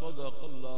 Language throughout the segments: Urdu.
صدق الله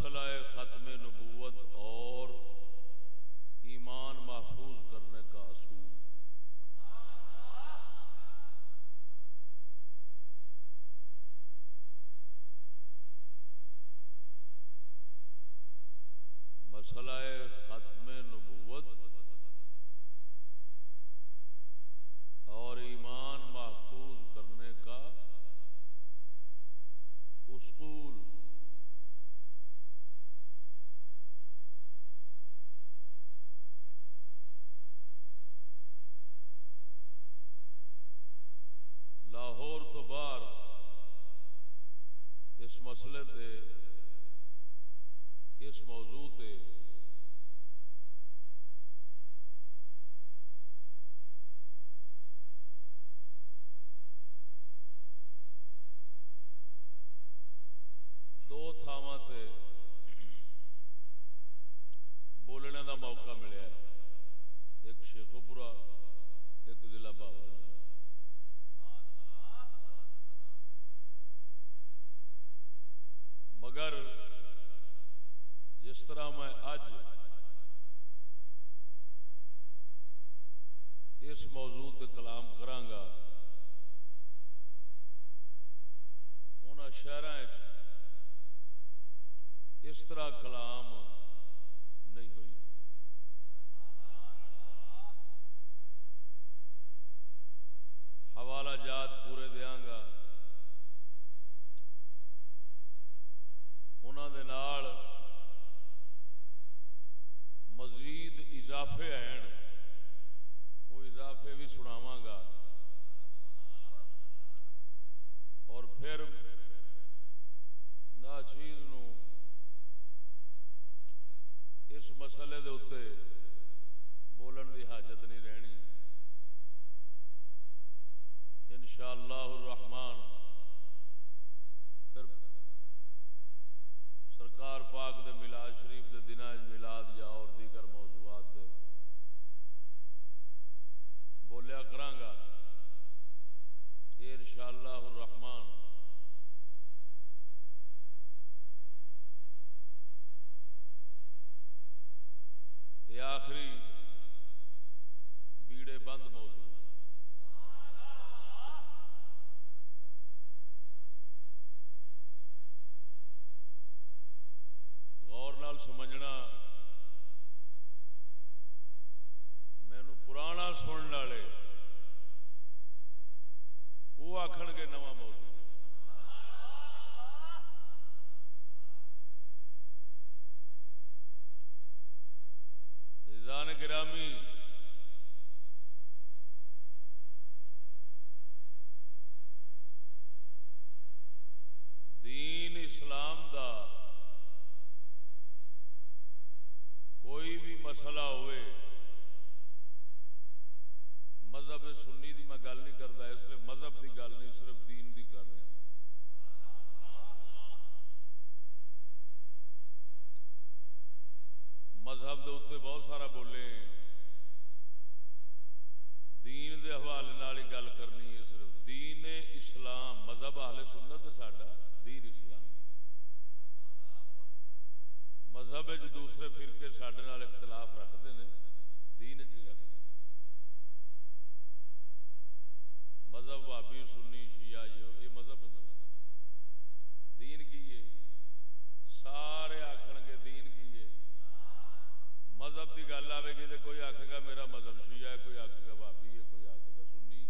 مسئلہ ختم نبوت اور ایمان محفوظ کرنے کا اصول مسئلہ ختم نبوت اور ایمان محفوظ کرنے کا اصول لاہور تو باہر اس مسئلے تے اس موضوع تے دو تھاواں تے بولنے دا موقع ملیا ہے ایک شیخوپورا ایک ضلع باولا مگر جس طرح میں اج اس موضوع تے کلام کرانگا ان شہر اس طرح کلام نہیں ہوئی حوالہ جات پورے دیاں گا انہوں دے نال مزید اضافے ہیں وہ اضافے بھی سناواں گا اور پھر نا چیز نو اس مسئلے دے اتنے بولن دی حاجت نہیں رہنی انشاءاللہ الرحمن پھر سرکار پاک دے میلاد شریف دے دن میلاد یا اور دیگر موضوعات دے بولیا کرانگا یہ انشاءاللہ الرحمن یہ آخری بیڑے بند موضوع غور نال سمجھنا مینو پرانا سننے والے، وہ آخن گے نواں موضوع۔ زان گرامی۔ دین اسلام دا کوئی بھی مسئلہ ہوئے، مذہب سنی دی میں گل نہیں کرتا، اس لیے مذہب دی گل نہیں، صرف دین دی کر رہا مذہب دے اتنے بہت سارا بولے دین دے حوالے نال ہی گل کرنی ہے صرف۔ دین اسلام، مذہب اہل سنت ہے ساڈا۔ دین اسلام۔ مذہب جو دوسرے فرقے ساڈے نال اختلاف رکھتے ہیں دین چ نہیں رکھتے مذہب وابی سنی، شیعہ یہ مذہب ہوتا دین کی ہے؟ سارے آخر مذہب کی گل آئے گی تو کوئی آخے گا میرا مذہب شیعہ ہے، کوئی آخے گا بابی ہے، کوئی آخے گا سنی۔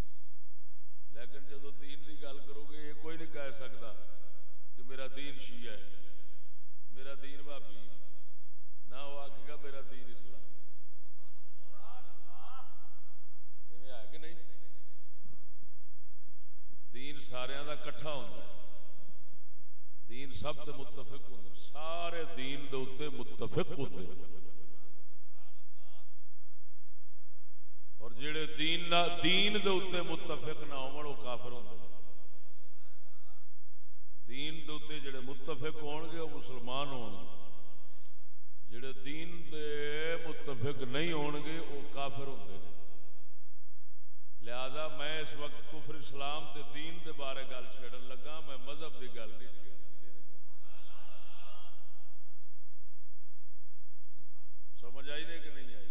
لیکن جب دین کی گل کرو گے، یہ کوئی نہیں کہہ سکتا کہ میرا دین شیعہ ہے، میرا دین بھابی نہ وہ آخے گا میرا دین اسلام۔ ہے کہ نہیں؟ دین سارا کا کٹھا ہوتا دین سب سے متفق ہوں سارے دین دے اتنے متفق ہوں اور جڑے دین دین دے اتنے متفق نہ ہو وہ کافر ہوں دین دے اتنے جڑے متفق ہون گے، وہ مسلمان ہون گے۔ جڑے دین دے متفق نہیں ہون گے، وہ کافر ہوتے ہیں لہذا میں اس وقت کفر اسلام تے دین دے بارے گل چھڑن لگا، میں مذہب دی گل نہیں چھڑ سمجھ آئی نہیں کہ نہیں آئی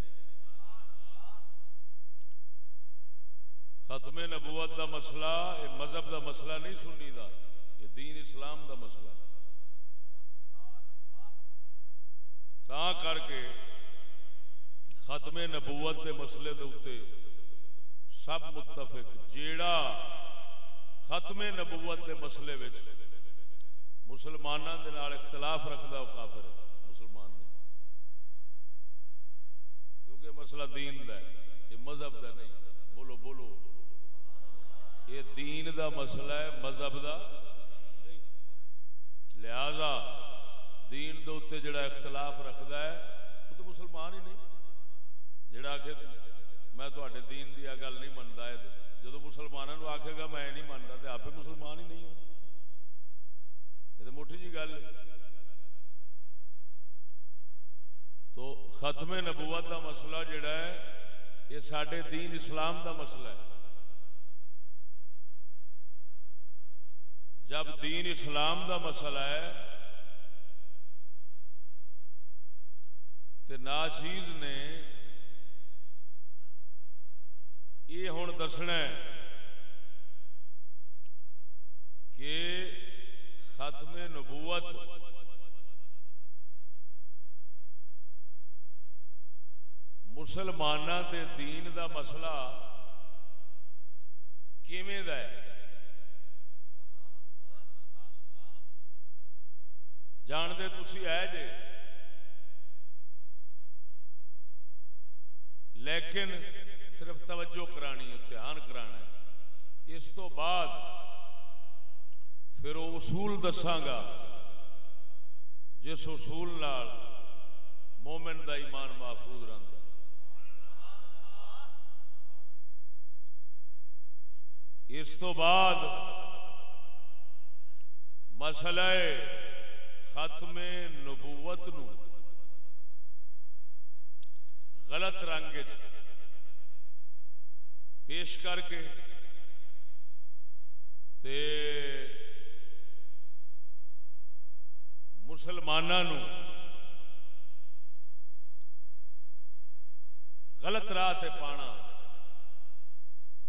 ختم نبوت دا مسئلہ، یہ مذہب دا مسئلہ نہیں سنی دا یہ دین اسلام دا مسئلہ تا کر کے ختم نبوت دے مسئلے دے اتے سب متفق، جیڑا ختم نبوت دے مسئلے وچ مسلمانوں دے نال اختلاف رکھدا وہ کافر ہے، مسلمان نے کیونکہ مسئلہ دین دا ہے، یہ مذہب دا نہیں۔ بولو بولو۔ یہ دین دا مسئلہ ہے، مذہب دا۔ لہذا دین دے اتنے جڑا اختلاف رکھدا ہے، وہ تو مسلمان ہی نہیں۔ جڑا کہ میں تے دین دی گل نہیں منتا ہے جب مسلمانوں آکھے گا میں نہیں منتا تو آپ مسلمان ہی نہیں ہوں یہ تو موٹی جی گل تو ختم نبوت دا مسئلہ جڑا ہے، یہ سڈے دین اسلام دا مسئلہ ہے۔ جب دین اسلام دا مسئلہ ہے تو ناشیز نے یہ ہوں دسنا کہ ختم نبوت مسلمانوں کے دین دا مسئلہ کیویں دا ہے؟ جانتے تھی ہے جے لیکن صرف توجہ کرانی ہے دھیان کرانا ہے اس تو بعد پھر وہ اصول دساگا جس اصول نال مومن دا ایمان محفوظ رہتا اس تو بعد مسئلہ ختم نبوت نو۔ غلط رنگ پیش کر کے۔ تے مسلمانوں غلط راہ تے پانا۔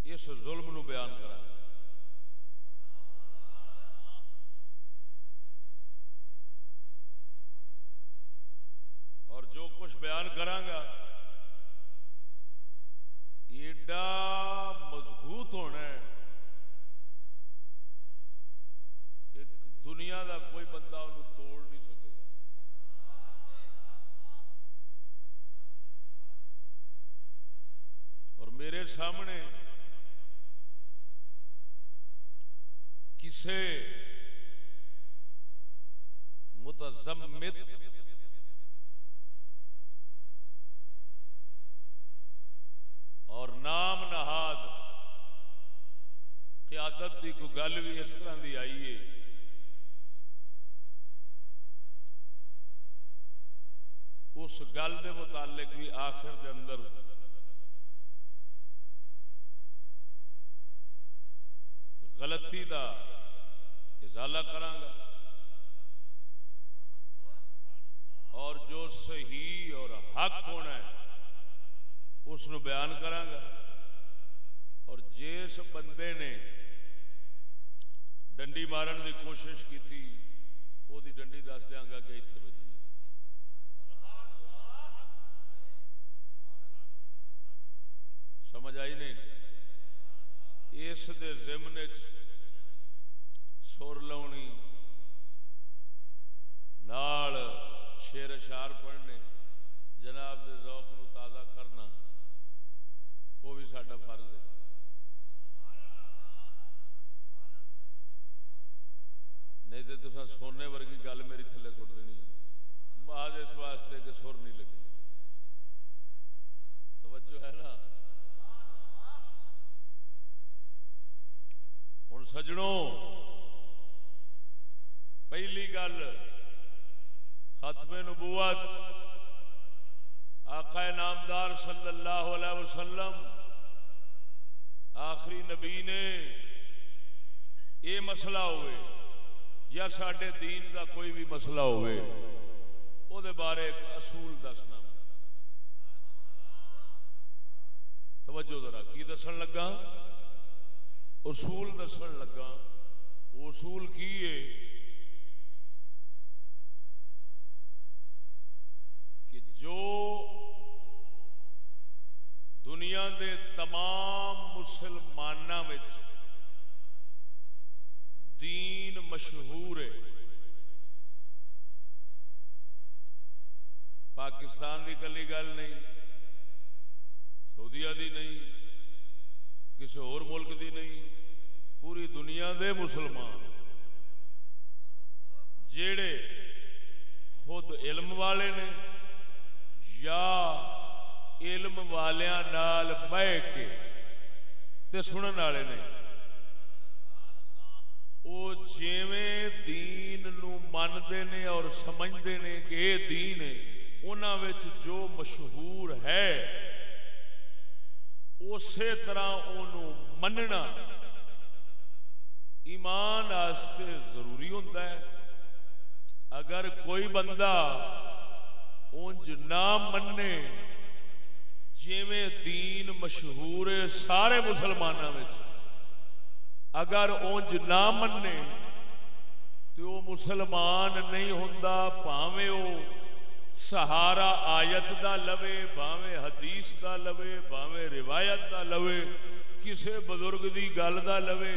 اس ظلم نو بیان کرا اور جو کچھ بیان کرانگا ایڈا مضبوط ہونا ہے کہ دنیا دا کوئی بندہ انہوں توڑ نہیں سکے گا۔ اور میرے سامنے کسے متزمت اور نام نہاد۔ قیادت کی کوئی گل بھی اس طرح کی آئی ہے۔ اس گل دے متعلق بھی آخر دے اندر غلطی دا ازالہ کرانگا اور جو صحیح اور حق ہونا ہے اس نو بیان کرا گا۔ اور جس بندے نے ڈنڈی مارن کی کوشش کی تھی وہ ڈنڈی دس دیا گا کہ اتنے بجے سمجھ آئی نہیں؟ اس دے زمن سر لاؤنی نال شیر اشار پڑھنے، جناب دے ذوق نو تازہ کرنا۔ وہ بھی ساڈا فرض ہے۔ نہیں تو تصا سونے ورگی گل میری تھلے سٹ دینی۔ بعد اس واسطے کہ سر نہیں لگی توجہ ہے نا؟ ہوں سجڑوں پہلی گل ختم نبوت۔ آقا نامدار صلی اللہ علیہ وسلم، آخری نبی نے یہ مسئلہ ہوئے، یا سڈے دین کا کوئی بھی مسئلہ ہوئے او دے بارے ایک اصول دسنا۔ توجہ ذرا، کی دسن لگا؟ اصول دسن لگا۔ اصول کی ہے کہ جو دنیا دے تمام مسلمانوں میں دین مشہور ہے۔ پاکستان کی کلی گل نہیں، سعودیہ دی نہیں کسی اور ملک دی نہیں، پوری دنیا دے مسلمان۔ جیڑے خود علم والے نے یا علم والیاں نال بہ کے تے سنن والے نے۔ وہ جیویں دین نو مانتے نے اور سمجھتے نے کہ یہ دین ہے انہوں جو مشہور ہے، اسی طرح مننا ایمان آستے ضروری ہوتا ہے۔ اگر کوئی بندہ انج نہ مننے جیویں دین مشہور ہے سارے مسلمانوں میں اگر اونج نہ مننے تو وہ مسلمان نہیں ہوندا پاوے او سہارا آیت دا لوے باوے حدیث دا لوے باوے روایت دا لوے، کسے بزرگ دی گل دا لوے۔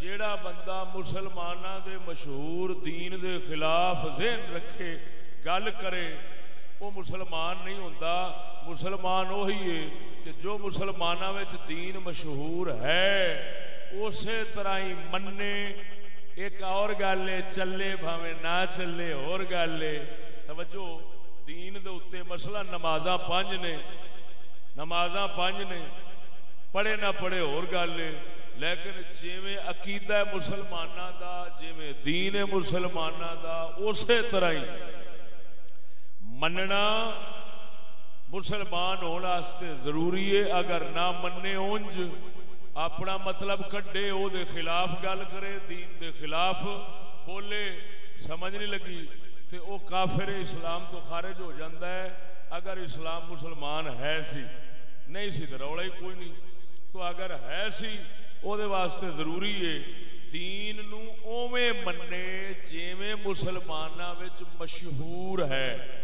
جیڑا بندہ مسلمانہ دے مشہور دین دے خلاف ذہن رکھے، گل کرے وہ مسلمان نہیں ہوندا، مسلمان وہی ہے کہ جو مسلمانہ وچ دین مشہور ہے، اسی طرح ہی مننے، ایک اور گل ہے، چلے بھاوے نہ چلے، اور گل ہے، توجہ، دین دے اتنے مسئلہ نمازاں پانچ نے، نمازاں پانچ نے، پڑھے نہ پڑھے، اور گل ہے، لیکن جیویں عقیدہ مسلمانہ دا، جیویں دین مسلمانہ دا، اسی طرح ہی مننا مسلمان ہونے ضروری ہے۔ اگر نہ مننے اونج، اپنا مطلب کڈے، او دے خلاف گل کرے، دین دے خلاف بولے، سمجھ نہیں لگی، تے او کافر اسلام تو خارج ہو جاندہ ہے۔ اگر اسلام مسلمان ہے سی، نہیں سی تو روڑا ہی کوئی نہیں۔ تو اگر ہے سی، او دے واسطے ضروری ہے۔ دین نو اوے مننے جیویں مسلمانہ وچ مشہور ہے۔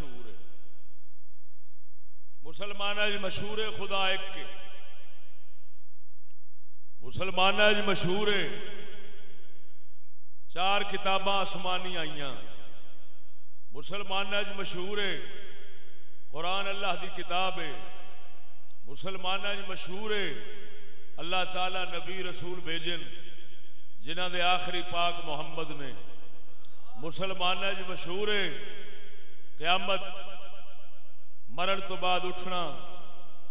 مشہور ہے۔ مسلمان جی مشہور ہے خدا ایک کے۔ مسلمان جی مشہور ہے۔ چار کتاباں آسمانی آئی مسلمان جی مشہور ہے۔ قرآن اللہ دی کتاب ہے۔ مسلمان مشہور ہے۔ اللہ تعالی نبی رسول بھیجن جنہ دے آخری پاک محمد نے۔ مسلمان مشہور ہے۔ قیامت مرن تو بعد اٹھنا،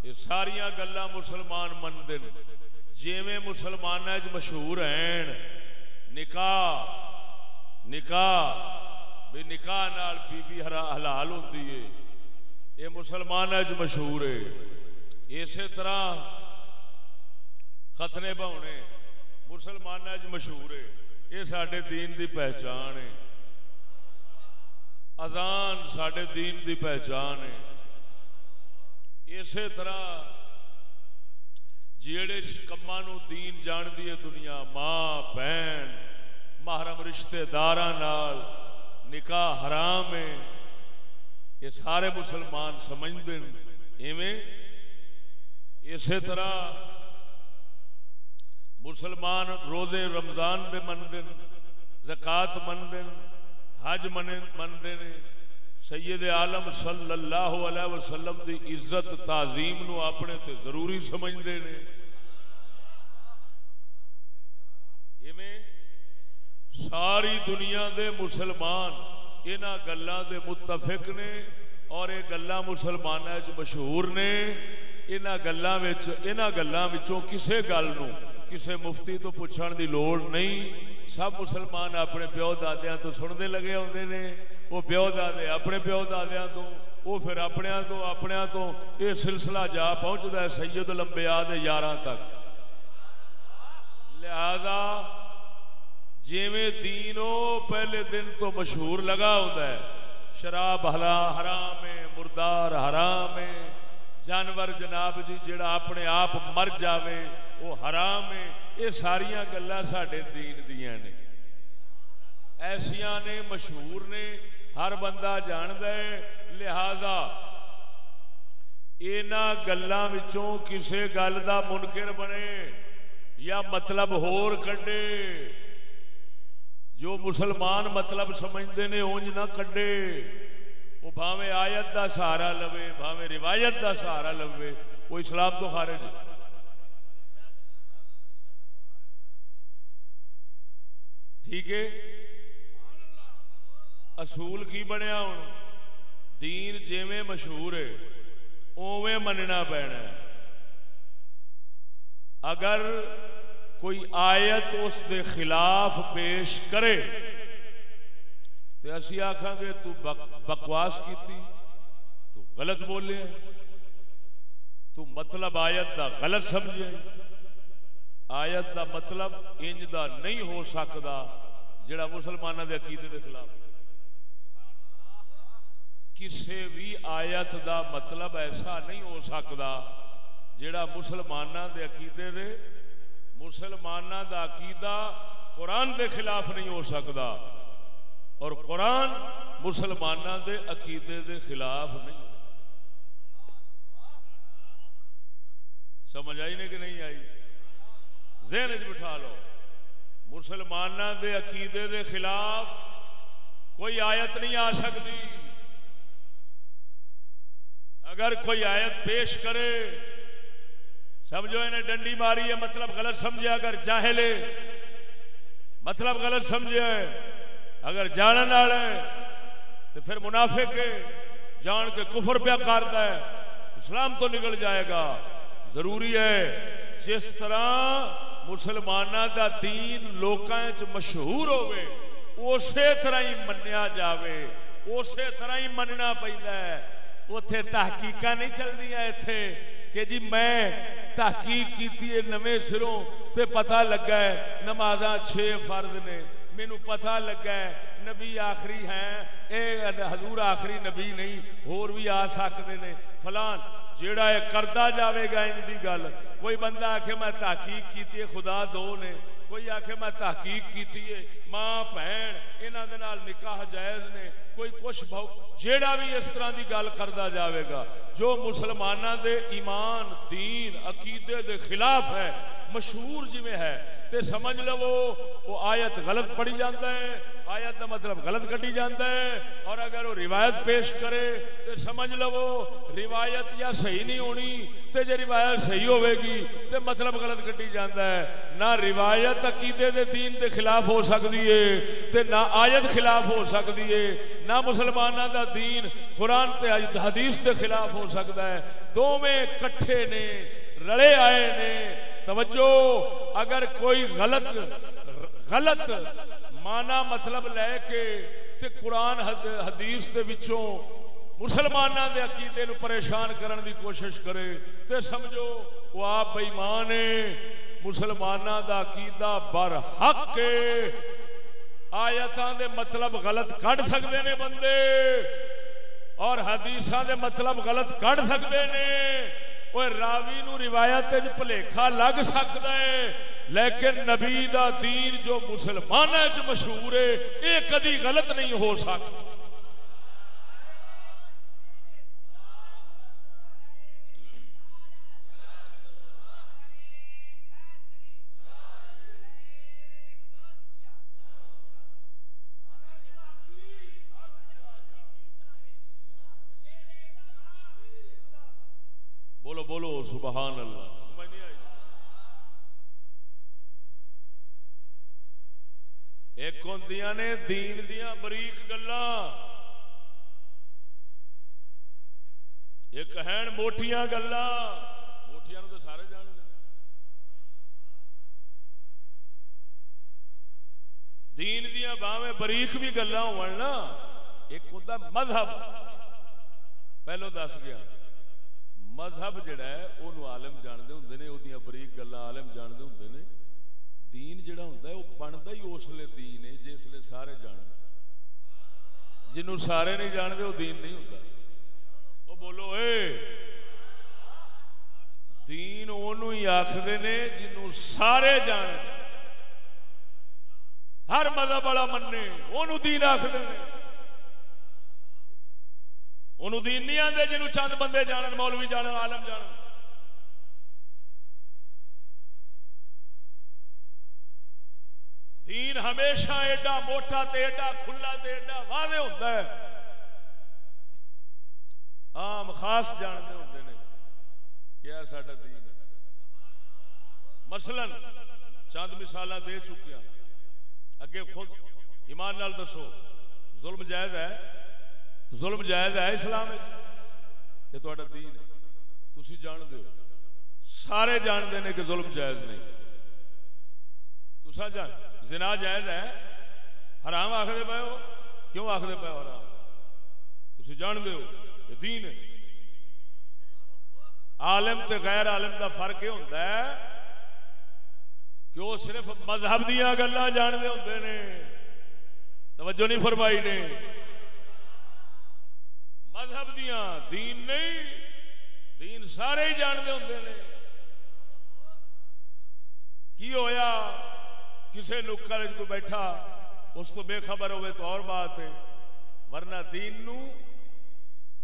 یہ ساریا گلا مسلمان منتے جیویں مسلمان مشہور ہیں نکاح نکاح بھی نکاح نال بی بی حلال ہوتی ہے یہ مسلمان مشہور ہے اسی طرح ختنے بہنے مسلمان مشہور ہے یہ سارے دین دی پہچان ہے اذان سڈے دین دی پہچان ہے۔ اسی طرح جیڑے کما نو دین جان دی ہے دنیا، ماں، بہن، محرم رشتے دار نکاح حرام ہے۔ یہ سارے مسلمان سمجھتے ہیں۔ اسی طرح مسلمان روزے رمضان دے من دن زکات من دن حج منتے نے سید عالم صلی اللہ علیہ وسلم دی عزت، تعظیم نو اپنے تے ضروری سمجھتے ہیں ساری دنیا دے مسلمان انہ گلوں دے متفق نے اور یہ گلا مسلمان مشہور نے۔ انہ گلوں گلوں کسے گل نو کسے مفتی تو پوچھن دی لوڑ نہیں۔ سب مسلمان اپنے پیو دادیا تو سنتے لگے آتے نے۔ وہ پیو دادے اپنے پیو دادیا تو، وہ پھر اپنے تو اپنے تو۔ یہ سلسلہ جا پہنچتا ہے سید لمبے آدھے یارہ تک۔ لہذا جیویں دین پہلے دن تو مشہور لگا ہوتا ہے۔ شراب حلا حرام ہے، مردار حرام ہے۔ جانور جناب جی جڑا اپنے آپ مر جاوے، وہ حرام ہے۔ یہ ساریا گلا سڈے دین دیا نے۔ ایسیا نے مشہور نے، ہر بندہ جاند ہے۔ لہذا گلوں کسے گل دا منکر بنے یا مطلب ہور کڈے۔ جو مسلمان مطلب سمجھتے نے، اونج نہ کڈے۔ وہ بھاوے آیت دا سہارا لوے بھاوے روایت دا سہارا لوے۔ وہ اسلام تو خارج ہے۔ ٹھیک ہے؟ اصول کی بنیا ہوں؟ دین جیویں مشہور ہے اوے مننا پینا ہے۔ اگر کوئی آیت اس دے خلاف پیش کرے تو اسی آخان گے، تو بکواس کی تو غلط بولے تو مطلب آیت دا غلط سمجھے۔ آیت دا مطلب انج دا نہیں ہو سکتا جڑا مسلمانوں دے عقیدے دے خلاف۔ کسی بھی آیت دا مطلب ایسا نہیں ہو سکتا جڑا مسلمانوں دے عقیدے دے مسلمانوں دا عقیدہ قرآن دے خلاف نہیں ہو سکتا۔ اور قرآن مسلمانوں دے عقیدے دے خلاف نہیں۔ سمجھ آئی نہیں کہ نہیں آئی؟ ذہن بٹھا لو۔ مسلمان دے عقیدے دے خلاف کوئی آیت نہیں آ سکتی۔ اگر کوئی آیت پیش کرے، سمجھو انہیں ڈنڈی ماری ہے مطلب غلط سمجھے۔ اگر چاہے لے مطلب غلط سمجھے۔ اگر جانن والے تو پھر منافع کے جان کے کفر پیا کرتا ہے۔ اسلام تو نکل جائے گا۔ ضروری ہے جس طرح مسلمانہ دا دین لوکاں چ مشہور ہوئے اسی طرح ہی منیا جاوے اسی طرح ہی مننا پہندا ہے۔ اوتھے تحقیقاں نہیں چلدیاں ایتھے کہ جی میں تحقیق کیتی ہے نویں سروں تے پتہ لگا ہے نمازاں چھ فرض نے۔ مینوں پتہ لگا ہے نبی آخری ہیں، اے حضور آخری نبی نہیں اور بھی آ سکتے نے۔ فلان جیڑا ہے کردہ جاوے گا ان دی گل۔ کوئی بندہ آکھے میں تحقیق کیتی ہے، خدا دو نے۔ کوئی آکھے میں تحقیق کیتی ہے، ماں پہن انہ دنال نکاح جائز نے۔ کوئی کچھ بھاؤ جیڑا بھی اس طرح دی گل کردہ جاوے گا۔ جو مسلمانہ دے ایمان، دین، عقیدے دے خلاف ہے مشہور جی میں ہے تے سمجھ لو وہ آیت غلط پڑھی جاتا ہے۔ آیت کا مطلب غلط کٹی جاتا ہے۔ اور اگر وہ روایت پیش کرے تو سمجھ لو روایت یا صحیح نہیں ہونی، تے جے روایت صحیح ہوے گی، تے مطلب غلط کٹی جاتا ہے۔ نہ روایت عقیدے دے دین دے خلاف ہو سکتی ہے، تے نہ آیت خلاف ہو سکتی ہے، نہ مسلمانوں دا دین قرآن تے حدیث دے خلاف ہو سکتا ہے۔ دونوں کٹھے نے، رلے آئے نے توجہ، اگر کوئی غلط غلط مانا مطلب لے کے تے قرآن حدیث دے وچوں مسلمانوں دے عقیدے نو پریشان کرن دی کوشش کرے، تے سمجھو، وہ آپ بےمان مسلمانوں دا عقیدہ بر حق آیتاں دے مطلب غلط کڈ سکتے نے بندے، اور حدیثاں دے مطلب غلط کڈ سکتے نے۔ وہ راوی نو روایت بھلیکھا لگ سکتا ہے لیکن نبی دا دین جو مسلمان مشہور ہے یہ کدی غلط نہیں ہو سکتا بولو بولو سبحان اللہ۔ ایک ہوں نے دین دیا بریک گلا ایک ہیں موٹیاں گلا موٹیاں تو سارے جان دین دیا باہیں بریک بھی گلا ہوتا مذہب۔ پہلو دس گیا۔ مذہب جڑا ہے وہ عالم جانتے ہوں نے وہ بریک گلا عالم جانتے ہوں نے۔ دین جڑا ہوتا ہے وہ بنتا ہی اس لیے دین ہے، جس لیے سارے جان جنوں سارے نہیں جانتے وہ دین نہیں ہوتا وہ بولو، اے! دین انہوں ہی آخر نے جنوں سارے جان ہر مذہب والا منے انہوں دین آخر نے۔ انہوں دین نہیں آتے جنوں چند بندے جانن مولوی جانن عالم جانن دین ہمیشہ ایڈا موٹا تے ایڈا کھلا تے ایڈا واضح ہوتا ہے عام خاص جانتے ہوتے ہیں کیا ساڈا دین مثلا چند مثال دے چکیا اگے خود ایمان نال دسو ظلم جائز ہے ظلم جائز ہے اسلام یہ تو دین ہے۔ تھی جان دو سارے جانتے ہیں کہ ظلم جائز نہیں۔ تسا جان، زنا جائز ہے؟ حرام آخر پے ہو؟ کیوں آخر پے ہو حرام؟ تھی جان دے ہو؟ یہ دین ہے۔ عالم تے غیر عالم دا فرق یہ ہوتا ہے کہ وہ صرف مذہب دیا گلا جانتے ہوتے نے۔ توجہ نہیں فرمائی نے۔ مذہب دیا دین نہیں، دین سارے ہی جانتے ہوتے نے۔ کی ہویا؟ کسی نکر کو بیٹھا، اس تو بے خبر ہوئے تو اور بات ہے۔ ورنہ دین نو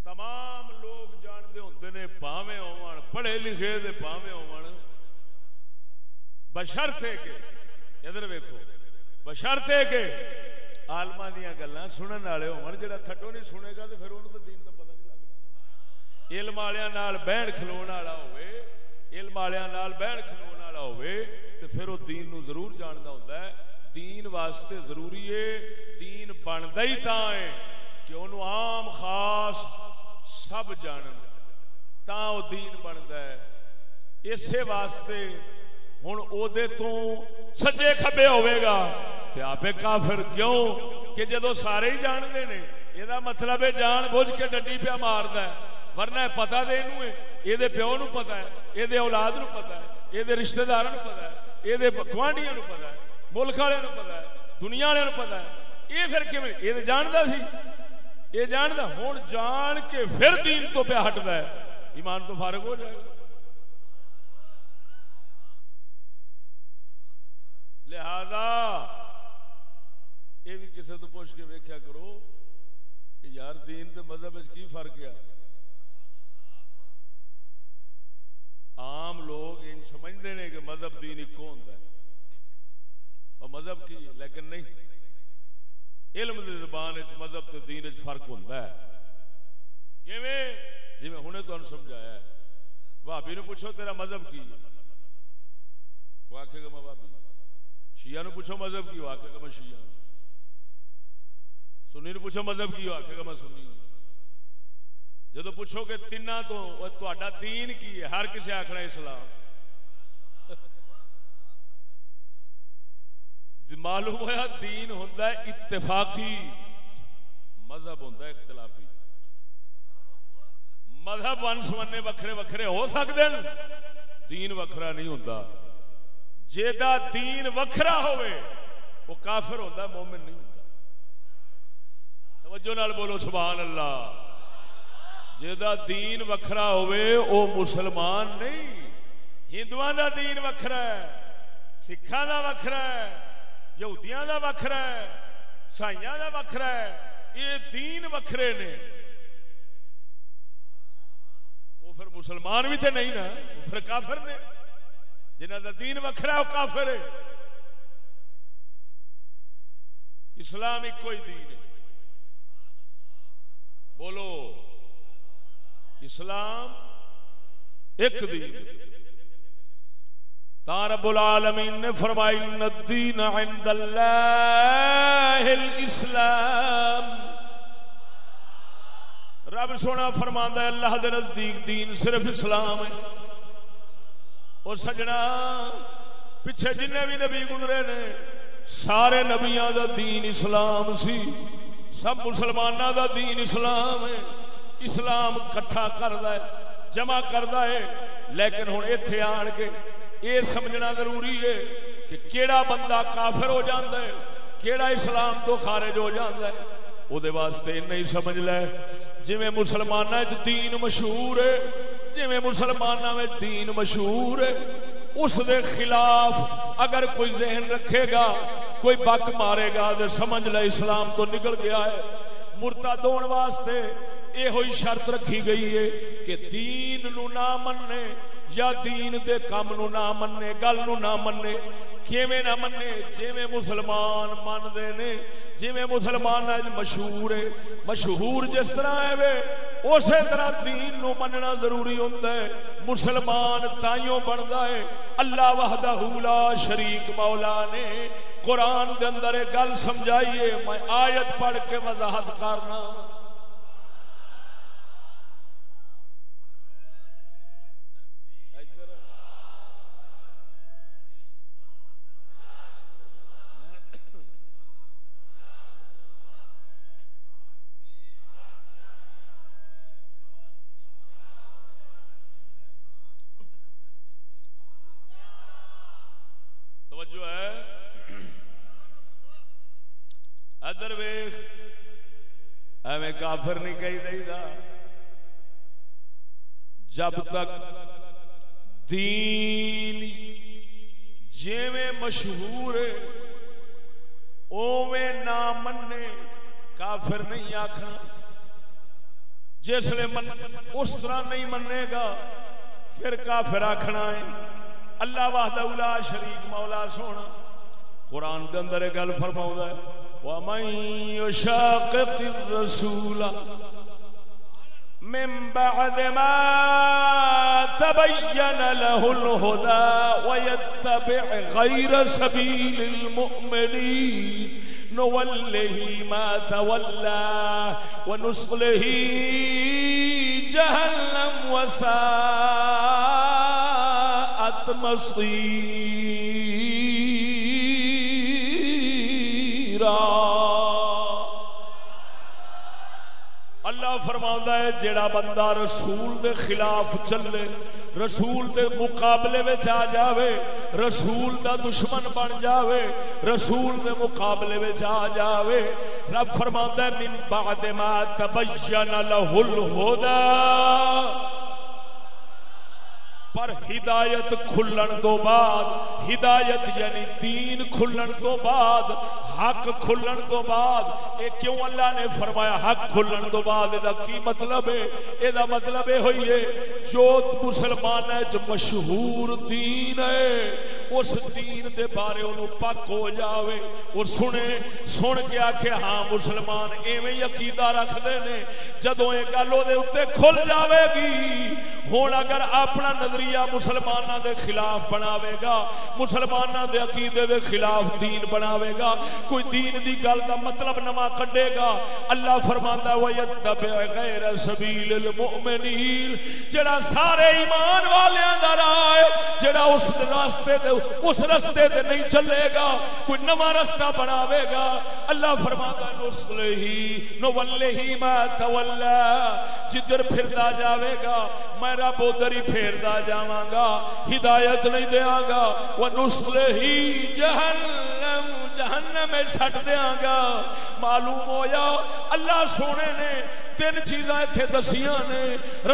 تمام لوگ جانتے ہوتے نے پاوے ہون پڑھے لکھے دے پاوے ہون بشرتے کے ادھر ویکو بشرتے کے آلما دیا گلا سنن والے ہون جڑا تھٹو نہیں سنے گا تو پھر انہوں تو دین کا پتہ نہیں لگتا علم والوں بہن کھلو والا ہوئے علم والوں بہن کھلو والا ہوئے تو پھر وہ دین نو ضرور جاننا ہوتا ہے دین واسطے ضروری ہے دین بنتا ہی تا ہے کہ انہوں عام خاص سب جانن تا وہ دین بنتا ہے اسے واسطے ہوں او دے تو سجے کھبے ہوئے گا تے آپ کافر کیوں؟ کہ جدو سارے ہی جانتے ہیں یہ مطلب ہے جان بوجھ کے ڈنڈی پیا مارتا ہے۔ ورنہ پتا دے یہ پیو نو پتا ہے یہ اولاد نو پتا ہے یہ رشتہ دار نو پتا ہے یہ گوانڈیا پتا ہے، ملک والے پتا ہے، دنیا والے پتا ہے۔ یہ پھر کیون یہ جانتا سی۔ یہ جانتا ہوں جان کے پھر دین تو پہ ہٹتا ہے۔ ایمان تو فارغ ہو جائے۔ گا لہذا یہ بھی کسی تو پوچھ کے ویکیا کرو کہ یار دین تے مذہب کی فرق ہے؟ عام لوگ ان سمجھتے ہیں کہ مذہب دین ایک ہوتا ہے۔ اور مذہب کی ہے لیکن نہیں۔ علم دی زبان وچ مذہب تے دین وچ فرق ہوندا ہے۔ کیویں؟ جی میں ہنے تانوں سمجھایا ہے۔ بھابی نو پوچھو تیرا مذہب کی ہے؟ وہ آکھے گا میں بھابی شیعہ نو پوچھو مذہب کی، وہ آکھے گا میں شیعہ ہوں سنی نو پوچھو مذہب کی وہ گا میں سنی ہوں جدو پوچھو کہ تین تو تا دین کی ہے، ہر کسی آخنا اسلام۔ معلوم ہوا دین ہوتا ہے اتفاقی، مذہب ہوتا ہے اختلافی۔ مذہب ون سمنے وکھرے وکھرے ہو سکتے ہیں دین وکھرا نہیں ہوتا جا دین وکھرا ہوئے وہ کافر ہوتا مومن نہیں۔ توجہ نال بولو، سبحان اللہ۔ جا دین وکھرا ہوئے، او مسلمان نہیں۔ ہندو دا دین وکھرا ہے سکھا دا وکھرا ہے، یہودیاں دا وکھرا ہے سائیاں دا وکھرا ہے۔ یہ دین وکھرے نے۔ وہ پھر مسلمان بھی تھے نہیں نا، وہ پھر کافر نے۔ جنہ دا دین وکھرا ہے، وہ کافر ہے۔ اسلام ایک کوئی دین ہے۔ بولو۔ اسلام ایک دین رب العالمین نے فرمائی الدین عند اللہ الاسلام. رب سونا فرماندا ہے، اللہ دے نزدیک دین صرف اسلام ہے۔ اور سجنا، پیچھے جن بھی نبی گزرے نے، سارے نبیاں دا دین اسلام سی۔ سب مسلمانوں دا دین اسلام ہے۔ اسلام کٹھا کردا ہے، جمع کردا ہے۔ لیکن ہن ایتھے آن کے یہ سمجھنا ضروری ہے کہ کیڑا بندہ کافر ہو جاتا ہے، کیڑا اسلام تو خارج ہو جاتا ہے۔ وہ واسطے نہیں سمجھ لے۔ جی مسلمان دین مشہور ہے جی مسلمان میں دین مشہور ہے اس دے خلاف اگر کوئی ذہن رکھے گا، کوئی بک مارے گا تو سمجھ لے اسلام تو نکل گیا ہے۔ مرتا دون واسطے یہ ہوئی شرط رکھی گئی ہے کہ دین نو نہ مننے یا دین دے کام نو نہ مننے، گل نو نہ مننے کیویں نہ مننے جویں مسلمان من دے نے جویں مسلمان اج مشہور ہے، مشہور جس طرح ہے وے، اسی طرح دین نو مننا ضروری ہوندا ہے۔ مسلمان تائیوں بندا ہے۔ اللہ وحدہ لا شریک مولا نے قرآن دے اندر گل سمجھائیے میں آیت پڑھ کے وضاحت کرنا۔ کافر نہیں کہی دئی دا جب تک دین جیویں مشہور اوویں نہ مننے کافر نہیں آکھنا۔ جس لیے من، اس طرح نہیں مننے گا، پھر کافر آکھنا ہے۔ اللہ وحدہ اولا شریک مولا سونا۔ قرآن دے اندر گل فرماؤں ہے۔ ومن يشاقق الرسول من بعد ما تبين له الهدى ويتبع غير سبيل المؤمنين نوله ما تولى ونصله جهنم وساءت مصير اللہ فرما ہے، جیڑا بندہ رسول دے خلاف چلے، رسول دے مقابلے میں آ جاوے، رسول دا دشمن بن جاوے، رسول دے مقابلے میں آ جاوے۔ رب فرما ہے، من بعد ما تبین له الہدا پر ہدایت کھلن تو بعد، ہدایت یعنی دین کھلن تو بعد، حق کھلن تو بعد۔ اے کیوں اللہ نے فرمایا حق کھلن تو بعد؟ ادا کی مطلب ہے؟ ادا مطلب ہے ہوئی ہے، جو مسلمان ہے، جو مشہور دین ہے، اس دین دے بارے انہوں پک ہو جاوے۔ اور سنے، سن کے آکھے ہاں مسلمان ایویں عقیدہ رکھ دے نے۔ جدوں ایک گل دے اوتے کھل جاوے گی، ہن اگر اپنا نظریہ مسلمانوں دے خلاف بناوے گا مسلمانوں دے عقیدے دے خلاف دین بناوے گا۔ کوئی دین دی گل دا مطلب نواں کڈے گا۔ اللہ فرماندا ہے، وَيَتَّبِعْ غَيْرَ سَبِيلِ الْمُؤْمِنِينَ۔ جڑا سارے ایمان والیاں دا راہ ہے، جڑا اس راستے دے، اس راستے تے نہیں چلے گا، کوئی نواں راستہ بناوے گا۔ اللہ فرماتا ہے نسلہی نولہی ما تولا۔ جدھر پھردا جاوے گا، میں رب ادھر ہی پھیردا جاواں گا، ہدایت نہیں دیاں گا ونسلہی جہنم جہنم میں سٹ دیاں گا۔ معلوم ہویا، اللہ سونے نے تین چیزاں اتنے دسیاں نے۔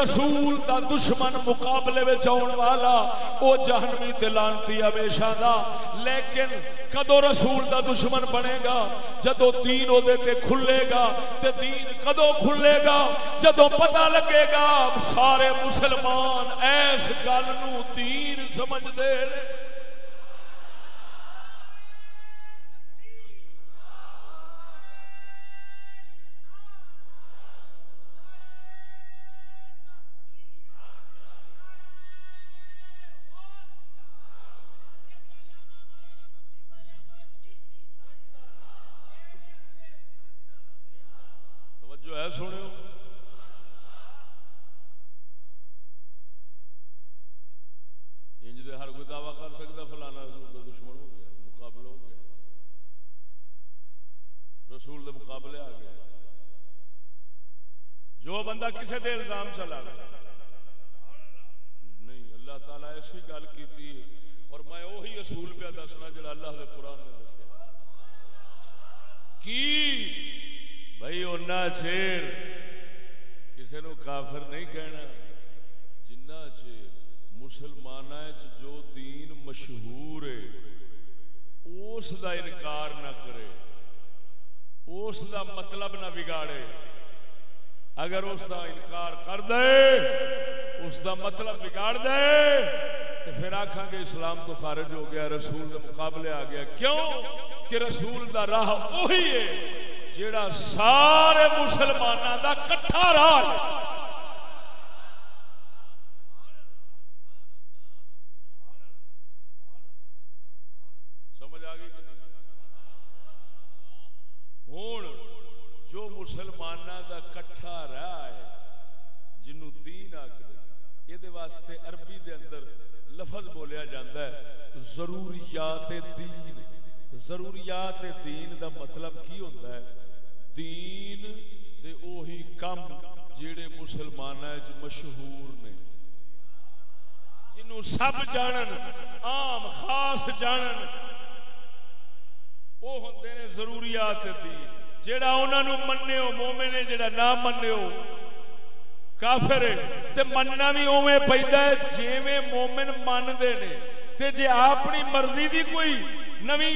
رسول دا دشمن مقابلے میں آن والا، او جہنمی تے لانتی ہمیشہ دا لیکن کدو رسول دا دشمن بنے گا؟ جدو دین او دے تے کھلے گا، تے دین کدو کھلے گا؟ جدو پتہ لگے گا، سارے مسلمان ایس گل نو دین سمجھ دے لے جو بندہ کسے دے الزام چلا نہیں، اللہ تعالیٰ ایسی گل کی اور میں وہی اصول پہ دسنا جڑا اللہ دے قرآن نے دسیا۔ کی؟ بھائی اُنہ چیر کسی نو کافر نہیں کہنا۔ جنہ چیر مسلمان جو دین مشہور ہے، اس دا انکار نہ کرے۔ اس دا مطلب نہ بگاڑے۔ اگر اس دا انکار کر دے، اس دا مطلب بگاڑ دے تو پھر آخا گے اسلام تو خارج ہو گیا، رسول کے مقابلے آ گیا۔ کیوں؟ کہ رسول دا راہ وہی ہے جڑا سارے مسلمانوں کا کٹھا راج سمجھ آ گئی ہوں جو مسلمانوں کا کٹھا راہ ہے جنوں دین آخر یہ واسطے عربی دے اندر لفظ بولیا جاتا ہے، ضروریات دین ضروریات دین دا مطلب کی ہوتا ہے؟ دین دے اوہی کم جیڑے مسلمان مشہور نے۔ جنوں سب جانن، عام، خاص جانن، او ہوندے نے ضروریات دین۔ جیڑا انہاں نو مننے ہو، مومن ہے جیڑا نہ مننے ہو کافر تے مننا بھی اوویں پیندا ہے جویں مومن من دے نے۔ تے جے اپنی مرضی دی کوئی نویں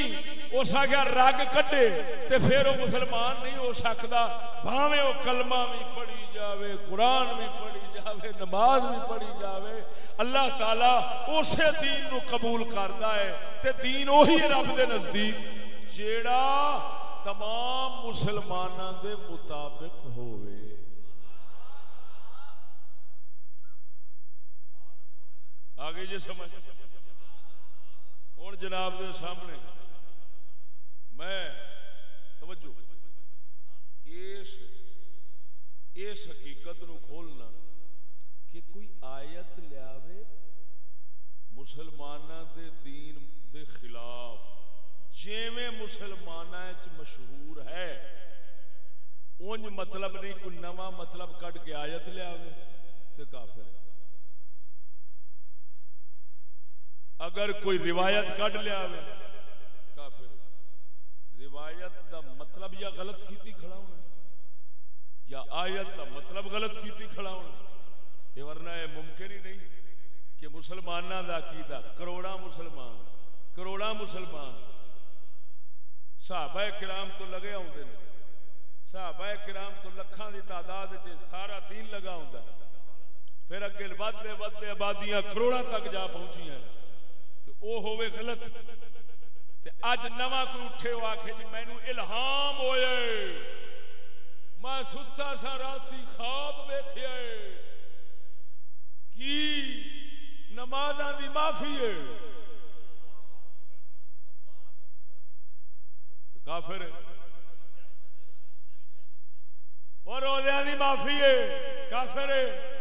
اس آگیا رگ کٹے تے پھر وہ مسلمان نہیں ہو سکتا۔ بھاوے وہ کلمہ بھی پڑھی جاوے، قرآن بھی پڑھی جاوے، نماز بھی پڑھی جاوے۔ اللہ تعالیٰ اسے دین نو قبول کرتا ہے۔ تے دین وہی رب دے نزدیک، جیڑا تمام مسلمانوں دے مطابق ہوئے آگے جی سمجھ۔ ہوں جناب دے سامنے میں توجہ، اس اس حقیقت نو کھولنا کہ کوئی آیت لیاوے مسلمانہ دے دین دے خلاف جیویں مسلمانہ چ مشہور ہے، اونج مطلب نہیں، کوئی نواں مطلب کٹ کے آیت لیاوے تے کافر ہے اگر کوئی روایت کٹ لیاوے روایت دا مطلب یا غلط کیتی کھڑا ہونا، یا آیت دا مطلب غلط کیتی کھڑا ہونا، یہ ورنہ ہے ممکن ہی نہیں کہ مسلمانوں کا عقیدہ کروڑا مسلمان کروڑا مسلمان صحابہ کرام تو لگے آتے ہیں صحابہ کرام تو لکھان کی تعداد سارا دین لگا ہوتا ہے۔ پھر اگے ودتے ودتے آبادیاں کروڑا تک جا پہنچی ہیں۔ تو وہ ہوئے غلط۔ اج نواں کوئی اٹھے ہو آخے جی مینو الہام ہوئے۔ میں ستا سا رات خواب ویخیا کی نماز دی معافی ہے۔ کافر ہے۔ اور روزہ دی معافی ہے۔ کافر جی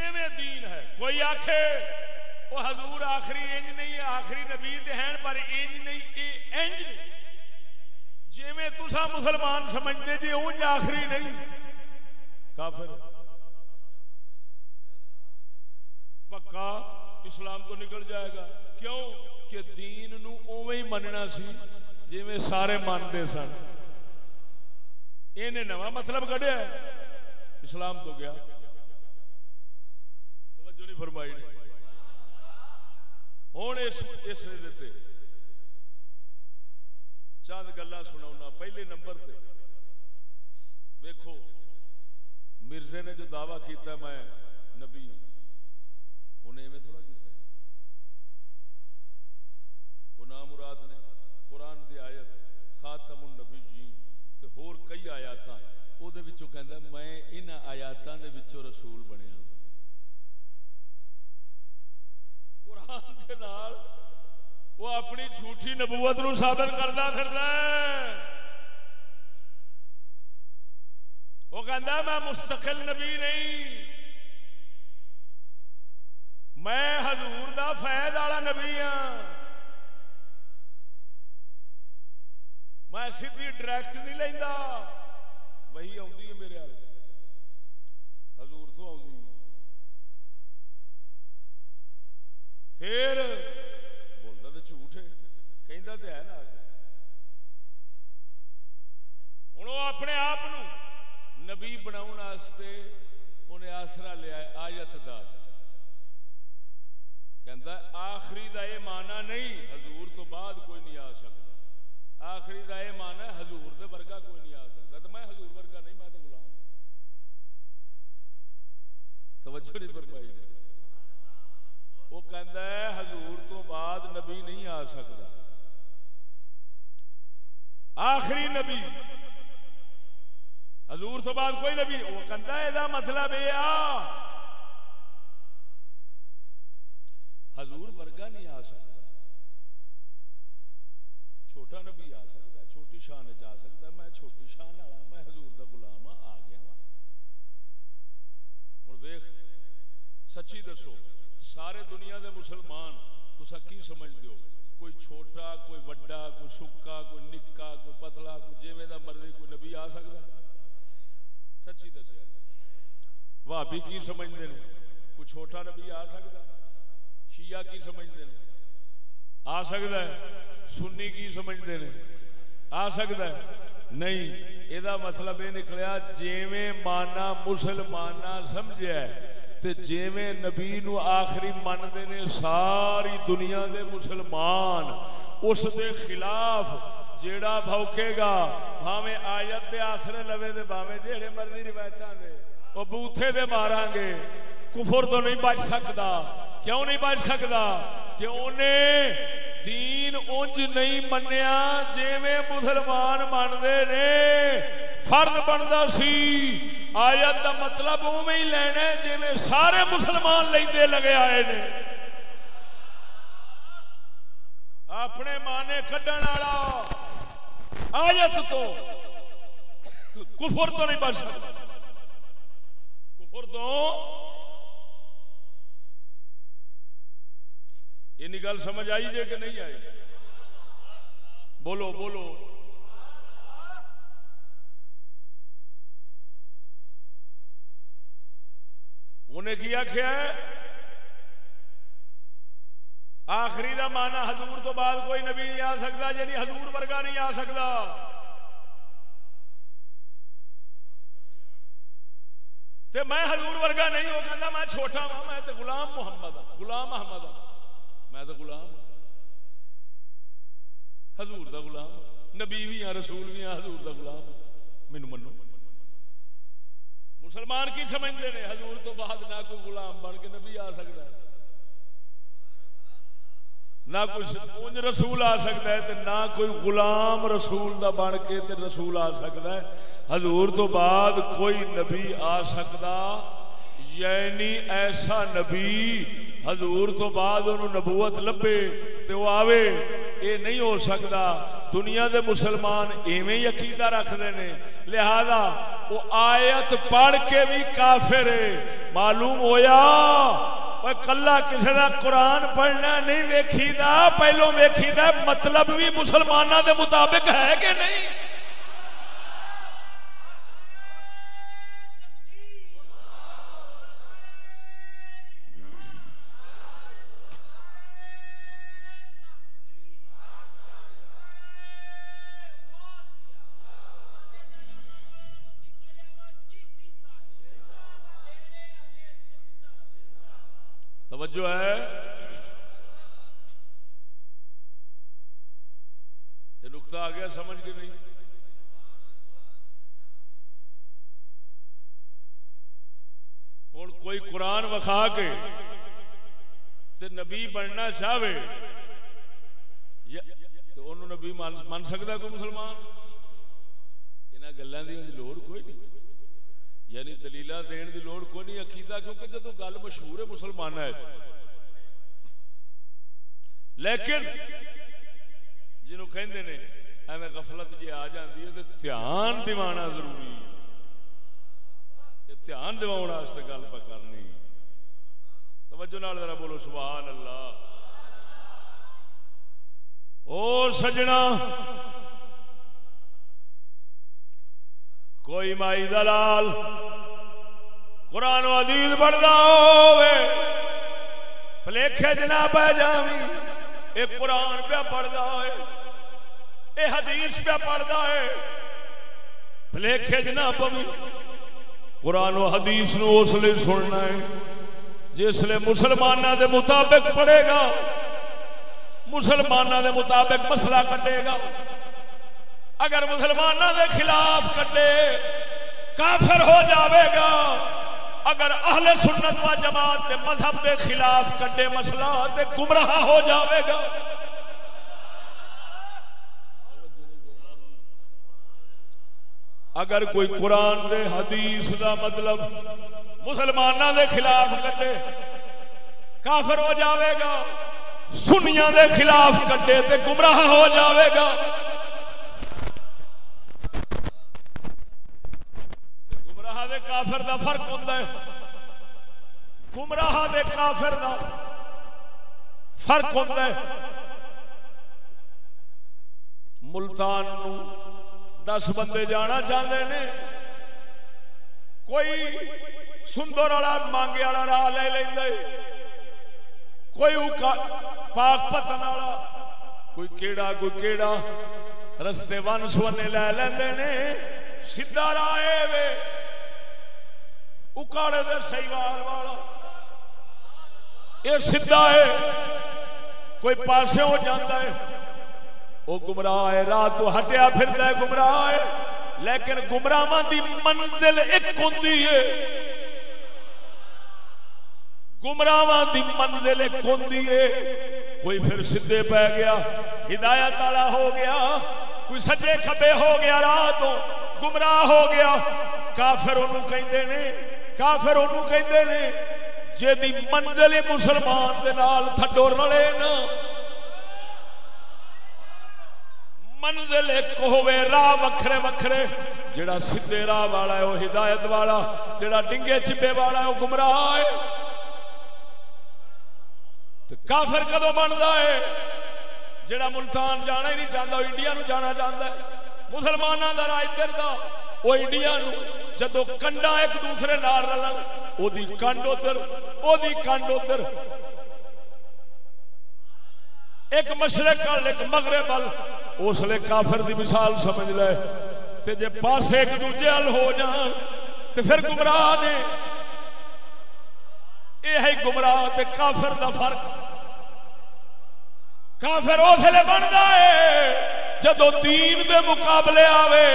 میں دین ہے۔ کوئی آخے وہ حضور آخری انج نہیں ہے، آخری نبی ہیں، پر انج نہیں، اے انج نہیں۔ جی میں تسا مسلمان سمجھتے جی انج آخری نہیں۔ کافر۔ پکا اسلام تو نکل جائے گا۔ کیوں؟ کہ دین نو اوے مننا سی جی میں سارے مانتے سن۔ یہ نواں مطلب کڈیا اسلام تو گیا۔ توجہ نہیں فرمائی نہیں ہوں اس اس دیتے. چند گلا سنا پہلے نمبر تے. ویکھو. مرزے نے جو دعویٰ کیتا میں نبی ہوں. انہیں میں تھوڑا کیتا وہ نام مراد نے قرآن دی آیت، خاتم النبی جی تے ہور کئی آیاتاں. او دے وچوں کہندا میں ان آیاتاں دے وچوں رسول بنیا ہوں۔ قرآن دے نال وہ اپنی جھوٹھی نبوت نو ثابت کرتا پھر وہ کہندا میں مستقل نبی نہیں۔ میں حضور دا فیض والا نبی ہاں۔ میں سیدھی ڈائریکٹ نہیں لینا وہی آئی ہے میرے حضور تو آ پھر بولتا تو جھوٹ ہے کہہ تو ہے نا ہوں وہ اپنے آپ نبی بنا انہیں آسرا لیا آیت دا کہ آخری دا یہ مانا نہیں حضور تو بعد کوئی نہیں آ سکتا آخری دا یہ مانا حضور دے ورگا کوئی نہیں آ سکتا تو میں حضور ورگا نہیں میں تو غلام توجہ نہیں فرمائی وہ کہندا ہے حضور تو بعد نبی نہیں آ سکتا۔ آخری نبی۔ حضور تو بعد کوئی نبی وہ کہندا ہے دا مطلب یہ آ۔ حضور ورگا نہیں آ سکتا۔ چھوٹا نبی آ سکتا ہے، چھوٹی شان جا سکتا ہے۔ میں چھوٹی شان والا، میں حضور دا غلام ہاں، آ گیا ہوں ویخ سچی دسو۔ سارے دنیا دے مسلمان تسا کی سمجھ دیو کوئی چھوٹا، کوئی وڈا، کوئی سکا، کوئی نکا، کوئی پتلا، کوئی جیویں دا مرضی کوئی نبی آ سکتا سچی دسیا جی۔ بھابی کی سمجھتے ہیں کوئی چھوٹا نبی آ سکتا شیعہ کی سمجھتے ہیں آ سکتا ہے۔ سنی کی سمجھتے ہیں آ سکتا ہے۔ نہیں یہ مطلب یہ نکلیا جیویں مانا مسلمانہ سمجھا ہے۔ تے جیویں نبی نو آخری مندے نے ساری دنیا دے مسلمان، اس دے خلاف جیڑا بھوکے گا، بھاویں آیت دے آسرے لوے دے، بھاویں جیڑے مرضی روایتاں دے او بوتھے دے ماراں گے کفر تو نہیں بچ سکدا کیوں نہیں بچ سکدا کہ انہیں دین اونج نہیں منیا، جیویں مسلمان مندے نے۔ فرد بندا سی۔ آیت کا مطلب اوے ہی لینا جی میں سارے مسلمان لیندے لگے آئے نے۔ اپنے مانے کڈن والا۔ آیت تو کفر تو نہیں بچ سکتا۔ کفر تو یہ گل سمجھ آئی جے کہ نہیں آئی؟ بولو بولو۔ انہیں کیا کیا ہے؟ آخری دا مانا حضور تو بعد کوئی نبی نہیں آ سکتا یعنی حضور ورگا نہیں آ سکتا۔ تے میں حضور ورگا نہیں ہو کہندا میں چھوٹا ہاں میں تے غلام محمد ہاں غلام احمد ہاں۔ میں تے غلام ہاں۔ حضور دا غلام ہاں۔ نبی بھی ہاں رسول بھی ہاں حضور دا غلام ہاں۔ مینوں منو۔ مسلمان کی سمجھتے ہیں حضور تو بعد نہ کوئی غلام بن کے نبی آ سکتا ہے۔ نہ کوئی رسول آ سکتا ہے تے نہ کوئی غلام رسول دا بن کے تے رسول آ سکتا ہے۔ حضور تو بعد کوئی نبی آ سکتا یعنی ایسا نبی حضور تو بعد انہوں نبوت لبے تے وہ آوے، اے نہیں ہو سکتا، دنیا دے مسلمان ایویں ہی عقیدہ رکھتے ہیں۔ لہذا وہ آیت پڑھ کے بھی کافر ہے۔ معلوم ہویا کلا کسی کا قرآن پڑھنا نہیں ویکھی دا پہلو ویکھی دا مطلب بھی مسلمانوں دے مطابق ہے کہ نہیں؟ توجہ ہے یہ نقطہ آ گیا، سمجھ کے نہیں۔ ہوں کوئی قرآن وکھا کے تے نبی بننا چاہے تو انہوں نبی من سکتا کوئی مسلمان؟ یہاں گلوں کی لوڑ کوئی نہیں۔ یعنی دلیل دین دی لوڑ کوئی نہیں، عقیدہ، کیونکہ جدو گل مشہور ہے، مسلمان ہے۔ لیکن جنہوں کہندے نے، ایویں غفلت جی آ جاندی ہے، تے دھیان دیوانا ضروری۔ یہ دھیان دیواؤن واسطے گل پہ کرنی۔ توجہ نال ذرا بولو، سبحان اللہ۔ او سجنا۔ کوئی مائی دلال، قرآن و عدیل بڑھتا ہوئے پلیکھے جنا پہ جامی اے قرآن پہ پڑھتا ہے، اے حدیث پہ پڑھتا ہے۔ پلیکھے جنا پہ قرآن و حدیث نو اس لیے سننا ہے، جس لیے مسلمانہ دے مطابق پڑھے گا مسلمانہ دے مطابق مسئلہ کٹے گا۔ اگر مسلمانوں دے خلاف کٹے کافر ہو جاوے گا۔ اگر اہل سنت و جماعت دے مذہب دے خلاف کٹے مسئلہ تے گمراہ ہو جاوے گا۔ اگر کوئی قرآن دے، حدیث دا مطلب مسلمانوں دے خلاف کٹے کافر ہو جاوے گا۔ سنیاں دے خلاف کٹے تے گمراہ ہو جاوے گا۔ دے کافر دا فرق ہوتا ہے۔ گمراہ دے کافر دا فرق ہوتا ہے۔ ملتان نو دس بندے جانا چاہتے ہیں کوئی سندر والا، مانگے والا راہ لے لے کوئی پاک پتن والا، کوئی کیڑا کوئی کیڑا رستے ون سونے لے لے سیدھا راہ وے۔ اکاڑے دے سیوال والا۔ یہ سیدھا ہے۔ کوئی پاسے ہو جاتا ہے۔ وہ گمراہ ہے۔ راہ تو ہٹیا پھرتا ہے، گمراہ ہے۔ لیکن گمراہ دی منزل ایک ہوتی ہے۔ گمراہ دی منزل ایک ہوتی ہے۔ کوئی پھر سدھے پہ گیا۔ ہدایت والا ہو گیا۔ کوئی سجے کھبے ہو گیا راہ تو۔ گمراہ ہو گیا۔ کافر انہوں کہیں نے کافر انہوں کہندے نے، جے دی منزل مسلمان دے نال تھڈو رلے نا۔ منزل ایک ہوے راہ وکھرے وکھرے، جڑا سیدھے راہ والا ہے وہ ہدایت والا، جڑا ڈنگے چپے والا ہے وہ گمراہ ہے۔ تو کافر کدو بنتا ہے؟ جڑا ملتان جانا ہی نہیں چاہتا انڈیا نو جانا چاہتا ہے۔ مسلمانوں کا راہ ادھر کا وہ انڈیا نو جدو کنڈا ایک دوسرے نال رلن، او دی کنڈ ادھر او دی کنڈ ادھر ایک مشرق وال، ایک مغرب وال، اس لیے کافر دی مثال سمجھ لے۔ تے جے پاسے ایک دوجے ال ہو جان، تے پھر گمراہ نے۔ یہ ہے گمراہ تے کافر دا فرق۔ کافر اس لیے بنتا ہے جدو دین دے مقابلے آوے۔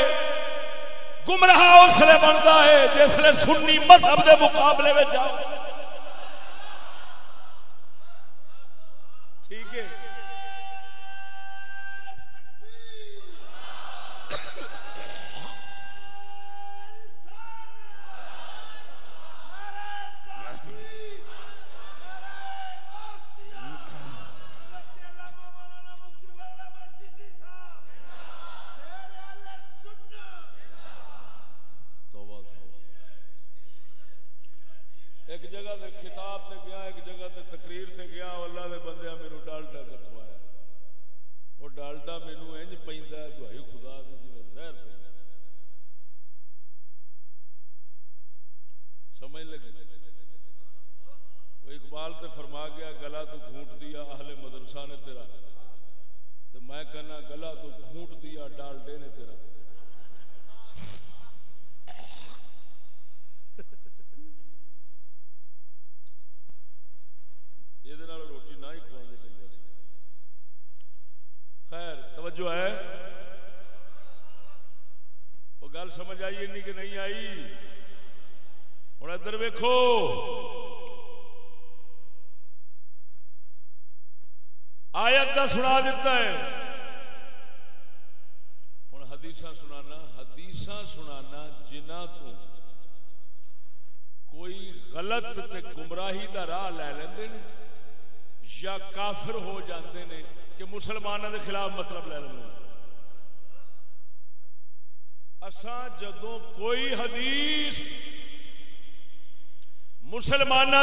گمراہ اسلے بنتا ہے جسے سنی مذہب دے مقابلے میں جاؤ۔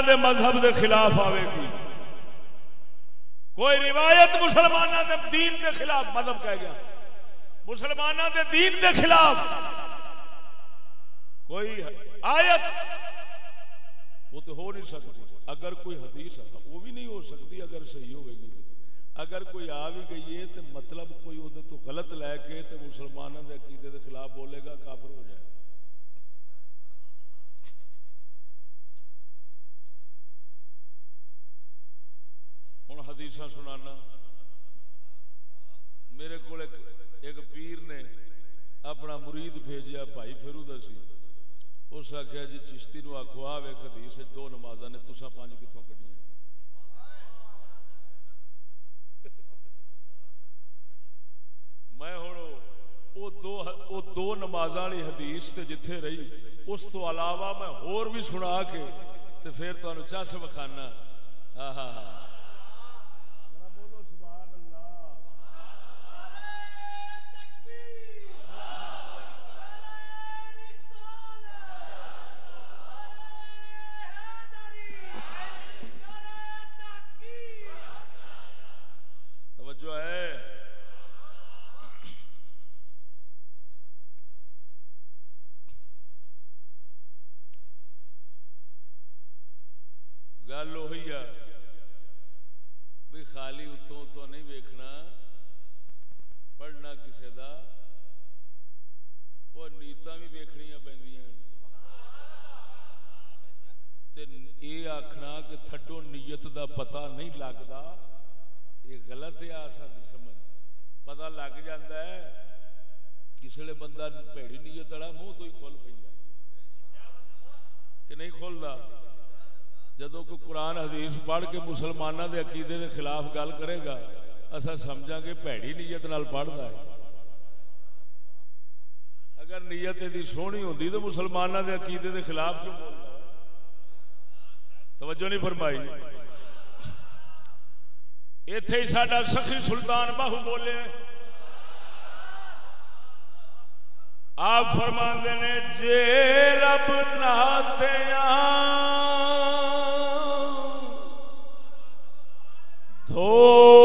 دے مذہب دے خلاف آئے گی۔ کوئی روایت مسلمانوں دے دین دے خلاف مذہب کہہ گیا۔ مسلمانوں دے دین دے خلاف۔ کوئی آیت وہ تو ہو نہیں سکتی۔ اگر کوئی حدیث وہ بھی نہیں ہو سکتی اگر صحیح ہوئے گی۔ اگر کوئی آ بھی گئی ہے تو مطلب کوئی وہ تو غلط لے کے تو مسلمانوں کے عقیدے کے خلاف بولے گا، کافر ہو جائے گا۔ حدیث سنانا۔ میرے کو ایک, ایک پیر نے اپنا مرید بھیجیا بھائی فرو سی۔ اس آخیا جی چشتی نو آخو آ ویک حدیث دو نماز نے تسا پانچ کتوں کٹیا میں ہوں وہ دو نماز والی حدیث تے جتھے رہی اس تو علاوہ میں ہور بھی سنا کے تے پھر تمہیں چس وکھانا۔ ہاں ہاں ہاں قرآن حدیث پڑھ کے مسلمانوں کے عقیدے کے خلاف گل کرے گا اصا سمجھا گے پیڑی نیت نال پڑھتا ہے۔ اگر نیت دی سونی ہوتی تو مسلمانوں کے عقیدے کے خلاف کیوں توجہ نہیں فرمائی۔ اتے ہی سڈا سخی سلطان باہو بولے۔ آپ فرما نے، جے رب نہ دھو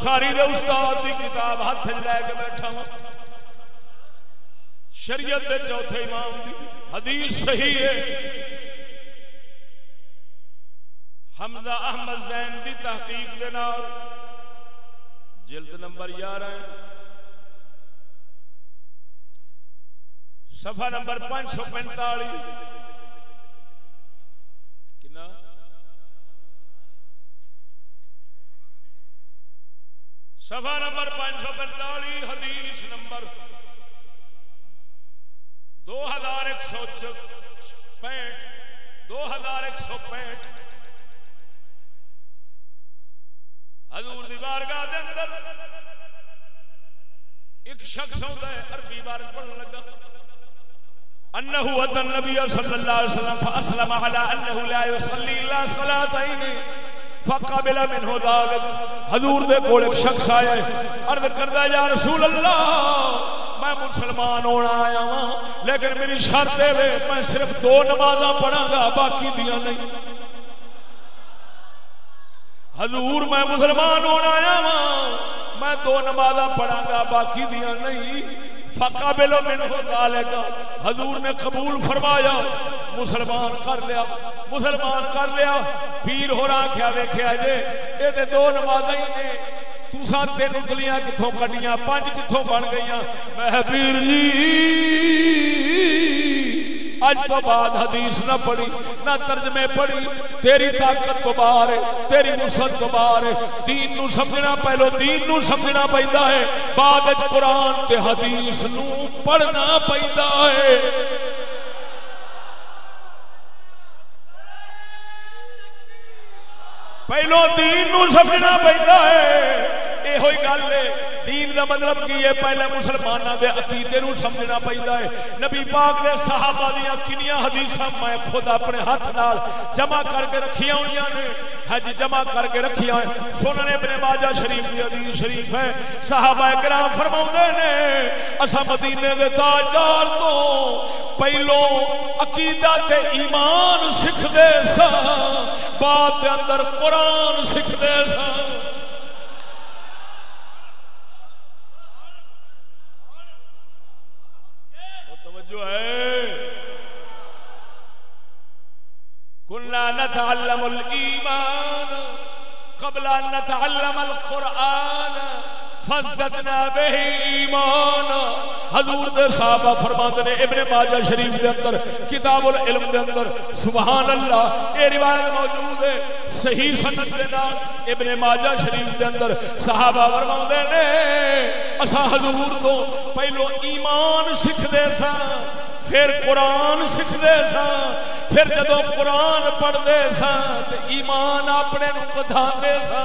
بخاری دے استاد دی کتاب ہاتھ لے کے بیٹھا ہوں شریعت دے چوتھے امام دی حدیث صحیح ہے۔ حمزہ احمد زین دی تحقیق دے نال جلد نمبر 11 ہے۔ صفحہ نمبر پانچ سو پینتالی انه لا يصلي الا صلاتين فقبل منه ذلك. حضور دے کول ایک شخص آیا عرض کردا یا رسول اللہ، میں مسلمان ہونا آیا ہوں لیکن میری شرط ہے میں صرف دو نمازاں پڑھاں گا، باقی دیاں نہیں۔ حضور، میں مسلمان ہونا آیا ہوں میں دو نمازاں پڑھاں گا، باقی دیاں نہیں۔ فقابل من ہو ذالک حضور نے قبول فرمایا، مسلمان کر لیا۔ مسلمان کر لیا۔ پیر ہو رہا کیا ویکھیا جے یہ دو نماز نے۔ تسا تین اتلیاں کتوں کٹیاں پانچ کتوں بن گئی میں پیر جی اج تو بعد حدیث نہ پڑھی، نہ ترجمے پڑھی۔ تیری طاقت تو باہر ہے، تیری نصرت تو باہر ہے۔ دین نو سمجھنا پہلو، دین نو سمجھنا پیندا ہے۔ بعد وچ قرآن تے حدیث نو پڑھنا پیندا ہے پہلو دین نو سمجھنا پہنا ہے۔ یہ ہوئی گل ہے۔ دین دا مطلب کی ہے؟ پہلے مسلمانوں دے عقیدے نو سمجھنا پہندا ہے۔ نبی پاک دے صحابہ دیاں کنیاں حدیثاں میں خود اپنے ہاتھ نال جمع کر کے رکھیاں ہویاں نے۔ حج جمع کر کے رکھیاں ہیں۔ سنن ابن ماجہ شریف دی حدیث شریف ہے۔ صحابہ کرام فرماؤندے نے اسا مدینے دے تاجدار تو پہلو عقیدہ تے ایمان سکھ دے سا بات دے اندر قرآن سکھ سن۔ توجہ ہے۔ كنا نتعلم الإيمان قبل أن نتعلم القرآن۔ فازددنا به ایمانا حضور دے صحابہ فرماتے نے ابن ماجہ شریف دے اندر، کتاب العلم دے اندر سبحان اللہ اے روایت موجود ہے۔ صحیح سند دے نال ابن ماجہ شریف دے اندر صحابہ فرماتے نے اسا حضور تو پہلو ایمان سکھ دے سا پھر قرآن سکھتے سا پھر جدو قرآن پڑھتے سا تو ایمان اپنے بتا سا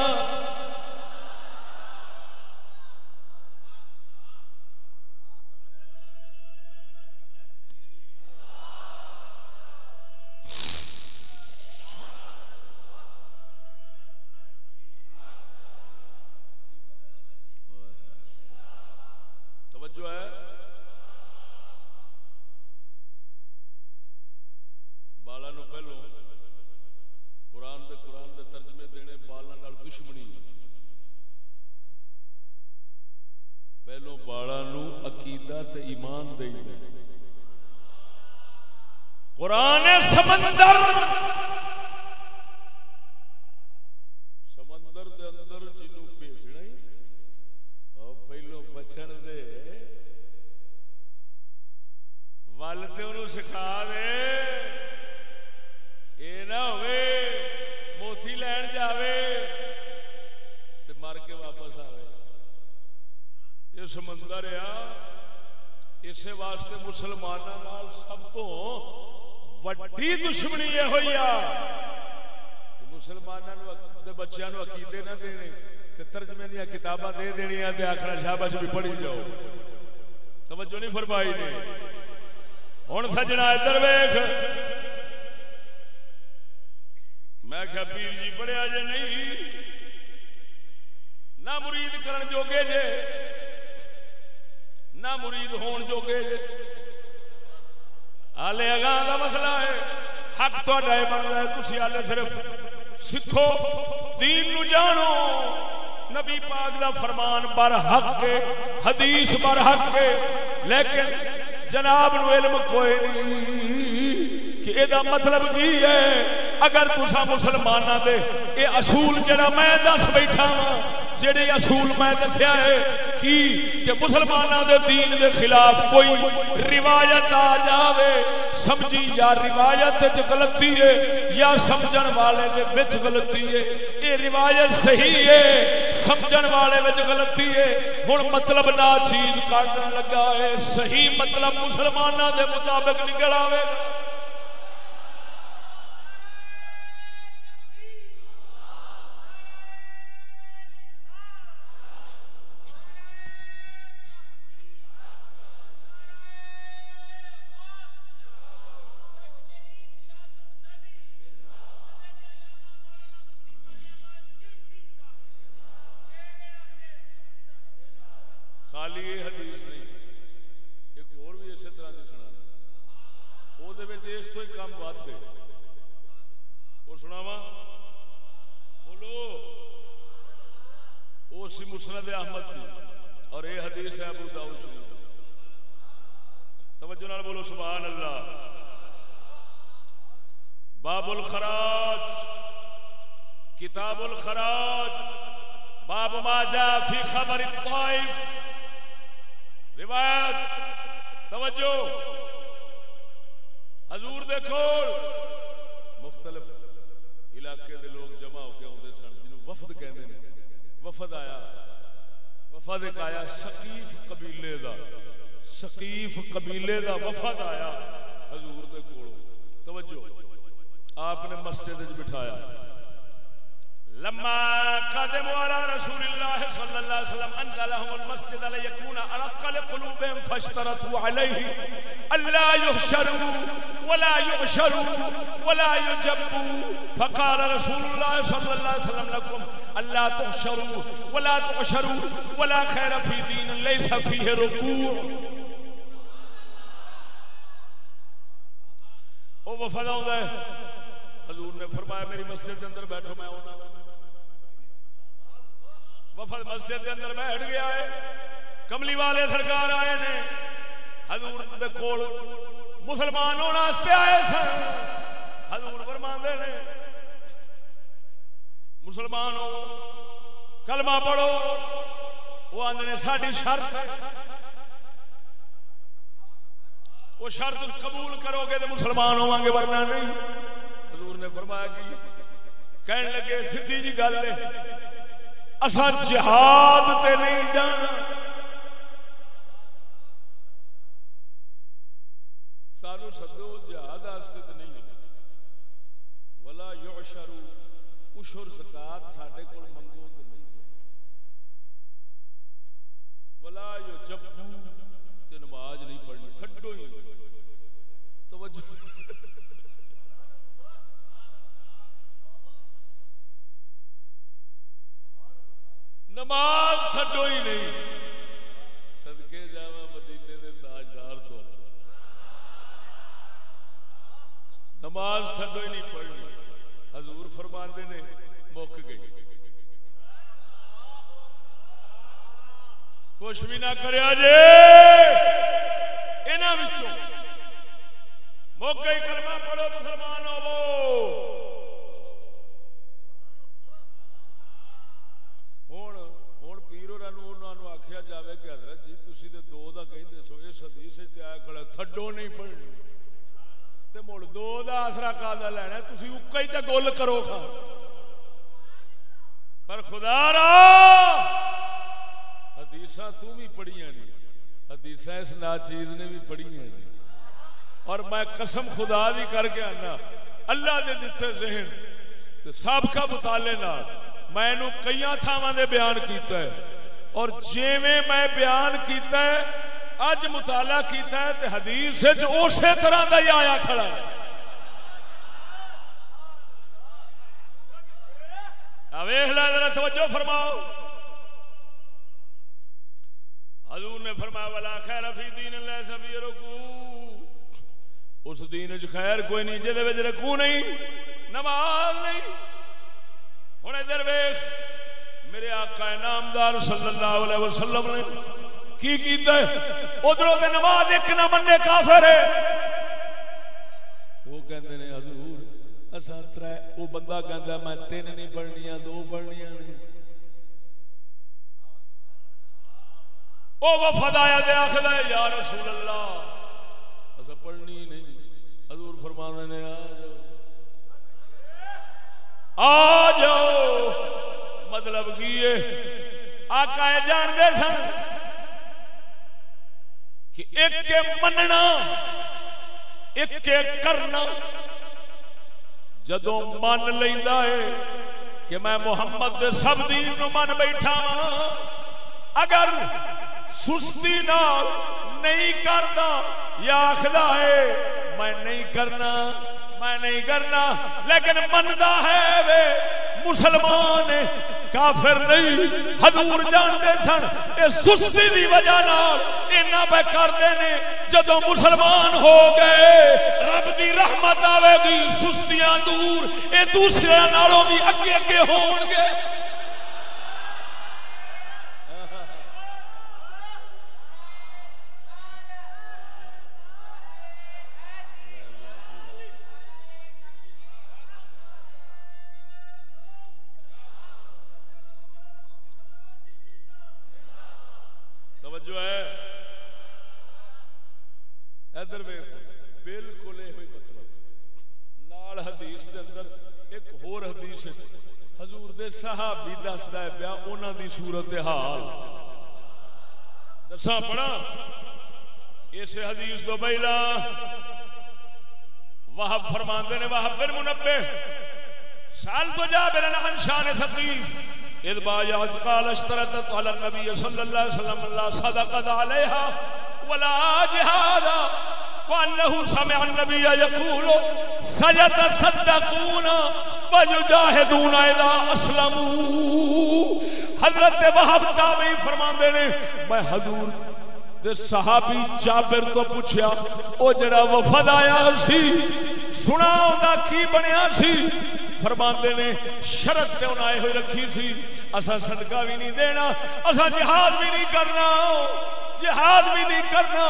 مطلب کی ہے؟ اگر تسا مسلمانہ دے اے اصول جڑا میں دس بیٹھا ہاں جڑے اصول میں دسیا ہے کی کہ مسلمانہ دے دین دے خلاف کوئی روایت آ جاوے، سمجھی یا روایت وچ غلطی ہے یا سمجھن والے دے وچ غلطی ہے؟ اے روایت صحیح ہے، سمجھن والے وچ غلطی ہے۔ ہن مطلب نہ چیز کاٹن لگا ہے، صحیح مطلب مسلمانہ دے مطابق نکل آوے۔ گا وہ آدھے ساری شرط وہ شرط قبول کرو گے تو مسلمان ہوا گے ورنہ نہیں۔ حضور نے فرمایا کہ کہنے لگے سیدھی جی گل ہے اصا جہاد تے نہیں جانا۔ سانو سدو جہاد واسطے تے نہیں۔ ولا یعشرو اشر زکات ساڈے کول منگو تے نہیں ولا یجبو تے نماز نہیں پڑھنی، تھڈو ہی توجہ۔ نماز تھڈو ہی نہیں۔ صدقے جاوا مدینے دے تاجدار تو۔ نماز تھڈو ہی نہیں پڑھنی۔ حضور فرماندے نے، مک گئی۔ کچھ بھی نہ کریا جے انہاں وچوں مک گئی کلمہ پڑھو، مسلمان ہوو۔ ہن ہن پیر ہوراں نوں جاوے کہ حضرت جی تسی تے دو دا کہندے سو، اس حدیث وچ آیا کھڑا، تھڈو نہیں پڑھنی۔ تے مڑ دو دا آسرا کادا لینا، تسی اکا ہی چ گل کرو کھا۔ پر خدا را! حدیثاں تو بھی پڑھیاں نہیں حدیثاں اس ناچیز نے بھی پڑھیاں نہیں اور میں قسم خدا بھی کر کے آنا، اللہ دے دتے ذہن تے سابقہ مطالعے نال میں نو کئی تھاواں دے بیان کیتا ہے۔ اور جویں میں بیان کیتا ہے اج مطالعہ کیتا ہے تے حدیث وچ اسی طرح دا ہی آیا کھڑا ہے۔ اویخ لا ذرا توجہ فرماؤ۔ حضور نے فرمایا، ولا خیر فی دین اللہ سبی رکوع اس دین وچ خیر کوئی نہیں جے وچ رکوع نہیں، نماز نہیں۔ ہن ادھر ویکھ، میرے آقا نامدار صلی اللہ علیہ وسلم نے کی کیتا ہے؟ ادھروں تے نماز ایک نہ مننے کافر ہے۔ وہ کہندے نے، حضور، اساں ترے، وہ بندہ کہندا میں تین نہیں پڑھنیاں، دو پڑھنیاں نہیں او وفد آیا دے آخر یا رسول اللہ۔ اسا پڑھنی نہیں۔ حضور فرمانے نے، آ جاؤ۔ آ جاؤ۔ مطلب کی ہے؟ آقا جان دے سن کہ ایک کے مننا، ایک کے کرنا۔ جدو من لینا ہے کہ میں محمد دے سب دین نو من بیٹھا ہاں اگر سستی نال نہیں کرنا یا آخدا ہے، میں نہیں کرنا، میں نہیں کرنا، لیکن مندا ہے وے، مسلمان کافر نہیں، حضور جان دے سن اے سستی دی وجہ نال اینا پہ کردے نے جدو مسلمان ہو گئے، رب دی رحمت آوے گی، سستیاں دور اے دوسرے نالوں بھی اگے اگے ہون گے توجہ ہے ادھر بالکل یہ مطلب نال حدیث دے اندر ایک ہور حدیث حضور دے صحابی دسدا ہے پیا انہاں دی صورت حال۔ دسا پڑھا اس حدیث تو پہلا وہب فرماندے نے وہب بن منبہ۔ سال تو جا جابر عن شان ثقيف اذ بايعت قال اشترطت على النبي صلى الله عليه وسلم لا صدقه عليها ولا جهاد وانه سمع النبي يقول، سيتصدقون ويجاهدون اذا اسلموا حضرت وهب تابعی فرماندے نے، میں حضور دے صحابی جابر تو پوچھیا، او جڑا وفد آیا سی سنا انہاں کی بنیا سی؟ فرماندے نے، شرط تے انہاں ہوئی رکھی سی اسا صدقہ بھی نہیں دینا اسا جہاد بھی نہیں کرنا، جہاد بھی نہیں کرنا۔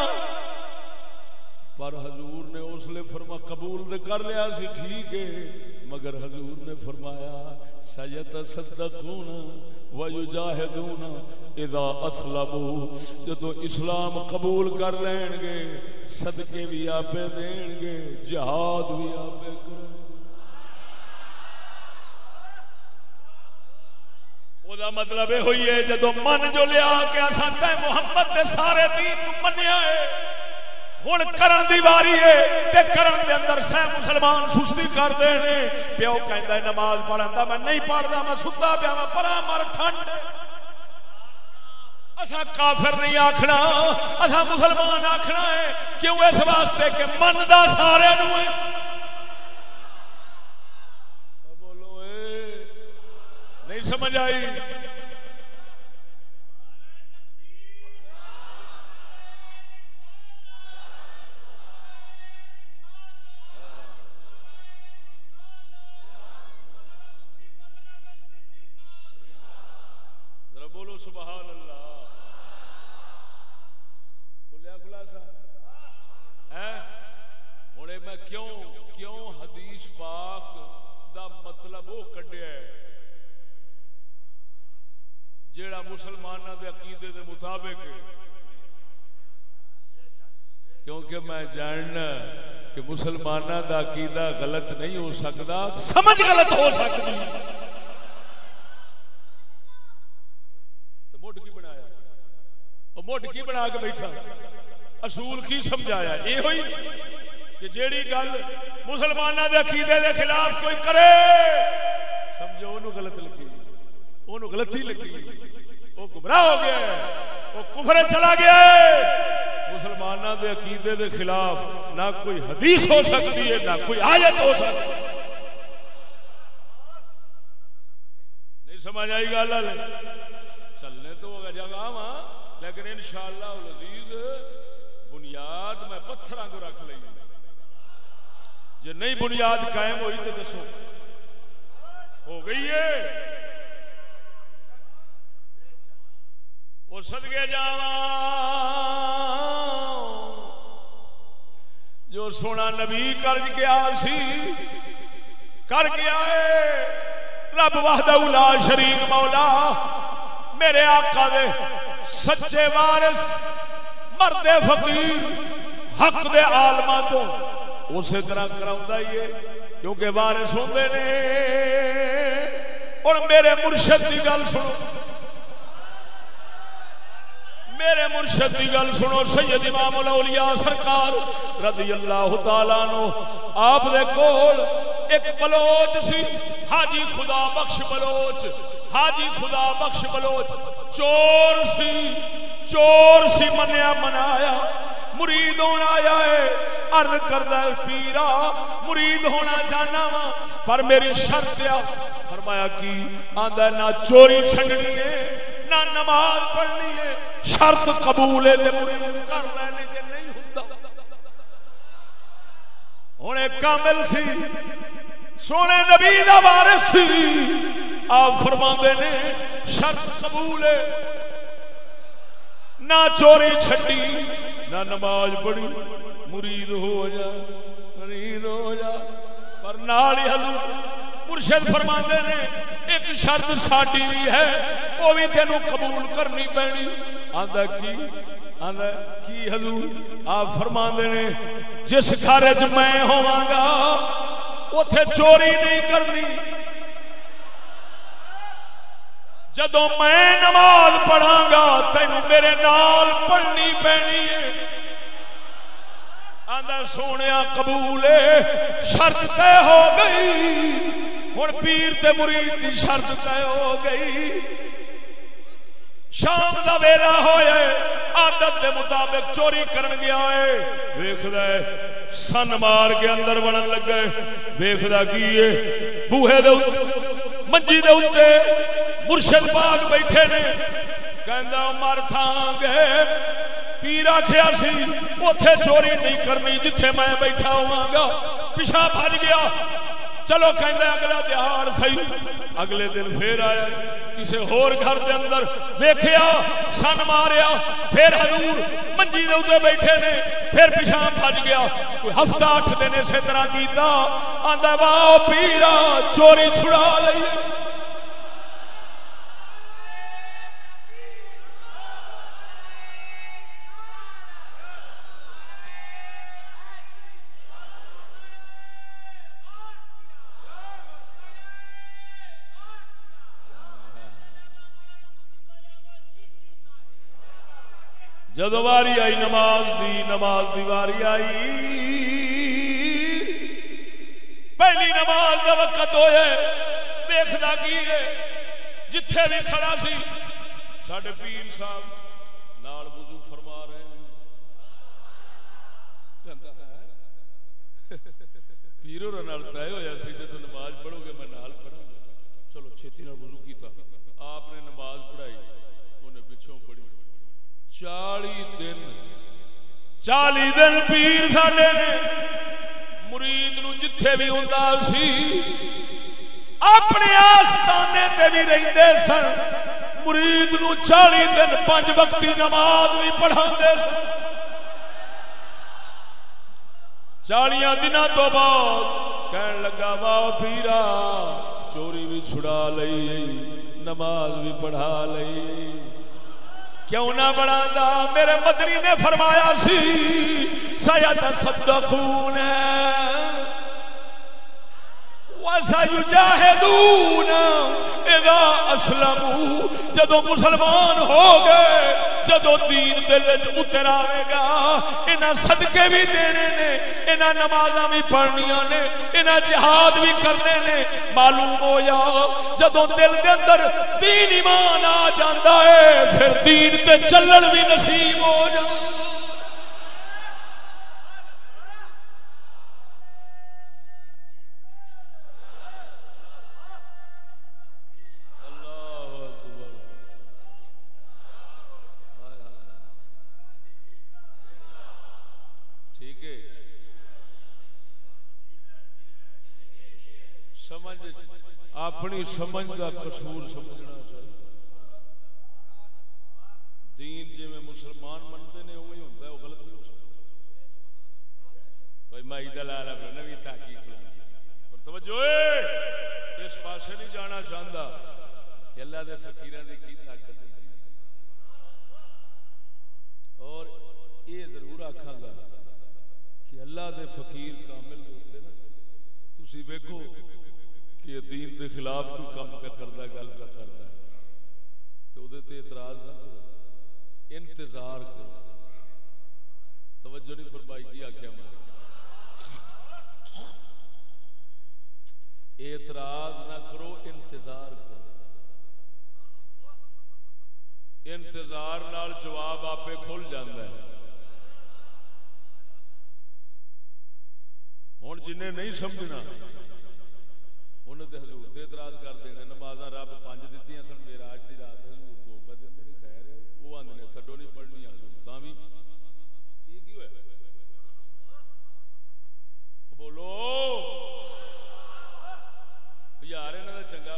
پر حضور نے اس لیے فرما، قبول دے کر لیا سی، ٹھیک ہے، مگر حضور نے فرمایا سید صدقون و یجاہدون اذا اسلموا، جدو اسلام قبول کر لین گے، صدقے بھی آپے دین گے، جہاد بھی آپے کریں او دا مطلب یہ ہوئی ہے، جدو من جو لیا کہ اساں تے محمد دے سارے دین منیا ہے، ہن کرن دی واری ہے تے کرن دے اندر سہ مسلمان سستی کر دے نے پیو کہندا ہے، نماز پڑھن دا میں نہیں پڑھدا، میں ستا پیا میں پرا مر ٹھنڈ۔ اسا کافر نہیں آکھنا اسا مسلمان آکھنا ہے کیوں اس واسطے کہ من دا سارے نو ہے۔ نہیں سمجھ آئی ذرا بولو سبحان اللہ کھلیا خلاصہ ہے ہوں میں کیوں کیوں حدیث پاک دا مطلب وہ کڈیا ہے جیڑا مسلمانوں دے عقیدے دے مطابق ہے کیونکہ میں جاننا کہ مسلمانوں دا عقیدہ غلط نہیں ہو سکتا، سمجھ غلط ہو سکتی۔ تو مڈ کی بنایا؟ وہ مڈ کی بنا کے بیٹھا۔ اصول کی سمجھایا؟ یہ ہوئی کہ جیڑی گل مسلمانوں دے عقیدے دے خلاف کوئی کرے، سمجھو انہوں غلط لگی۔ انہوں غلطی لگی۔ وہ گمراہ ہو گیا وہ کفر چلا گیا ہے۔ مسلمانوں دے عقیدے دے خلاف نہ کوئی حدیث ہو سکتی ہے، نہ کوئی آیت ہو سکتی ہے۔ نہیں سمجھ آئی گل چلنے تو وہ جگہ وہاں لیکن انشاءاللہ العزیز، بنیاد میں پتھراں کو رکھ لئی جے نہیں بنیاد قائم ہوئی تو دسو۔ ہو گئی ہے؟ اور صدقے جاواں۔ جو سونا نبی کر گیا سی، کر گیا ہے رب وحدہ لا شریک مولا، میرے آقا دے سچے وارث، مرد فقیر، حق دے عالماں تو اسی طرح کراؤندا ہی ہے، کیونکہ وارث ہوندے نے۔ اور میرے مرشد دی گل سنو۔ میرے مرشد کی گل سنو، سید امام الاولیاء سرکار رضی اللہ تعالیٰ نو آپ دے کول ایک بلوچ سی، حاجی خدا بخش بلوچ، حاجی خدا بخش بلوچ، چور سی چور سی منیا منایا، مرید ہونا آیا ہے، عرض کردہ پیرا، مرید ہونا چاہنا وا، پر میری شرط آ فرمایا کی، آندا نہ چوری چھڈنی ہے نہ نماز پڑھنی ہے، شرط قبول ہے تے مرید کر لینے تے نہیں ہوندا۔ ہن ایک کامل سی، سونے نبی دا وارث سی۔ آپ فرماندے نے، شرط قبول ہے۔ نہ چوری چھڈی، نہ نماز پڑھی۔ مرید ہو جا مرید ہو جا۔ پر نال ہی حضور مرشد فرماندے نے، ایک شرط ساڈی بھی ہے، وہ بھی تینوں قبول کرنی پینی آندا کی؟ آندا کی حضور؟ آپ فرماندے نے، جس گھر وچ میں ہوواں گا، اوتھے چوری نہیں کرنی۔ جدو میں نماز پڑھا گا تین میرے نال پڑھنی پینی ہے۔ آدھا سونے قبول شرط طے ہو گئی۔ ہوں پیر تے مرید کی شرط طے ہو گئی۔ شام کا ویلا ہوا آدت دے مطابق چوری کرن گیا ہے۔ ویخد سن مار کے اندر بنن لگا ویخد کی بوہے دے منجی دے اتنے مرشد پاک بیٹھے نے۔ کہندا، مر تھاں گے۔ پیر آخیا سی اتے چوری نہیں کرنی جتھے میں بیٹھا ہوا گا۔ پیچھا بھج گیا۔ چلو کہندے اگلا دیہڑ سی اگلے دن پھر آیا کسی ہور گھر دے اندر ویکھیا، سن ماریا، پھر حضور منجی دے اوتے بیٹھے نے، پھر پیچھا پھج گیا۔ کوئی ہفتہ اٹھ دن اسی طرح کیتا، آندا واہ پیرا، چوری چھڑا لئی۔ جدو واری آئی نماز دی نماز دی واری آئی۔ پہلی نماز کا وقت ہوئے دیکھنا کی ہے؟ جتھے بھی کھڑا سی، ساڈے پیر صاحب نال وضو فرما رہے ہیں۔ کہندا ہے پیرو نال طے ہویا سی جے تو نماز پڑھو گے میں نال پڑھوں گا۔ چلو چھتی نال وضو کیتا آپ نے نماز پڑھائی انہیں پچھوں پڑھی چالی دن چالی دن پیر ساڈے نے مرید نو جتھے بھی ہوندا سی اپنے آستانے تے بھی رہندے سن مرید نو چالی دن پنج وقتی نماز بھی پڑھاندے سن چالیاں دن تو بعد کہن لگا واہ پیرا چوری بھی چھڑا لئی نماز بھی پڑھا لئی کیوں نہ بڑا دا میرے مدنی نے فرمایا سی سید صدقون وسیجاہدون اذا اسلموا، جدو مسلمان ہو گئے، جدو دین دل اتر آئے گا، انہاں صدقے بھی دینے نے، انہاں نمازاں بھی پڑھنیاں نے، انہاں جہاد بھی کرنے نے۔ معلوم ہو یا جدو دل دے اندر دین ایمان آ جاندا ہے، پھر دین تے چلن بھی نصیب ہو جاندا اپنی سمجھ کا قصور سمجھنا چاہیے۔ دین جی میں مسلمان منتے نے وہی ہوتا ہے، وہ غلط نہیں ہو سکتا۔ کوئی مائی دلال نوی تحقیق اور توجہ، اس پاسے نہیں جانا چاہتا کہ اللہ دے فقیران دی کی طاقت اور یہ ضرور آکھاں گا کہ اللہ دے فقیر کامل ہوتے نا، تسی ویکھو۔ کہ دین دے خلاف کوئی کام پہ کردا گل پہ کردا تو اودے تے اعتراض نہ کرو۔ انتظار کرو۔ توجہ نہیں فرمائی، کی آکھیا میں؟ اعتراض نہ کرو، انتظار کرو۔ انتظار نال جواب آپے کھل جاندا ہے۔ ہن جنہیں نہیں سمجھنا انہوں نے حضور سے اعتراض کر دینا نماز رب پانچ دیتی سن میرا اج کی رات حضور دو پہ دن میری خیر ہے۔ وہ آدھے نے تھڈو نہیں پڑھنی حضور تا بھی یہ کی ہوا بولو۔ یار انہوں کا چنگا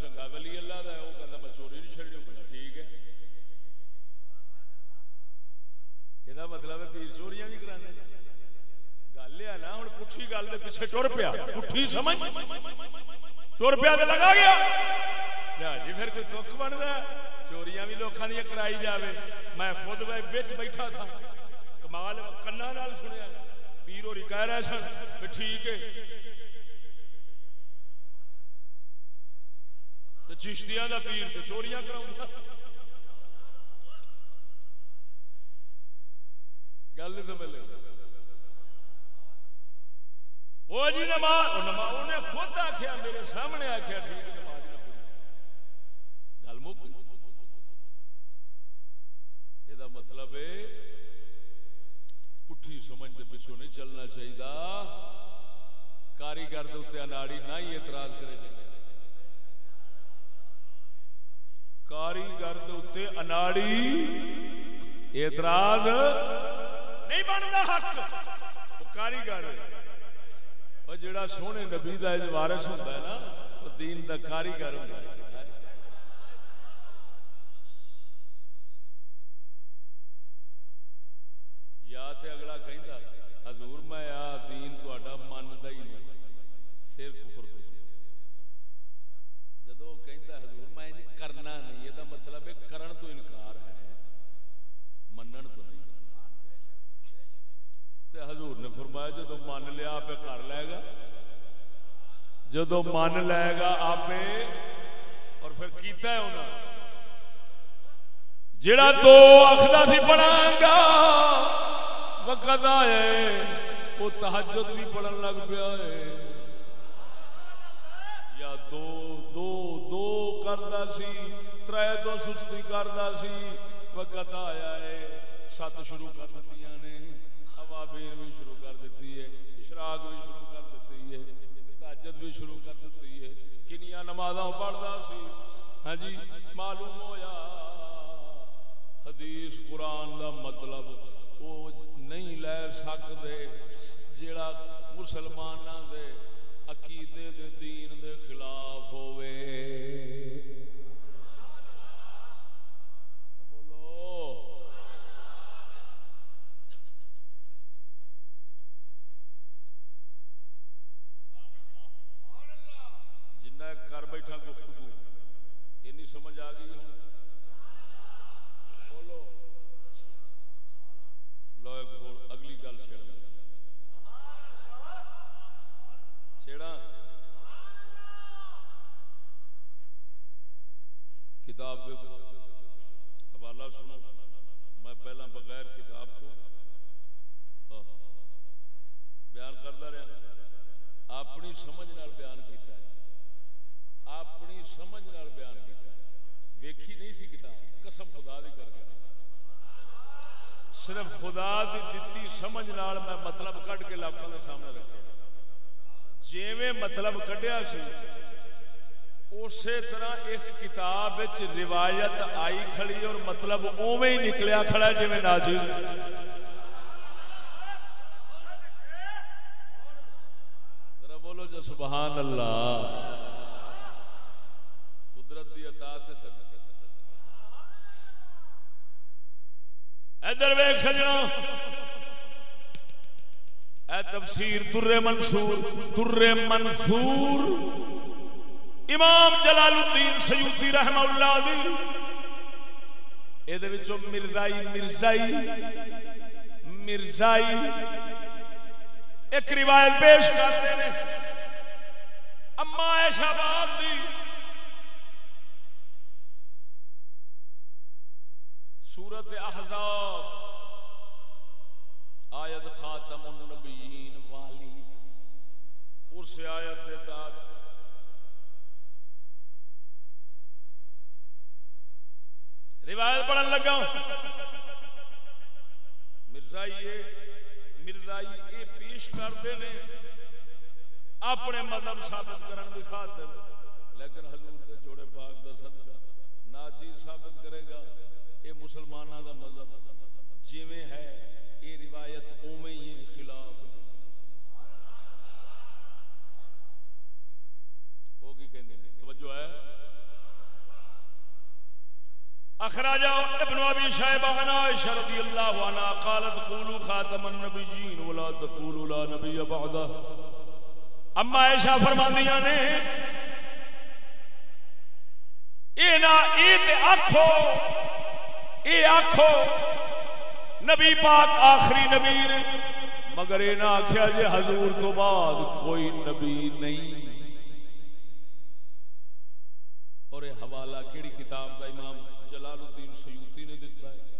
چنگا ولی اللہ کا وہ کہتا میں چوری نہیں چڑی کہنا ٹھیک ہے۔ یہ مطلب ہے پیر چوریاں بھی کرانے گل نا ہوں پٹھی گل کے پیچھے ٹر پیا پٹھی سمجھ ٹر پیا تو لگا گیا جی پھر کوئی دکھ بنتا چوریاں بھی لوگوں دیا کرائی جائے میں خود بچ بیٹھا تھا کمال کنا سنیا پیر ہوری کہہ رہے سن ٹھیک ہے چشتیاں دا پیر تو چوریاں کراؤں گل تو ملے وہ جی نماز نماز انہیں خود آخیا میرے سامنے آخیا ٹھیک نماز نہ پڑھی۔ گل مک یہ مطلب ہے پٹھی سمجھ کے نہیں چلنا چاہیے کاریگر دے اناڑی نہ ہی اعتراض کرے کاریگر دے اناڑی اعتراض نہیں بنتا حق۔ کاریگر جڑا سونے نبی دا وارث ہوتا ہے نا وہ دین دا کاریگر ہوتا ہے یا تے اگلا کہندا حضور میں آ دین تہاڈا مندا ہی نہیں پھر کفر تے سی جدوں کہندا حضور میں انج کرنا نہیں یہ مطلب ہے کرن تو انکار ہے منن تو نہیں تے حضور نے فرمایا جدو من لیا آپ کر لے گا۔ جدو من لے گا آپ اور پھر کیتا ہے انہوں جڑا دو اخلا سی پڑھا گا، وقت آئے، وہ تحجد بھی پڑھن لگ پیا ہے۔ یا دو دو دو کردا سی، ترے تو سستی کردا سی، وقت آیا ہے، سات شروع کر دیتی۔ نے بھی شروع کر دیتی ہے، اشراق بھی شروع کر دیتی ہے تحجد بھی شروع کر دیتی ہے۔ کنیاں نمازاں پڑھدا سی۔ ہاں جی معلوم ہویا۔ حدیث قرآن دا مطلب وہ نہیں لے سکتے جڑا مسلماناں دے عقیدے دے دین دے خلاف ہوئے بولو جنہ کر بیٹھا گفتگو اینی سمجھ آ گئی ہوں بولو لو ایک ہور اگلی گل چھڑ دیں چھڑا کتاب دیکھو حوالہ سنو میں پہلا بغیر کتاب تو آہ، بیان کرتا رہا اپنی سمجھ نال بیان کیتا ہے اپنی سمجھ نال بیان کیتا ہے ویکھی نہیں سی کتاب قسم خدا دی کر گیا صرف خدا دی دتی سمجھ نال میں مطلب کڈ کے لوکاں دے سامنے رکھیا جیویں مطلب کڈیا سی اسی طرح اس کتاب وچ روایت آئی کھڑی اور مطلب اوویں ہی نکلیا کھڑا جی جویں نازل ذرا بولو جو سبحان اللہ۔ قدرت دی عطا تے صدقے ادھر ویک سجنا۔ اے تفسیر در منصور در منصور۔ امام جلال الدین سیوطی رحمہ اللہ دی اے دے مرزائی مرزائی مرزائی ایک روایت پیش کرتے ہیں اما عائشہ باب دی سورت احزاب آیت خاتم النبیین والی اس آیت کے تحت روایت پڑھن لگا مرزائی مرزائی یہ پیش کرتے ہیں اپنے مذہب ثابت کرن کی خاطر لیکن حضور کے جوڑے پاک دا صدقہ ناچیز ثابت کرے گا یہ مسلمانوں دا مذہب جویں ہے یہ روایت اوویں ہی ہے، خلاف نہیں۔ وہ کی کہندے نے توجہ ہے اخراج ابن ابي شيبه عن عائشه رضي الله عنها قالت قولوا خاتم النبيين ولا تقولوا لا نبي بعده اما عائشہ فرماندیاں نے اے نا اے تے آکھو اے نبی پاک آخری نبی نے مگر اے نہ آکھیا جے حضور تو بعد کوئی نبی نہیں اور یہ حوالہ کیڑی کتاب دا امام جلال الدین سیوطی نے دیتا ہے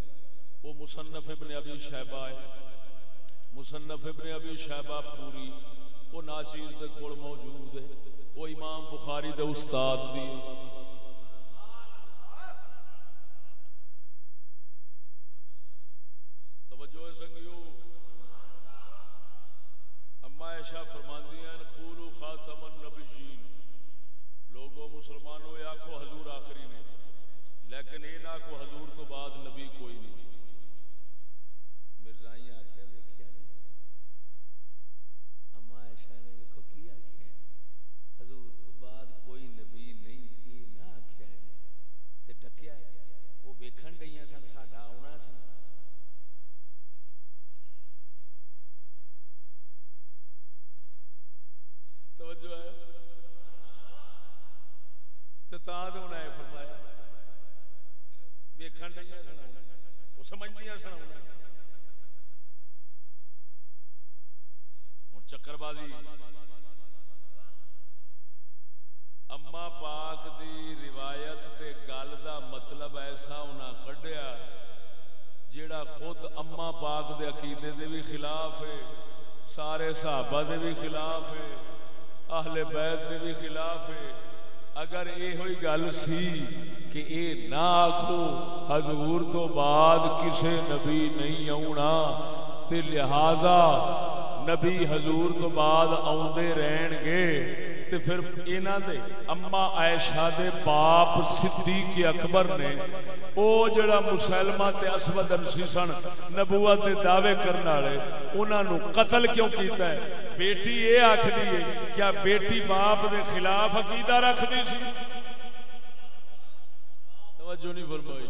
وہ مصنف ابن ابی شہبہ ہے مصنف ابن ابی شہبہ پوری وہ ناشیر دے کول موجود ہے وہ امام بخاری دے استاد دی ہے۔ توجہ ہے سنگیو اما عائشہ فرماندی ہیں قولوا خاتم النبیین لوگوں مسلمانوں یہ آخو حضور آخری نے لیکن یہ نہ آخو حضور تو بعد نبی کوئی نہیں مرزائی آخیا دیکھیا نہیں اما عائشہ نے دیکھو توجہ ہے تو تا تو انہیں یہ فرمایا ویکھن نہیں سنا وہ سمجھدیاں سنا ہوں چکر بازی اما پاک دی روایت تے گل دا مطلب ایسا انہاں کڈیا جیڑا خود اما پاک دے عقیدے دے بھی خلاف ہے سارے صحابہ دے بھی خلاف ہے اہل بیت دے بھی خلاف ہے اگر یہ ہوئی گل سی کہ اے نہ آکھو حضور تو بعد کسے نبی نہیں آنا تے لہذا نبی حضور تو بعد آدھے رہن گے تے پھر اینا دے اما عائشہ دے باپ صدیق اکبر نے او جڑا مسلمہ تے اسود انسی سن نبوت دے دعوے کرنا رہے انہاں نو قتل کیوں کیتا ہے؟ بیٹی اے آکھ دیئے کیا بیٹی باپ دے خلاف عقیدہ رکھ دی سی؟ توجہ نہیں فرمائی۔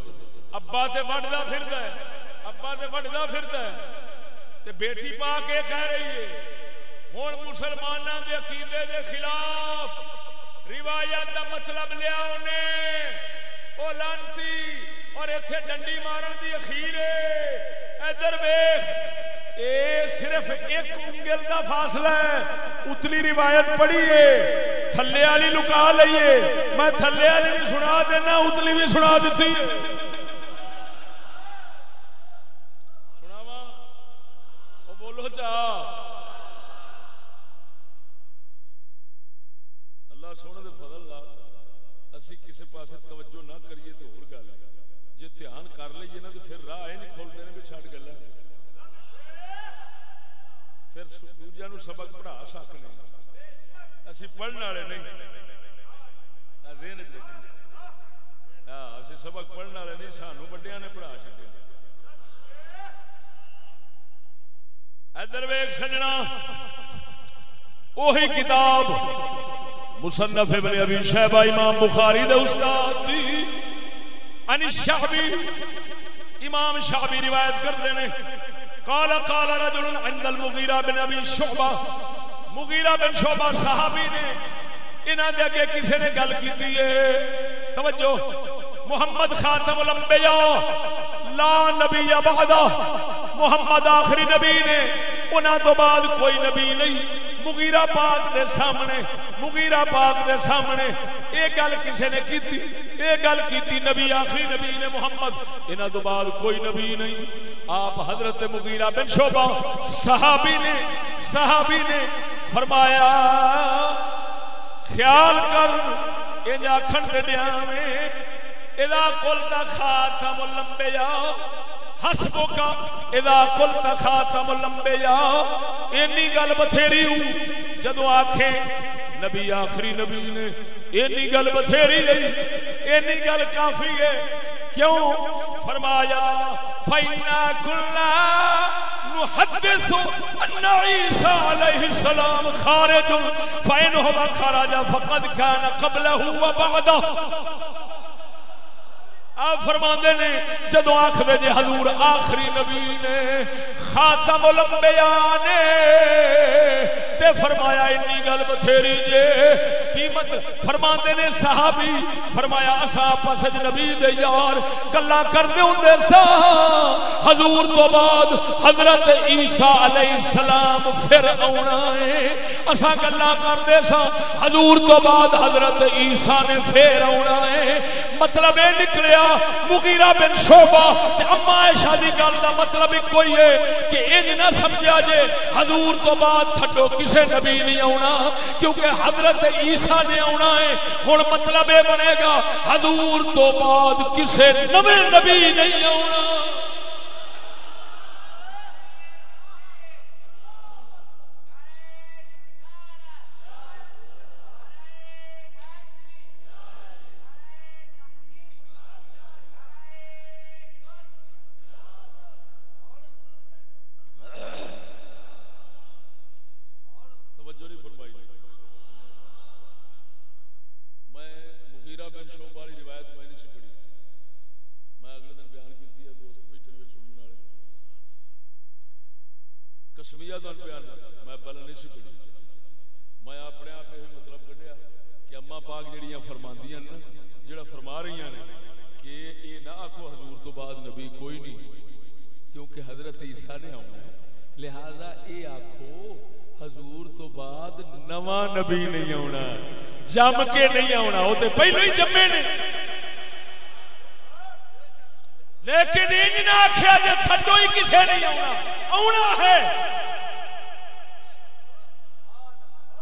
ابا تے وڈدا پھردا ہے، ابا تے وڈدا پھردا ہے۔ تے بیٹی پاک کے کہہ رہی ہے ہوں مسلمانوں کے عقیدے دے خلاف روایت کا مطلب لیا انہیں۔ وہ لانتی، اور اتنے ڈنڈی مارن کی اخیر ہے۔ ادھر ویخ اے صرف ایک انگل کا فاصلہ ہے۔ اتلی روایت پڑھی ہے، تھلے والی لکا لئیے۔ میں تھلے والی بھی سنا دینا اتلی بھی سنا دیتی ہے۔ جا اللہ سونے دے فضل لا اسی کسی پاسے توجہ نہ کریے تو اور گل۔ جے دھیان کر لئیے نا تو پھر راہ نہیں کھولنے نے بھی چھڑ گلا پھر دوجیا نو سبق پڑھا سکنے۔ اسی پڑھنے والے نہیں۔ ذہن چ ہاں اسی سبق پڑھنے والے نہیں، سانو بڑیاں نے پڑھا چکے ادھر ویک سجنا۔ وہی کتاب مصنف ابن ابی شہبہ امام بخاری دے استاد دی۔ ان شعبی امام شعبی روایت کرتے ہیں۔ قال قال رجل عند المغیرہ بن ابی شعبہ۔ مغیرہ بن شعبہ صحابی نے انہاں دے اگے کسی نے گل کیتی ہے۔ توجہ، محمد خاتم الانبیاء، لا نبی بعدہ۔ محمد آخری نبی نے، انہاں تو بعد کوئی نبی نہیں۔ مغیرہ پاک دے سامنے، مغیرہ پاک دے سامنے۔ اے گل کسے نے کیتی؟ اے گل کیتی نبی، آخری نبی نے محمد۔ انہاں تو بعد کوئی نبی نہیں۔ آپ حضرت مغیرہ بن شعبہ، صحابی نے صحابی نے فرمایا، خیال کر یہ آخر دے دیا میں اذا قلت خاتم الانبیاء حسبو کا اذا قلت خاتم الانبیاء، اینی گل بتھیری ہوں۔ جدو آکھیں نبی آخری نبی نے اینی گل بتھیری گئی، اینی گل کافی ہے۔ کیوں؟ فرمایا فینا کلا نحدث ان عیسیٰ علیہ السلام خارج فینہو خرج فقد کان قبلہ و بعدہ آپ فرما نے جدو آخر جی حضور آخری نبی نے خاتم الانبیاء نے تے فرمایا انی گل بتھیری جے. قیمت فرما نے صحابی، فرمایا اسا پسج نبی دے یار، گلا کرنے ہوندے سا حضور تو بعد حضرت عیسیٰ علیہ السلام پھر آنا ہے۔ اسا گلا کرتے سا حضور تو بعد حضرت عیسیٰ نے پھر آنا ہے۔ مطلب یہ نکلیا، مغیرہ بن شعبہ تے اما عائشہ دی گل دا مطلب ایک کوئی ہے کہ انج نہ سمجھا جے۔ حضور تو بعد تھڈو کسے نبی نہیں آنا کیونکہ حضرت عیسیٰ نے آنا ہے۔ ہن مطلب یہ بنے گا، حضور تو بعد کسے نویں نبی نہیں آنا توجہ نہیں فرمائی میں مغیرہ بن شعبہ والی روایت میں نہیں سی پڑھی میں اگلے دن بیان کیتی ہے دوست بیٹھے نے سننے والے کسمیہ دا بیان میں پہلے نہیں سی پڑھی میں اپنے آپ یہ اما پاک جڑیاں فرماندیاں نا جڑا فرما رہی ہیں کہ اے نہ آکھو حضور تو بعد نبی کوئی نہیں کیونکہ حضرت عیسیٰ نے آنا ہے لہذا اے آکھو حضور تو بعد نواں نبی نہیں آنا جم کے نہیں آنا وہ تو پہلو ہی جمے نے۔ لیکن انج نہ آخیا جی تھڈو ہی کسے نہیں آنا آنا ہے۔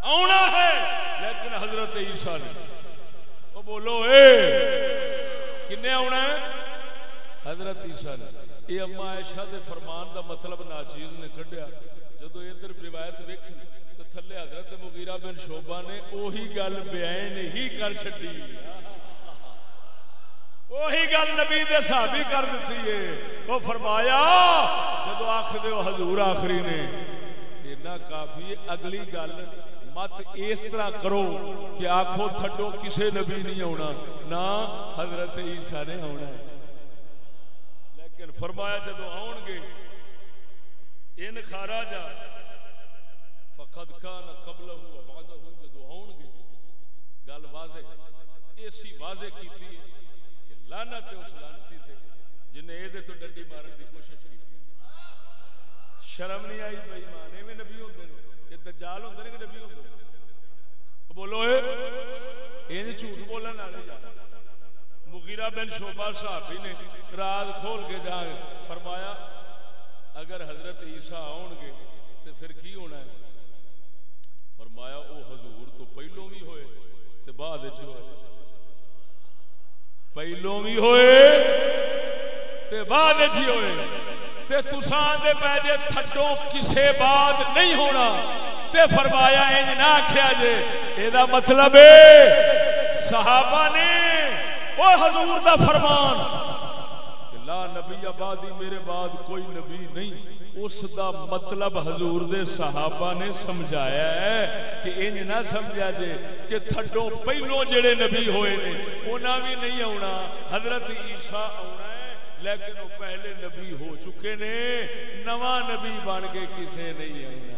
آنا ہے۔ لیکن حضرت عیسیٰ نے، وہ بولو، اے، کنے آنا ہے؟ حضرت عیسیٰ نے یہ اما عائشہ دے فرمان دا مطلب ناچیز نے کڈیا۔ جدو ادھر روایت ویکھی تو تھلے حضرت مغیرہ بن شوبہ نے اوہی گل بیان ہی کر چھڈی۔ وہی گل نبی دے صحابی کر دیتی ہے۔ وہ فرمایا، جدو آخ دے حضور آخری نے، اتنا کافی اگلی گل مت اس طرح کرو کہ آخو تھڈو کسے نبی نہیں آنا نہ حضرت عیسیٰ نے آنا ہے۔ لیکن فرمایا جدو آن گے، ان خارجا فقد کان قبلہ و بعدہ جدو آن گے۔ گل واضح ایسی واضح کیتی ہے کہ لعنت اس لعنتی تے جن نے اے تو ڈنڈی مارن دی کوشش کی شرم نہیں آئی بھائی مان ایویں نبی ہوندے نے۔ یہ دجال ہوندے نے کہ نبی ہوندے نے؟ بولو اے اے جھوٹ بولن والے جا۔ مغیرہ بن شعبہ صحابی نے راز کھول کے جا فرمایا، اگر حضرت عیسیٰ آن گے تو پھر کی ہونا ہے؟ فرمایا، او حضور تو پہلو بھی ہوئے تے بعد ہوئے. پہلو بھی ہوئے تے بعد ہوئے تے تساں دے پے جے تھڈو کسے بعد نہیں ہونا تے فرمایا، انج نہ آکھیا جے. مطلب اے دا مطلب ہے صحابہ نے، او حضور دا فرمان کہ لا نبی آبادی میرے بعد کوئی نبی نہیں۔ اس دا مطلب حضور دے صحابہ نے سمجھایا ہے کہ انج نہ سمجھا جے کہ تھڈو پہلو جڑے نبی ہوئے نے انہاں بھی نہیں آنا حضرت عیسیٰ آنا ہے، لیکن وہ پہلے نبی ہو چکے نے، نواں نبی بن کے کسے نہیں آنا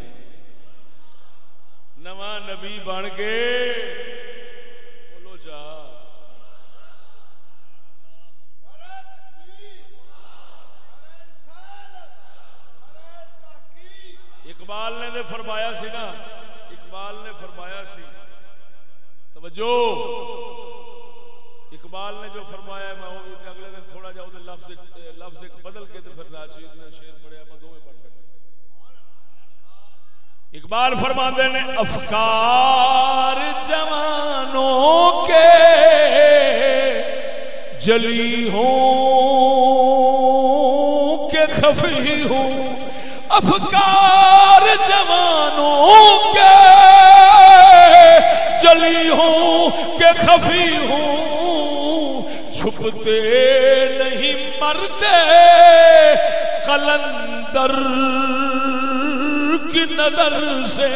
نواں نبی بن کے، بولو جا۔ اقبال نے دے فرمایا سی نا، اقبال نے فرمایا سی۔ توجہ۔ اقبال نے جو فرمایا ہے، میں وہ بھی اگلے دن تھوڑا جا لفظ لفظ ایک بدل کے تو پھر ناچیز نے شیر پڑھیا میں دو میں پڑھ سکتا اقبال فرماندے نے، افکار جوانوں کے جلی ہوں کہ خفی ہوں۔ افکار جوانوں کے جلی ہوں کہ خفی ہوں چھپتے نہیں، مرتے قلندر کی نظر سے۔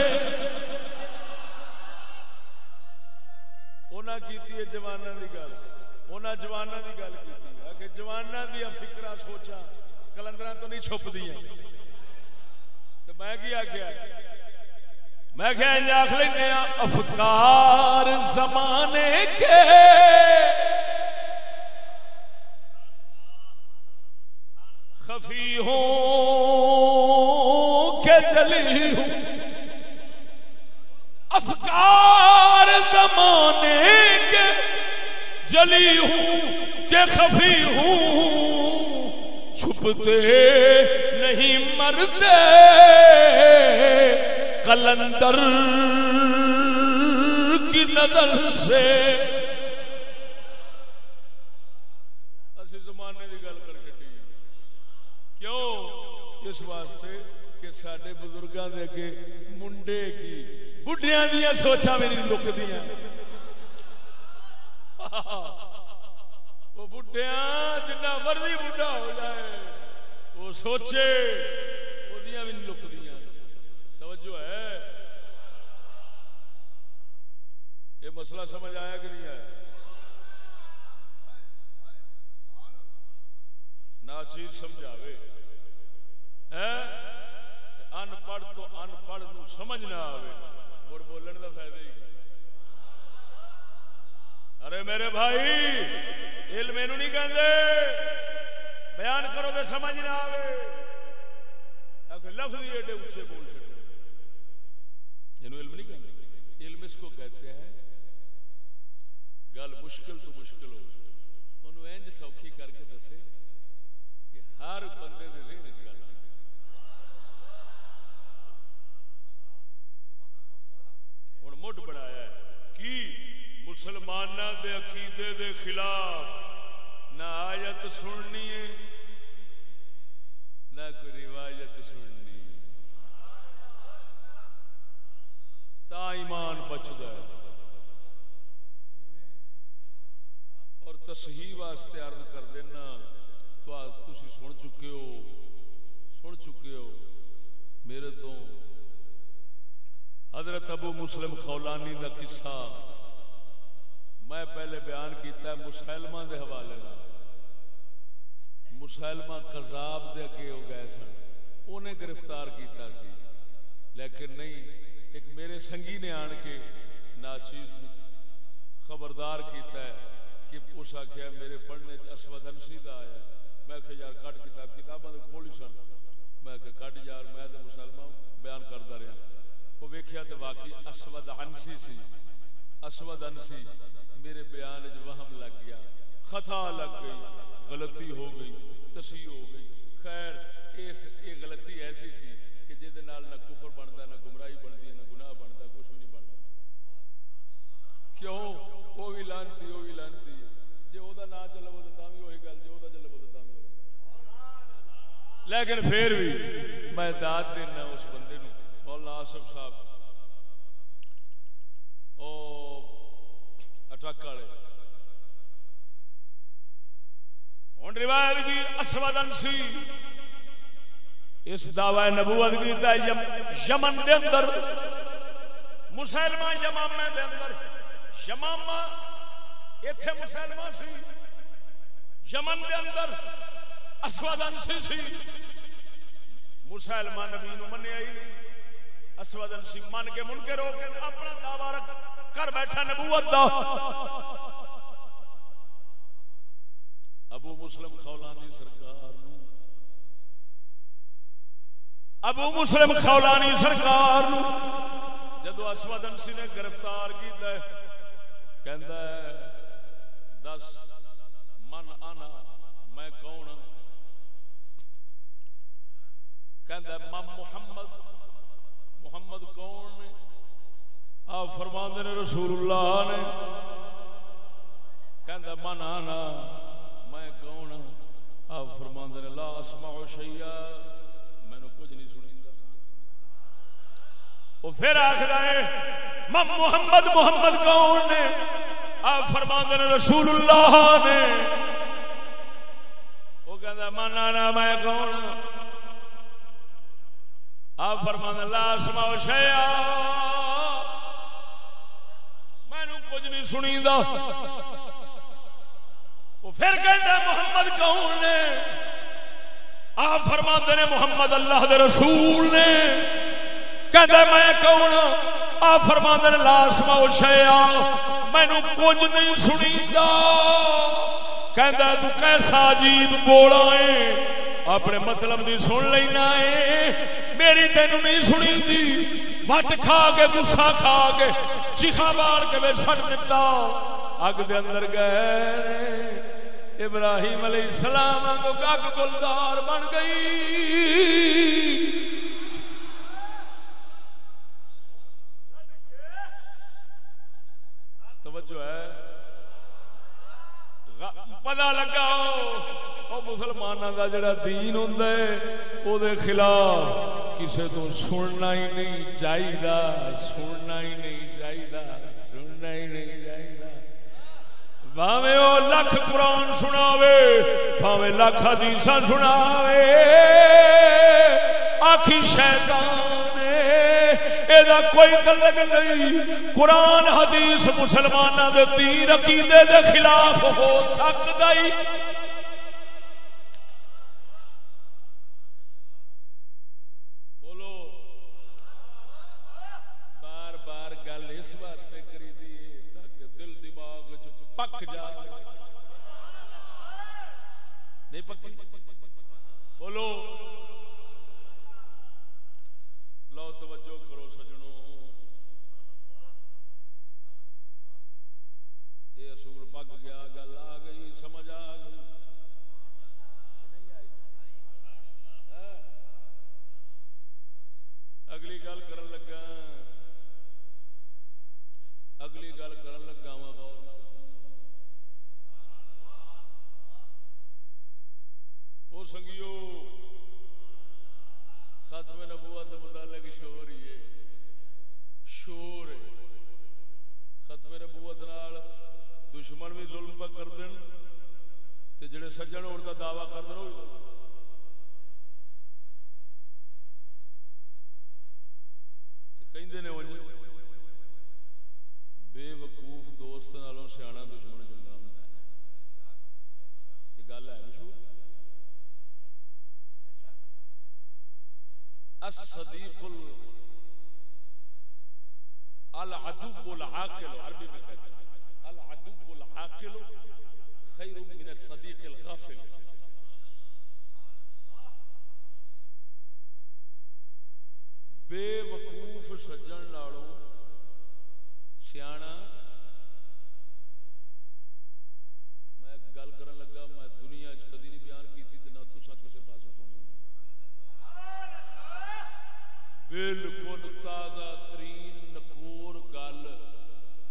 اونا کیتی ہے جوانہ دی گل۔ اونا جوانہ دی گل کیتی ہے۔ کہ جوانہ دی فکرہ سوچا کلندران تو نہیں چھپ دی ہیں تو میں کیا کیا؟ میں کہا یہ آخ لینے افکار زمانے کے۔ خفی ہوں کہ جلی ہوں۔ افکار زمانے کے۔ جلی ہوں کہ خفی ہوں۔ چھپتے نہیں مرتے۔ قلندر کی نظر سے۔ اسی زمانے کی گل کر چکی کیوں؟ اس واسطے کہ بزرگوں کے اگے منڈے کی بڈیا دیا سوچا بھی نہیں لکتی وہ بڈیا جنا مرضی بڈھا ہو جائے۔ وہ سوچے وہ بھی نہیں لکتی توجہ ہے یہ مسئلہ سمجھ آیا کہ نہیں آیا ناچیر سمجھاوے ان پڑھ تو ان پڑھ نو سمجھ نہ آوے مڑ بولن دا فائدہ ہی ارے میرے بھائی علم اینو نہیں کہندے بیان کرو تے سمجھ نہ آوے۔ اگر لفظ ہی ایڈے اونچے بول چھڑے اینو علم نہیں کہندے علم اس کو کہتے ہیں، گل مشکل تو مشکل ہو۔ انہوں انج سوکھی کر کے دسے کہ ہر بندے دے ذہن وچ گل آئے ہن مڈ بنایا ہے کی مسلماناں دے عقیدے دے خلاف نہ آیت سننی ہے، نہ کوئی روایت سننی تا ایمان بچدا ہے۔ اور تصحیح واسطے عرض کر دینا، تو تسی سن چکے ہو، سن چکے ہو۔ میرے تو حضرت ابو مسلم خولانی کا قصہ میں پہلے بیان کیتا ہے مسلمہ دے حوالے نال۔ مسلمہ قذاب دے اگے ہو گئے سن۔ انہیں گرفتار کیتا سی۔ لیکن نہیں، ایک میرے سنگی نے آن کے ناچیز خبردار کیتا ہے کہ اس آخیا میرے پڑھنے اسود انسی دا آیا میں کہ یار کٹ کتاب، کتاباں دے کھول ہی سن۔ میں کہ کٹ یار، میں تے مسلمان بیان کردا رہا وہ ویکھیا تے واقعی اسود انسی سی۔ اسود انسی میرے بیان وہم لگ گیا۔ خطا لگ گئی۔ غلطی ہو گئی۔ تصحیح ہو گئی۔ خیر، اس، یہ غلطی ایسی سی کہ جے نال نہ کفر بندا، نہ گمراہی بندی نہ گناہ بندا، کچھ بھی نہیں بندا۔ کیوں؟ وہ بھی لانتی، وہ بھی لانتی۔ جی وہ نام چلے وہ تو بھی وہی گل جی وہ چلے وہ تو بھی لیکن پھر بھی میں داد دینا اس بندے نو مولانا آصف صاحب۔ او اٹک والے ہوں روایت کی اسود انسی اس دعوی نبوت کی یمن دے اندر مسلمہ یمامے دے اندر، یمامہ ایتھے مسلمان سی، یمن دے اندر اسود انسی سی۔ مسلمان نبی نو منیا ہی نہیں۔ اسود انسی من کے منکر ہو کے اپنا دعوی رکھ کر بیٹھا نبوت دا۔ ابو مسلم خولانی سرکار نو۔ ابو مسلم خولانی سرکار نو۔ جدو اسود انسی نے گرفتار کیتا ہے، کہندا ہے، دس، من آنا میں کون ہوں کہندا ہے، مم محمد محمد کون نے؟ آپ فرماندے نے رسول اللہ نے۔ کہندا من آنا، میں کون ہاں؟ آپ فرماندے نے لا اسمع شیئا۔ مینوں کچھ نہیں سنیندا۔ وہ پھر آخر ہے محمد محمد کون نے؟ آپ فرماندے نے رسول اللہ نے۔ وہ کہندا من آنا، میں کون ہاں؟ آپ فرماندے لا اسمع شیئا۔ مینوں کچھ نہیں سنیندا۔ وہ پھر کہتا محمد کون نے آپ فرماتے نے، محمد اللہ دے رسول نے۔ کہتا میں کون ہاں؟ آپ فرماتے نے لاس مو شیا مینو کچھ نہیں سنی دا کہتا تو کیسا عجیب بولا ہے؟ اپنے مطلب دی سن لینا ہے۔ میری تینو نہیں سنی دی۔ وٹ کھا کے گسا کھا کے چیخا بار کے میرے سٹ دیتا اگ دے اندر گئے ابراہیم علیہ السلام کو گگ گلدار بن گئی۔ توجہ ہے۔ پتا لگا۔ وہ مسلمانوں کا جڑا دین ہوں وہ خلاف کسی تو سننا ہی نہیں چاہیے سننا ہی نہیں چاہیے سننا ہی نہیں چاہیے بھاوے وہ لکھ قرآن سناوے بھاوے لکھ حدیث سناوے۔ آخی شیطان ایدا کوئی تعلق نہیں۔ قرآن، حدیث مسلمانوں دے تین عقیدے دے خلاف ہو سکتا ہی۔ پک نہیں پکی؟ بولو۔ سجن اور دا دعویٰ کر دو بے وقوف دوست نالوں سیاح دشمن چنگا ہوتا ہے۔ یہ گل ہے مشہور۔ الصدیق العدو العاقل، عربی میں کہتے ہیں۔ العدو العاقل خیر من الصدیق الغافل. بے وقوف سجن نالوں سیانا، میں گل کرن لگا، میں دنیا کدی نہیں بیان کیتی تے نہ تساں کسے پاسوں سنی بالکل تازہ ترین نکور گل،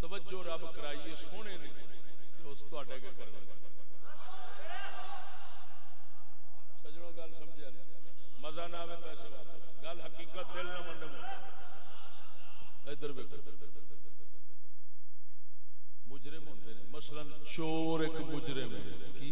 توجہ رب کرائیے، سونے نہیں اس تو اٹھے کے کرنے سجنوں گل سمجھے مزہ نہ آوے پیسے واپس۔ گل حقیقت دل نہ منڈم ادھر بے مجرم ہوتے ہیں مثلا چور ایک مجرم ہے۔ کی؟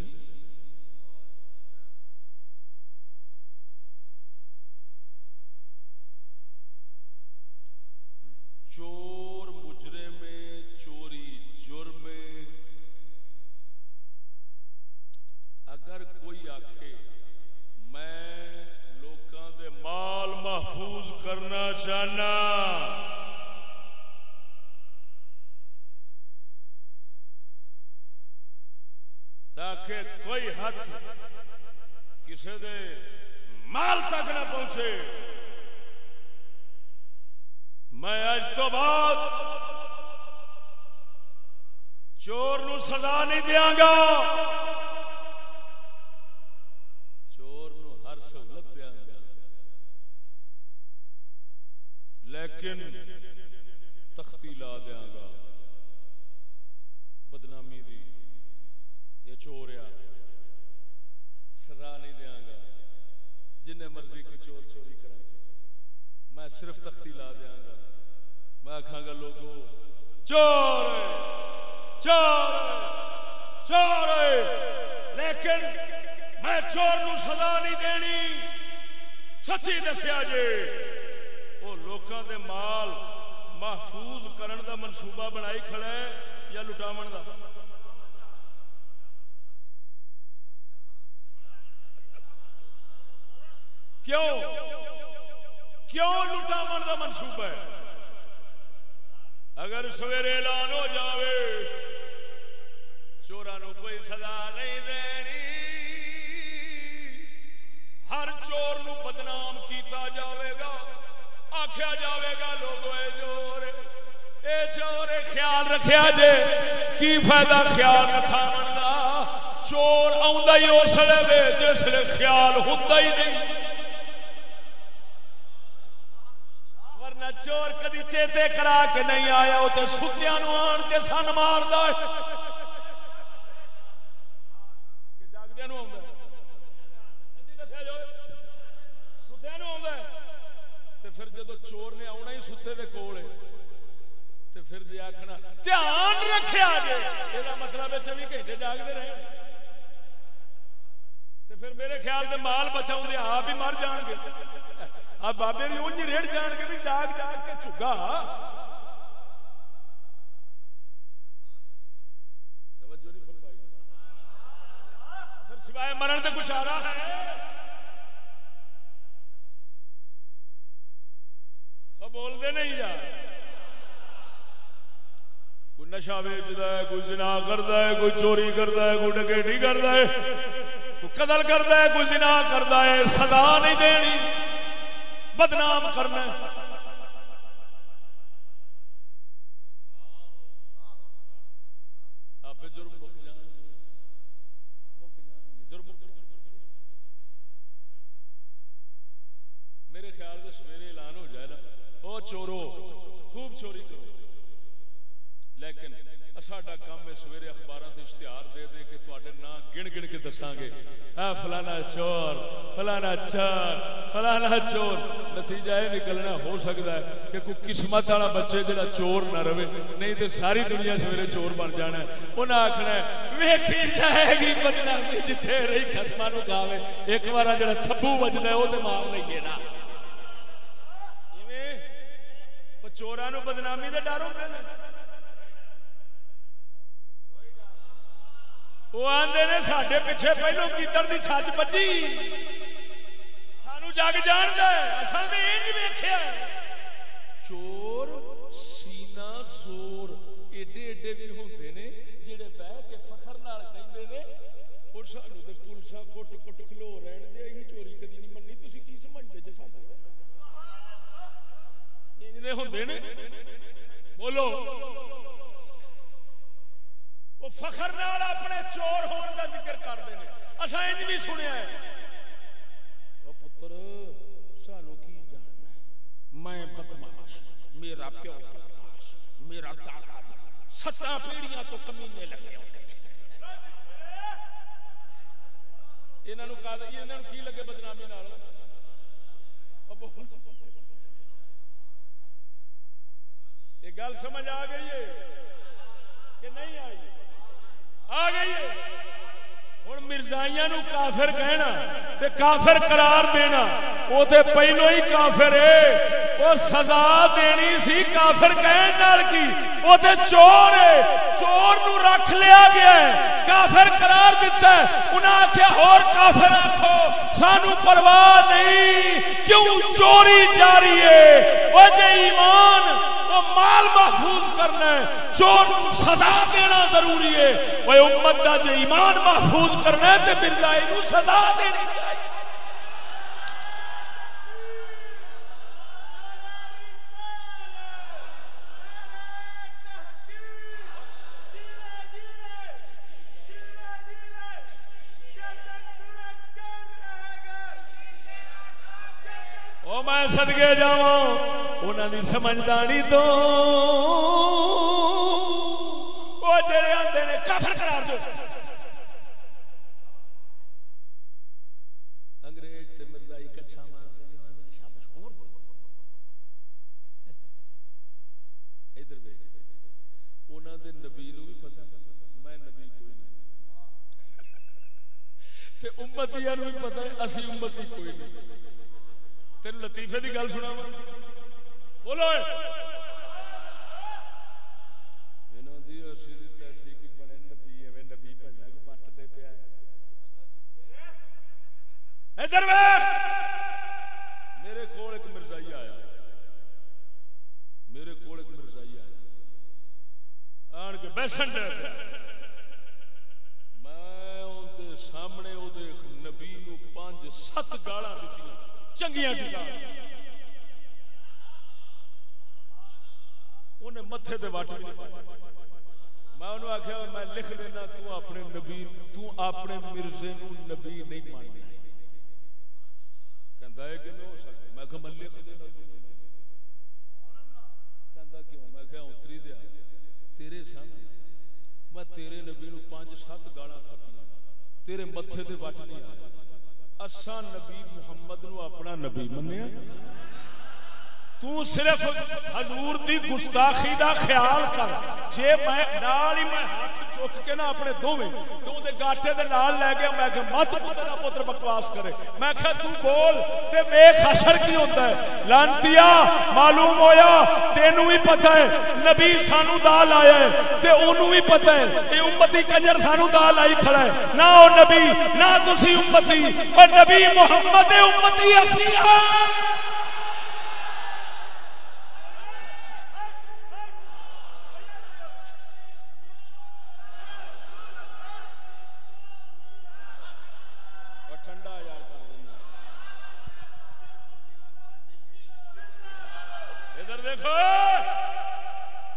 ہوندے نے بولو۔ وہ فخر نال اپنے چور ہونے کا ذکر کرتے ہیں۔ اصا انج بھی سنیا ہے۔ وہ پتر، سانو کی جاننا میں بدماش، میرا پیو بدماش، میرا دادا۔ ستا پیڑیاں تو کمینے لگے انہوں کی لگے بدنامی نال؟ یہ گل سمجھ آ گئی ہے کہ نہیں آئی؟ آ گئی ہوں مرزائیاں نو کافر کہنا تے کافر قرار دینا وہ تے پہلو ہی کافر ہے۔ وہ سزا دینی سی کافر کہن نال کی وہ تے چور ہے۔ چور نو رکھ لیا گیا ہے۔ کافر قرار دیتا ہے۔ انہاں آکھیا اور کافر آکھو۔ سانو پرواہ نہیں۔ کیوں چوری جاری ہے؟ وہ جے ایمان مال محفوظ کرنا ہے چور سزا دینا ضروری ہے۔ وہ امت دا جو ایمان محفوظ کرنا ہے تے بلائی سزا دینی چاہیے۔ او میں صدقے جاواں، انہاں دی سمجھداری تو۔ او جڑے آندے نے کافر قرار دو۔ انگریز تے مرزائی کچھا مار دے شاباش ادھر ویکھ۔ انہاں دے نبی نو بھی پتہ میں نبی کوئی نہیں۔ تے امتیاں نو بھی پتہ ہے، اسی امتی کوئی نہیں۔ تین لطیفے کی گل سنا بولو میرے کو ایک مرزائی آیا۔ میرے کو ایک مرزائی آیا۔ آن کے بیسن میں سامنے وہ نبی نو پانچ سات گالا دیتی چنگیاں ٹکا انہیں متھے تے واٹ میں انہوں آخیا میں لکھ دینا تو اپنے نبی تو اپنے مرزے نو نبی نہیں ماننا کہندا ہے کہ نہیں ہو سکتا میں کہا میں لکھ دینا تو نہیں کہندا کیوں میں کہا اتری دیا تیرے سامنے میں تیرے نبی نو پانچ سات گالاں تھپیاں تیرے متھے تے واٹ نہیں آیا اسا نبی محمد نو اپنا نبی منیا تو صرف حضور دی گستاخی دا خیال کر۔ جے میں نال ہی میں ہاتھ چک کے نا اپنے دوویں تو دے گاٹے دے نال لے گیا، میں کہ مت پتر پتر بکواس کرے۔ میں کہ تو بول، تے ویکھ حشر کی ہوتا ہے۔ لانتیا، معلوم ہویا، تینوں بھی پتہ ہے۔ نبی سانو دال آیا ہے، تے اونوں بھی پتہ ہے۔ اے امتی کنجر سانو دال آئی کھڑا ہے۔ نہ او نبی، نہ تسی امتی او نبی محمد امتی اسی ہاں۔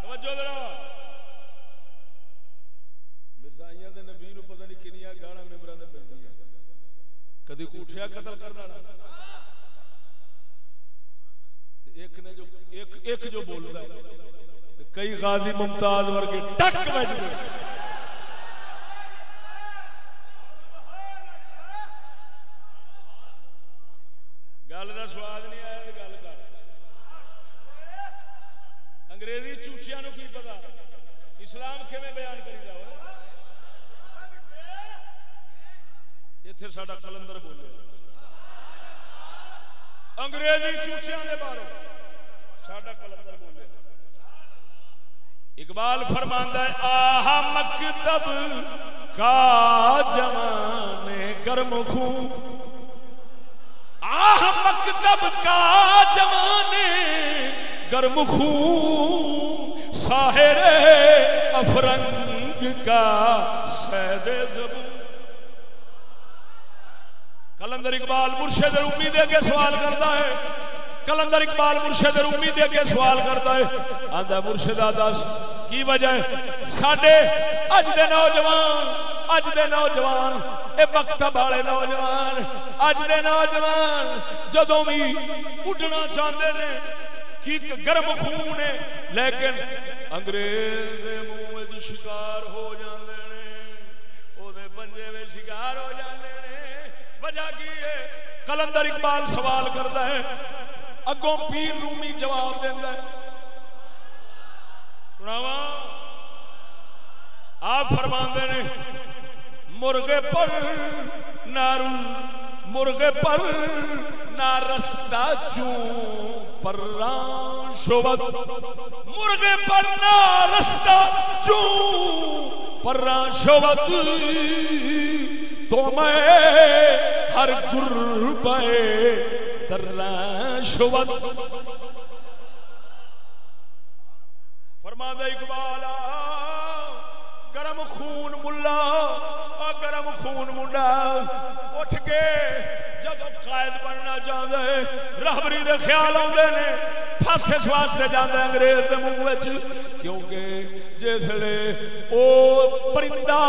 توجہ ذرا کدی قتل کرن والا۔ ایک نے جو ایک ایک جو بولدا ہے کئی غازی ممتاز ورگے ٹک بج گئے۔ گل کا سواد نہیں۔ اسلام کھے بیان کری جاؤ اتنے سا کلندر بولے انگریزی چوچیا کے بارے ساڈا کلندر بولے اقبال فرماندہ ہے آہا مکتب کا جوان گرم خون آہ مکتب کا جوان گرم خون ساحر افرنگ کا سید زبون۔ کلندر اقبال مرشد رومی دے کے سوال کرتا ہے۔ کلندر اقبال مرشد رومی دے کے سوال کرتا ہے۔ آدھا مرشد دس کی وجہ ہے؟ ساڈے اج دے نوجوان، اج دے نوجوان، اے مکتب والے نوجوان، اج دے نوجوان، جدوں بھی اڈنا چاہتے نے، کی گرم خون ہے، لیکن انگریز دے منہ وچ شکار ہو جاندے نے او دے پنجے وچ شکار ہو جاندے نے وجہ کی ہے کلندر اقبال سوال کرتا ہے اگوں پیر رومی جواب دینا ہے سناوا آپ فرماندے نے مرغے پر نارو مرغے پر نہ رستہ چوں پر شوبت۔ مرغے پر نہ رستہ چوں پر شوبت۔ تو میں ہر گربے در شوبت۔ فرماندہ اقبالا گرم خون ملا گرم خون منڈا اٹھ کے جب قائد بننا چاہتا ہے، رہبری دے خیال آتے ہیں پھس اس واسطے جانا انگریز دے منہ کیونکہ جسے او پرندہ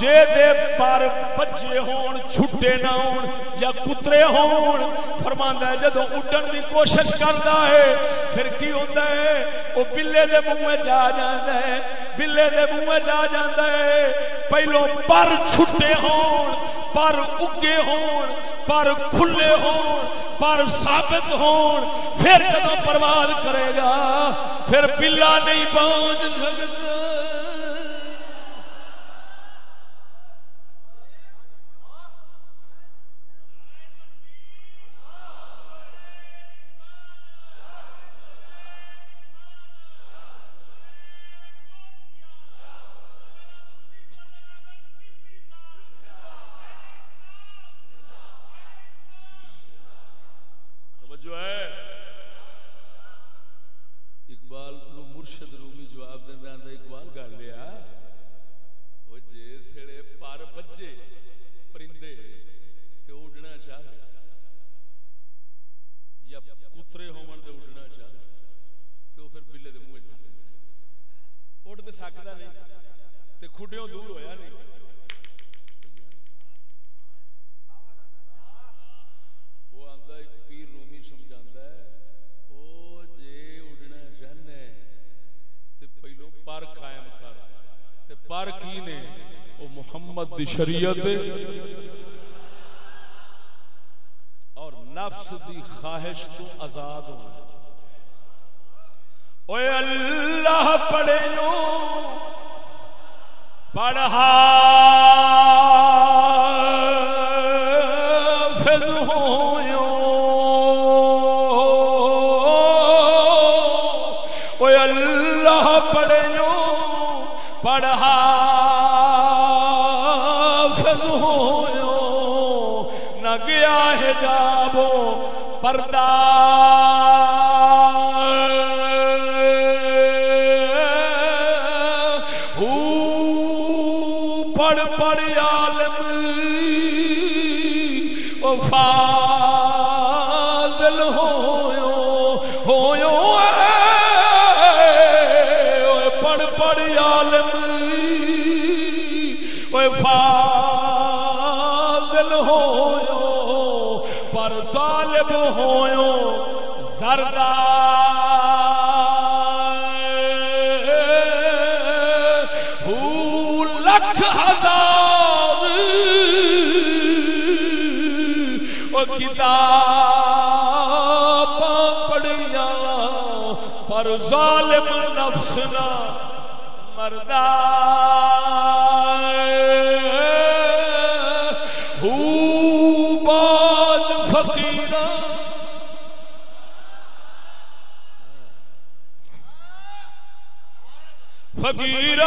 جے دے پر بچے ہون، چھٹے نہ ہون یا کترے ہون فرماندا ہے جدوں اڈن دی کوشش کردا ہے، پھر کی ہوندا ہے؟ او بلے دے منہ وچ آ جاندا ہے، بلے دے منہ وچ آ جاندا ہے۔ پہلو پر چھٹے ہون، پر اگے ہون، پر کھلے ہون، پر ثابت ہون، پھر جدوں پرواز کرے گا پھر پلا نہیں پہنچ سکتا دی شریعت اور نفس دی خواہش تو آزاد ہو۔ اے اللہ پڑھے پڑھا۔ پر ظالم نفس نہ مردا باز فقیر فقیر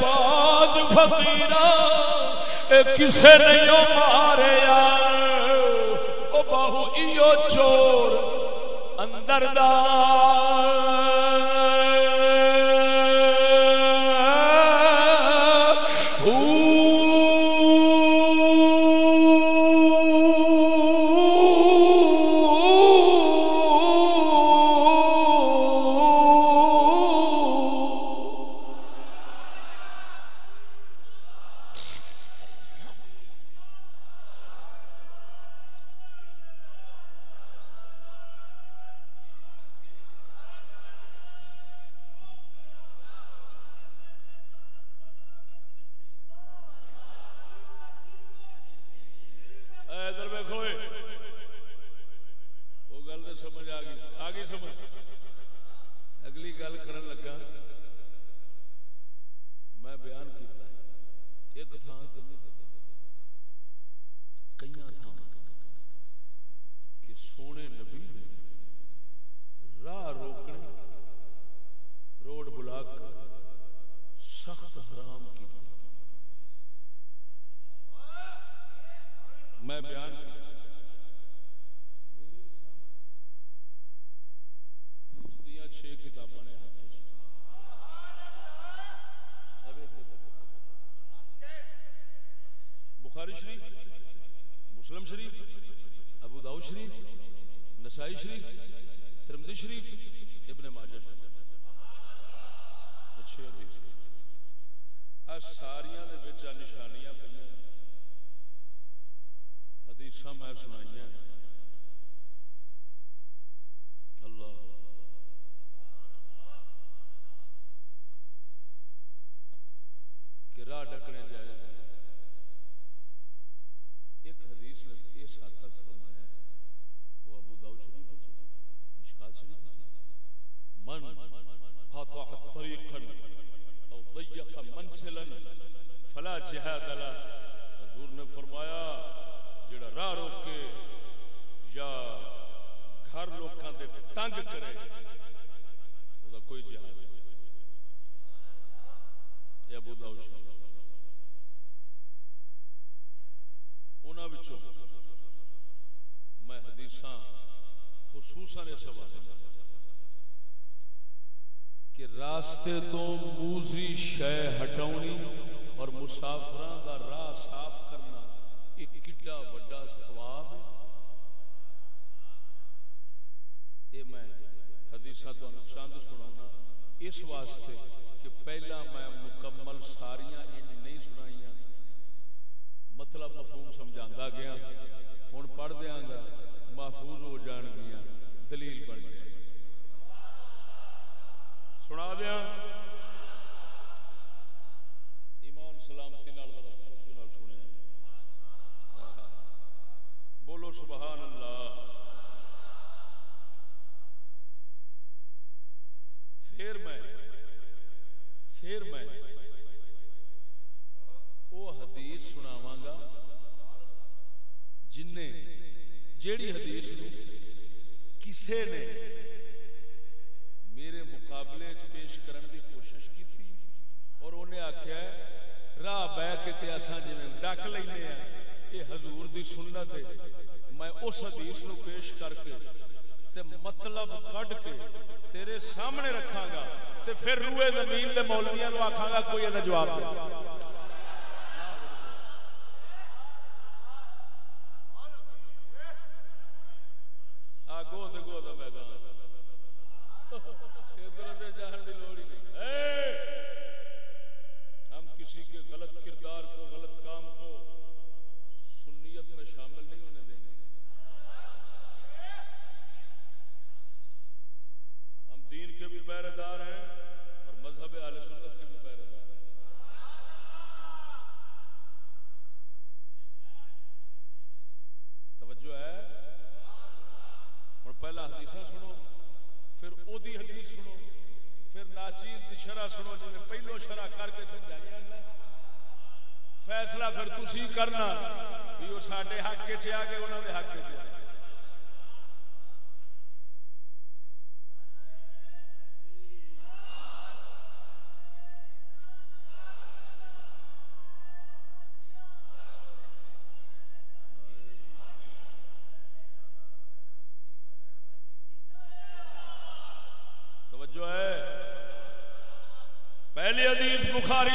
باز فقیر کسے نہیں مارے مردہ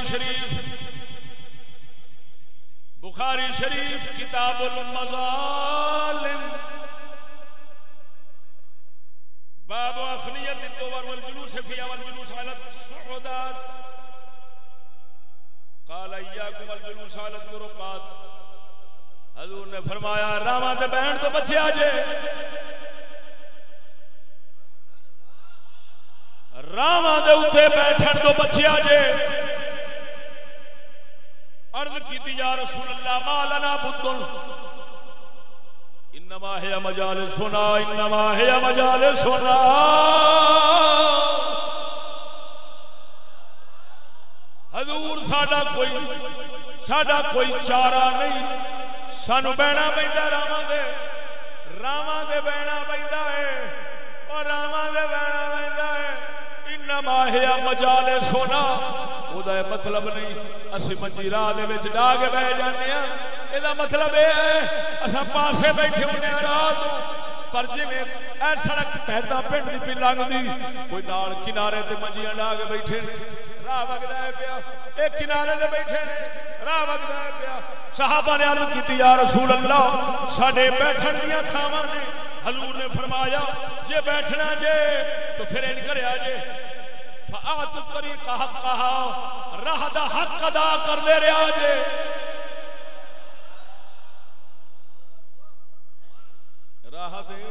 شریف۔ بخاری شریف، کتاب المظالم۔ باب افنیت الدور والجلوس فيها والجلوس على الصعودات۔ قال اياكم الجلوس على الطرقات۔ حضور نے فرمایا، راواں تے بہن تو بچیا جے راواں دے اوتے بیٹھن تو بچیا جے عرض کیتی یا رسول اللہ، ما لنا بدن انما ہے مجال سنا، انما ہے مجال سنا. حضور، ساڈا کوئی ساڈا کوئی چارہ نہیں. سانو بہنا پیندا راواں دے راواں دے بہنا پیندا ہے، اور راواں دے بہنا پیندا ہے. انما ہے مجال سنا او دا مطلب نہیں۔ اسی منجی راہ دے ڈا کے بیٹھ جانے ہاں۔ اے مطلب اے ہے، اساں پاسے بیٹھے ہونے ہاں رات پر جی میں اے سڑک تہتا پنڈ دی پی لنگدی۔ کوئی نال کنارے تے منجیاں ڈا کے بیٹھے نے۔ راہ وگدا ہے پیا۔ اے کنارے تے بیٹھے نے۔ راہ وگدا ہے پیا۔ صحابہ نے عرض کیتی، یا رسول اللہ، ساڈے بیٹھن دیاں تھاواں نے۔ حضور نے فرمایا، جے بیٹھنا جے، تو پھر ان کریا جے۔ فآت الطریق حقها راہ دا حق ادا کر دے رہا جے راہ دے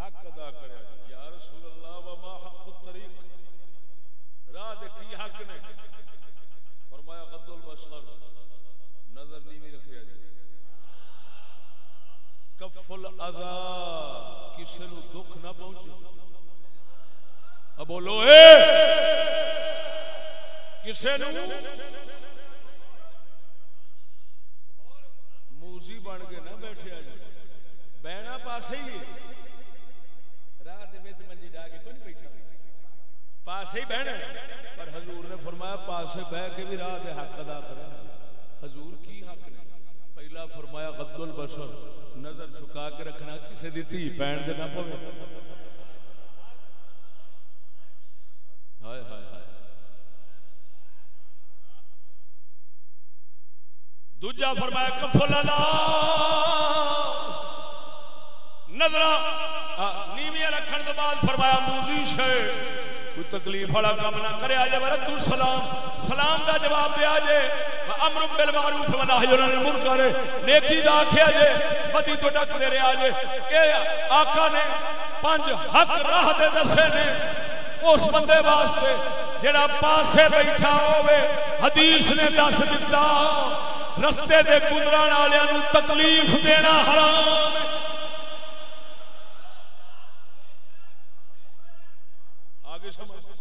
حق ادا کریا جے یا رسول اللہ، وما حق الطریق؟ راہ دے کی حق نے؟ فرمایا، غض البصر۔ نظر نیوی رکھیا جے کف الاذا کسے نو دکھ نہ پہنچے۔ بولو، اے! کسے نو موزی بن کے نہ بیٹھے آج۔ بہنا پاسے ہی راہ دے وچ منجی ڈا کے کوئی بیٹھا؟ پاسے ہی بہنا پر حضور نے فرمایا، پاسے بہ کے بھی راہ دے حق ادا کرا حضور کی حق نے پہلا فرمایا، غض البصر نظر جھکا کے رکھنا کسے دی تھی پین دے نہ پوے۔ ہائے ہائے ہائے۔ دوجا فرمایا کفل ادا نظر نیویاں رکھن تو بعد فرمایا، موزی شے۔ کوئی تکلیف والا کام نہ کرے آجے ورد السلام۔ سلام سلام دا جواب دیا جے امر بالمعروف و نہی عن المنکر۔ نیکی دا کھیا جے بدی تو ڈک دے رہا جے اے آقا نے پنج حق راہ دے دسے نے۔ اس بندے واسطے جڑا پاسے بیٹھا ہوئے حدیث نے دس دیتا رستے دے گزران والوں تکلیف دینا حرام آگے سمجھ۔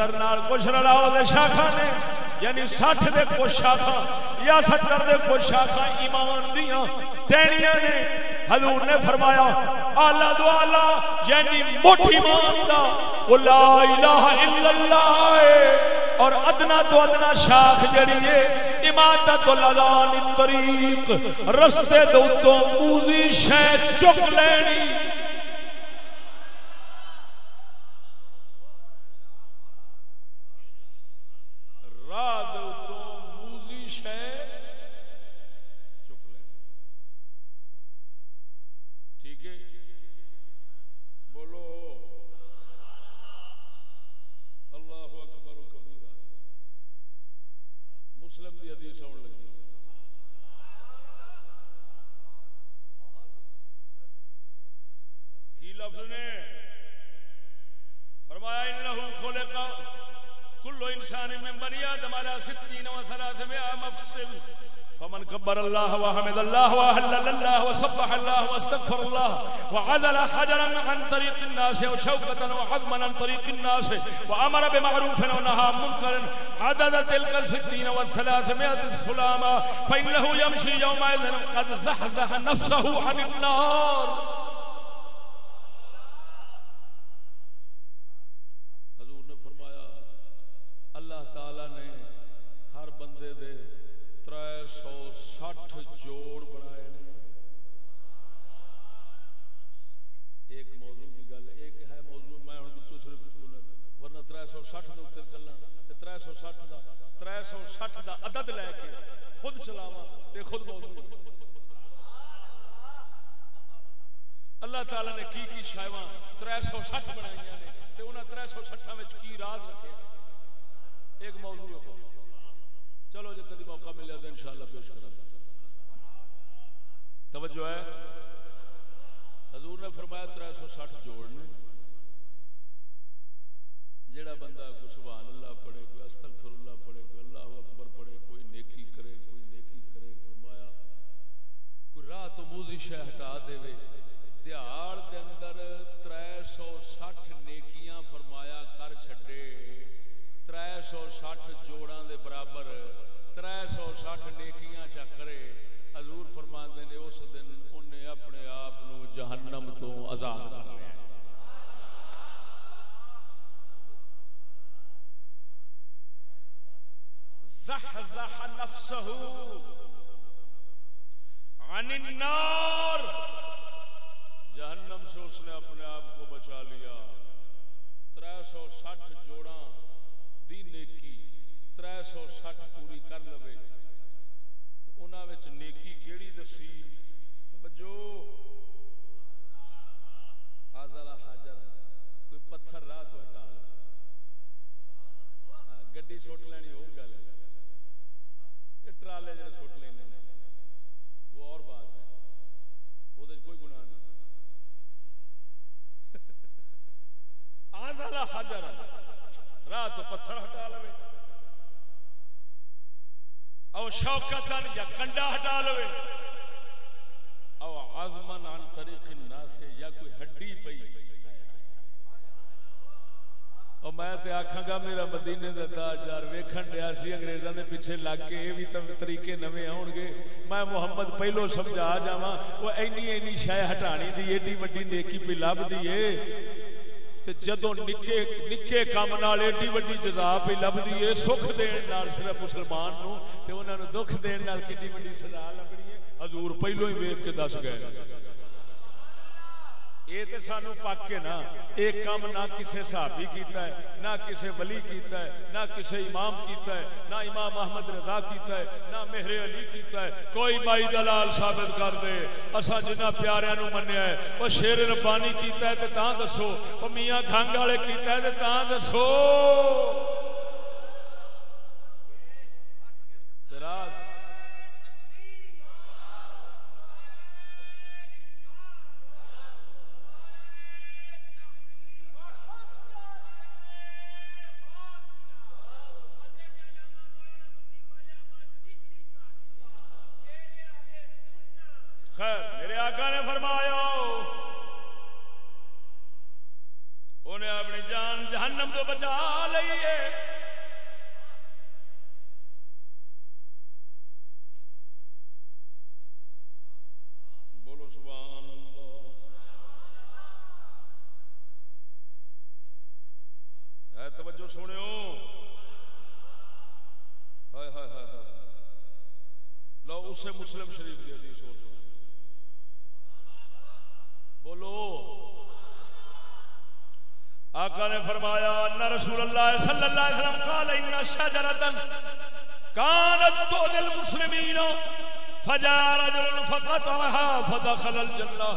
ستر نال کچھ رلاؤ دے شاخا نے یعنی سٹھ دے کچھ شاخا یا ستر دے کچھ شاخا ایمان دیاں ٹینیاں نے، حضور نے فرمایا، آلہ دو آلہ یعنی موٹی مان دا۔ وہ لا الہ الا اللہ ہے۔ اور ادنا تو ادنا شاخ جڑی ہے اماتت الادان طریق، رستے دو تو موزی شے چک لینی راہ دو تو موزی شے چک لینی ٹھیک ہے بولو اللہ اکبر و کبیرہ مسلم دی حدیث آن لگی کی لفظ نے فرمایا، انہو خلقا کل انسان من بنی آدم على ستین و ثلاث ثلاثمائة مفصل۔ فمن كبر الله وحمد الله وهلل الله وسبح الله واستغفر الله وعزل حجرا عن طريق الناس وشوكة وعظما عن طريق الناس وأمر بمعروف ونهى عن منكر عدد تلك الستين والثلاثمائة سلاما فإنه يمشي يومئذ قد زحزح نفسه عن النار۔ جدو نکے نکے کام نال ایڈی وڈی جزا پہ لبدی ہے سکھ دین نال صرف مسلمان نو تے انہاں نو دکھ دین نال کڈی وڈی سزا لبنی ہے حضور پہلو ہی ویکھ کے دس گئے اے تے سانو پاک کے نا ایک کام نہ کسے صحابی کیتا ہے نہ کسے ولی کیتا ہے، نہ کسے امام کیتا ہے، نہ امام احمد رضا کیتا ہے، نہ مہر علی کیتا ہے۔ کوئی مائی دلال ثابت کر دے۔ اسا جنہ پیاریاں نو منیا ہے او شیر ربانی کیتا ہے تے تاں دسو۔ او میاں گھنگ والے کیتا ہے تے تاں دسو۔ شجرتن کانت تو دل مسلمین فجا رجل فقط رہا فدخل الجنہ۔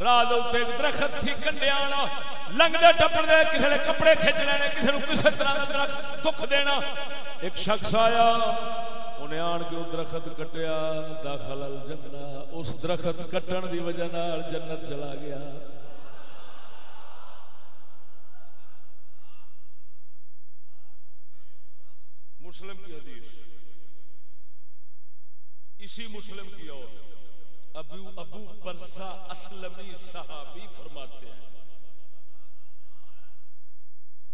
راہ دے درخت سی کنڈے آنا لنگ دے ٹپڑ دے، کسے نے کپڑے کھچ لینے کسے نو کسے طرح درخت دکھ دینا۔ ایک شخص آیا انہیں آن کے وہ درخت کٹیا، داخل الجنہ۔ اس درخت کٹن دی وجہ نال جنت چلا گیا۔ مسلم کی حدیث۔ اسی مسلم کی اور۔ ابو ابو پرسا اسلمی صحابی فرماتے ہیں۔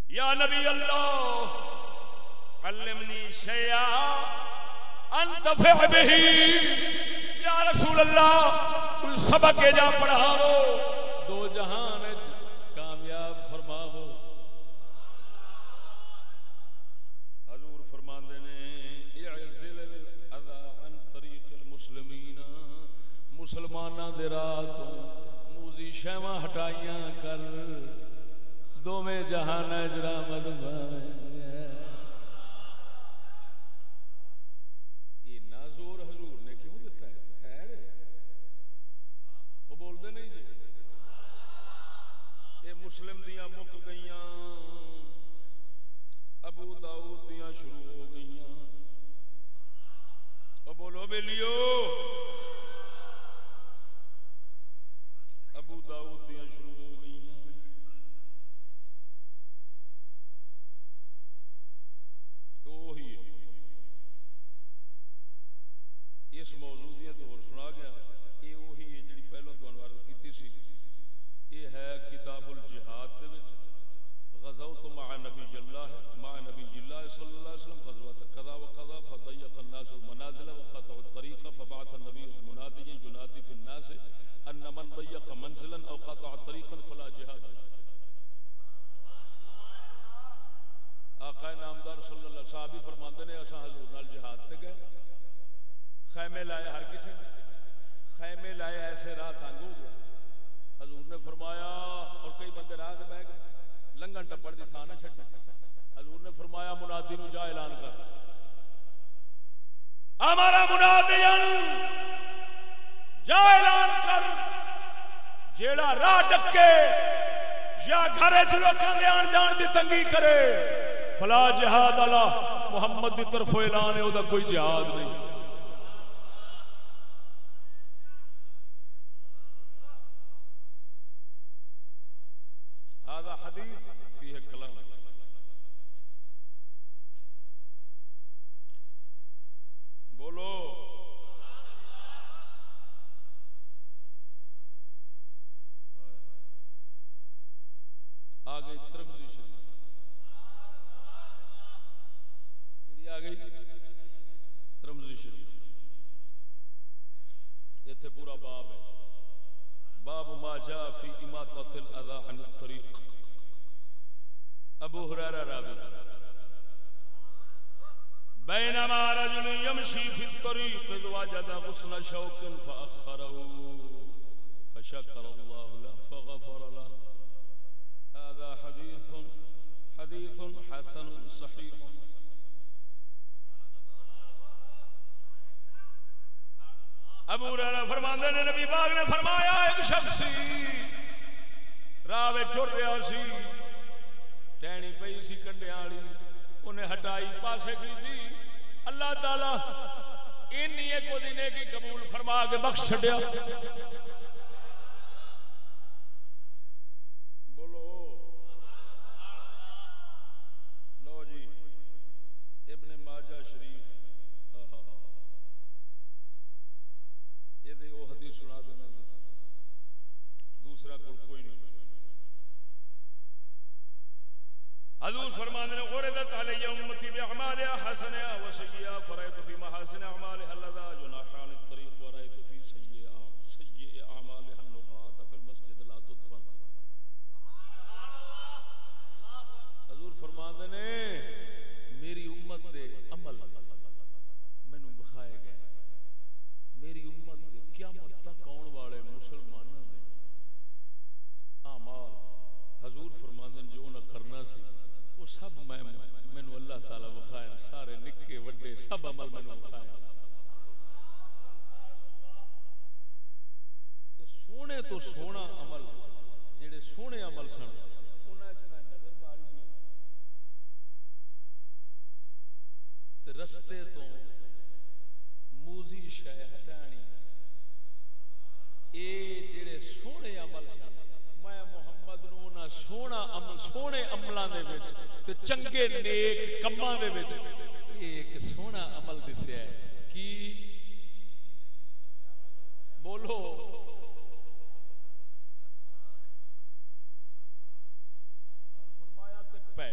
یا نبی اللہ، علمنی شیا انت بہی۔ یا رسول اللہ سبق جا پڑھاو۔ دو جہاں مسلمان دے رات موزی شیواں ہٹائیاں کر دوویں جہان اجرا مدوائیں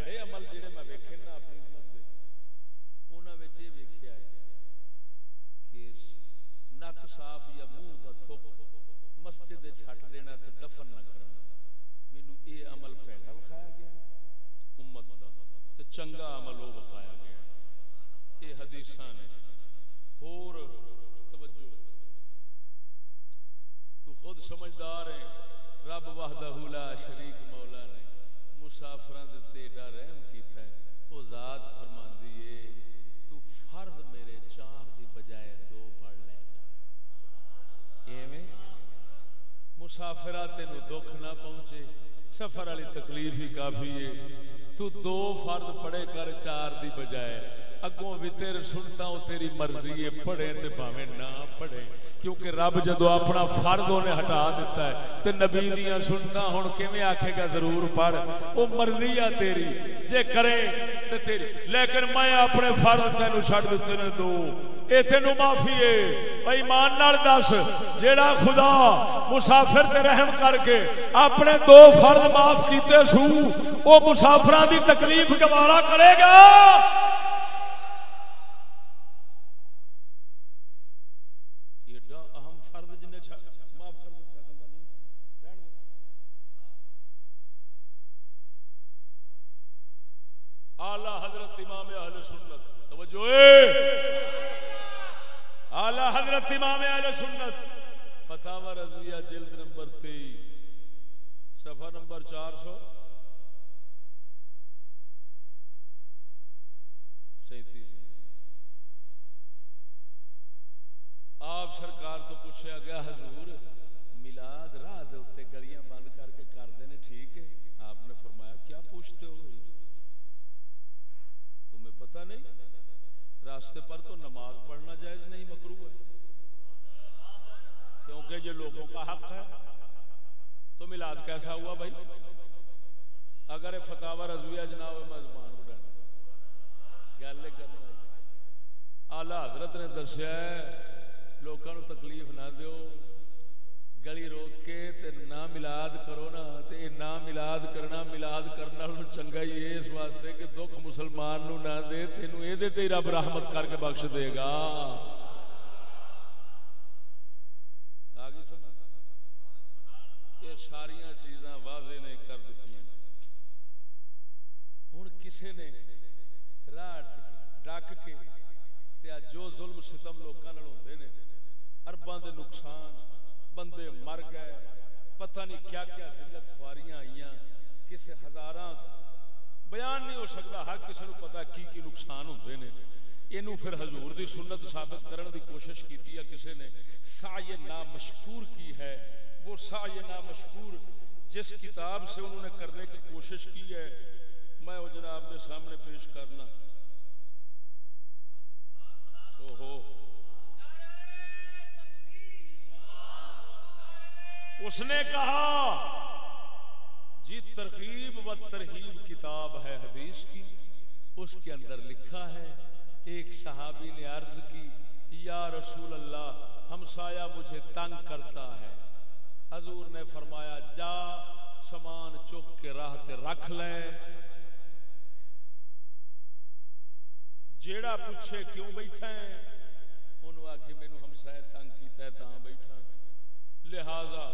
فرمایا عمل جڑے میں ویکھے نا اپنی امت دے انہاں وچ یہ ویکھیا ہے کہ نک صاف یا منہ دا تھوک مسجد وچ سٹ دینا تے دفن نہ کرنا مینوں اے عمل پیڑا وکھایا گیا امت دا تے چنگا عمل وہ وکھایا گیا یہ حدیثاں نے اور توجہ تو خود سمجھدار ہے رب وحدہ لا شریک مولا مسافراں دے ایڈا رحم کیتا ہے۔ او ذات فرماندی ہے، تو فرض میرے چار دی بجائے دو پڑھ لے۔ گا ایویں مسافرہ تینوں دکھ نہ پہنچے، سفر والی تکلیف ہی کافی ہے۔ تو دو فرد پڑھے کر چار دی بجائے اگوں بھی تیرے سنتا ہوں، تیری مرضی ہے، پڑھے تے بھاویں نہ پڑھے۔ کیونکہ رب جدو اپنا فرد انہیں ہٹا دیتا ہے، تے نبی دیاں سنتا ہوں، کیویں آکھے گا ضرور پڑھ۔ وہ مرضی ہے تیری، جے کرے تے تیری۔ لیکن میں اپنے فرد تینوں چھڈ دتے نے دو۔ اے تینوں معافی ہے۔ بھائی مان نال دس، جیڑا خدا مسافر تے رحم کر کے اپنے دو فرد معاف کیتے سو، او مسافراں دی تکلیف گوارا کرے گا ایڈا اہم فرد جنے معاف کر دیتا ہے نہیں رہن دے اعلی حضرت امام اہل سنت توجہ اے اعلی حضرت امام اہل سنت فتاوا رضویہ جلد نمبر 23 صفحہ نمبر 400 سینتیس۔ آپ سرکار تو پوچھا گیا، حضور، میلاد راہ دے گلیاں بند کر کے کر دینے ٹھیک ہے؟ آپ نے فرمایا، کیا پوچھتے ہو بھائی؟ تمہیں پتہ نہیں؟ راستے پر تو نماز پڑھنا جائز نہیں، مکرو ہے۔ کیونکہ یہ لوگوں کا حق ہے۔ تو میلاد کیسا ہوا بھائی؟ اگر فتح رضویہ جناب میں زبان اڑانا گل کرنا آلہ حضرت نے دسیا لوگوں کو تکلیف نہ دیو۔ گلی روک کے تے نہ ملاد کرو نا، تے نہ ملاد کرنا ملاد کرنا چنگا ہی اس واسطے کہ دکھ مسلمان نو نہ دے تینوں اے دے تے رب رحمت کر کے بخش دے گا آگے سمجھ یہ ساریاں چیزاں واضح نے کر دیتی ہیں ہن کسے نے راہ ڈک کے تے جو ظلم ستم لوکاں نال ہوندے نے۔ ارباں دے نقصان، بندے مر گئے۔ پتہ نہیں کیا کیا ذلت خواریاں آئیاں۔ کسے ہزاراں بیان نہیں ہو سکتا، ہر کسی نو پتا کی کی نقصان ہوندے نے۔ اینو پھر حضور دی سنت ثابت کرن دی کوشش کیتی ہے کسی نے۔ سعی نامشکور کی ہے۔ وہ سعی نامشکور جس کتاب سے انہوں نے کرنے کی کوشش کی ہے، میں وہ جناب کے سامنے پیش کرنا۔ اوہو اس نے کہا جی ترغیب و ترہیب کتاب ہے حدیث کی، اس کے اندر لکھا ہے، ایک صحابی نے عرض کی، یا رسول اللہ ہمسایا مجھے تنگ کرتا ہے۔ حضور نے فرمایا، جا، سامان چک کے راہ تے رکھ لیں۔ جیڑا پوچھے کیوں بیٹھا ہے؟ انہوں آخی مینو ہمسائے تنگ کیتا ہے تاں بیٹھا۔ لہذا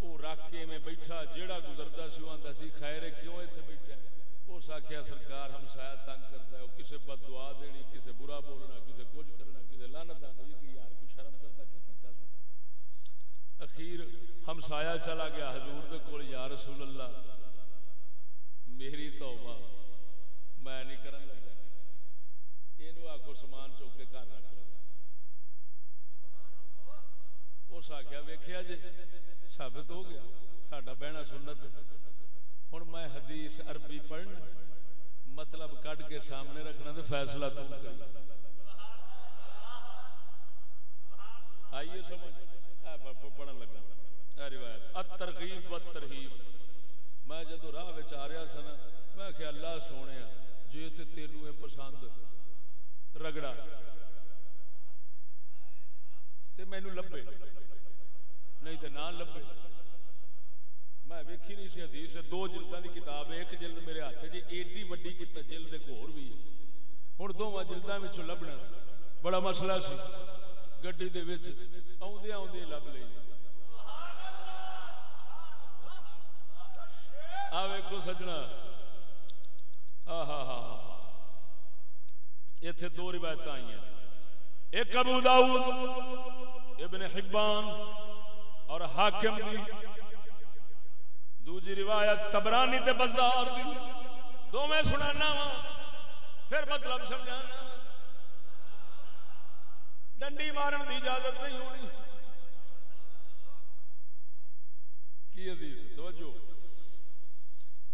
وہ راکے میں بیٹھا، جیڑا گزرتا سی وہ آتا سی، خیر ہے کیوں اتنے بیٹھا ہے؟ اس آخیا سرکار ہمسایا تنگ کرتا ہے وہ کسے بد دعا دینی، کسے برا بولنا، کسے کچھ کرنا، کسے لانت آ گئی کہ یار کوئی شرم کرتا کی کیتا سا اخیر ہمسایا چلا گیا حضور دے کول، یا رسول اللہ، میری توبہ میں نہیں کرن لگا۔ یہ آخو سامان چوک کے گھر رکھ لگا۔ اس آخیا ویخیا جی ثابت ہو گیا، ساڈا بہنا سنت۔ ہوں میں حدیث عربی پڑھنا مطلب کڈ کے سامنے رکھنا تو فیصلہ تم کر۔ آئیے سمجھ۔ پڑھن لگا۔ روایت۔ ترغیب و ترغیب میں جدو راہ آ رہا سا نا، میں کہ اللہ سونے جی تو تینوں پسند۔ رگڑا۔ تے مینو لبے۔ نہیں تو نہ لبے۔ میں ویکھی نہیں سی حدیث، دو جلدوں کی کتاب ہے، ایک جلد میرے ہاتھ جی ایڈی وڈی جلد ایک ہور بھی۔ ہوں دونوں جلدوں لبنا۔ بڑا مسئلہ سی۔ گڈی دے وچ آدھے آدھے لب لئی۔ آ ویکو سجنا۔ ہاں ہاں ہاں اتنے دو روایت آئی ہیں ایک ابو داؤد ابن حبان اور حاکم دی دوجی روایت، تبرانی تے بازار دی۔ دو میں سنانا وا، پھر مطلب سمجھانا۔ ڈنڈی مارن دی اجازت نہیں ہونی۔ کی حدیث؟ توجہ۔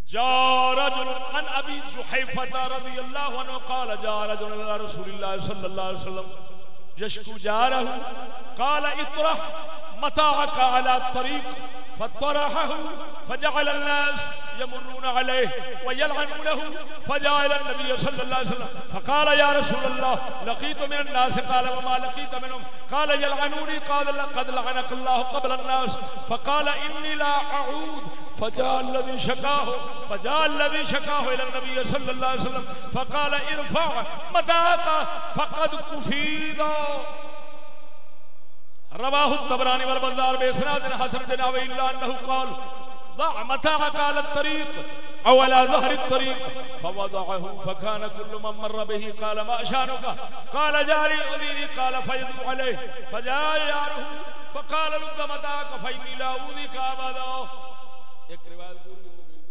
جاء رجل عن ابي جحيفه رضي الله عنه قال جاء رجل الى رسول الله صلى الله عليه وسلم يشكو جاره قال اطرح متاعك على الطريق فطرحه فجعل الناس يمرون عليه ويلعنونه فجاء الى النبي صلى الله عليه وسلم فقال يا رسول الله، لقيت من الناس؟ قال، وما لقيت منهم؟ قال، يلعنوني؟ قال، لقد لعنك الله قبل الناس. فقال اني لا اعود فجاء الذي شكاه، فجاء الذي شكاه الى النبي صلى الله عليه وسلم. فقال، ارفع متاعك، فقد كفيد رواه الطبراني والبزار بإسناد حسن بن أبي إلا أنه قال، ضع متاعك على الطريق أو على ظهر الطريق. فوضعه، فكان كل من مر به قال، ما شانك قال، جاري أذيني قال فيدعو عليه. فجاء ياره فقال لد متاعك فإني لا أوذيك أبدا. ایک روایت پوری ہو گئی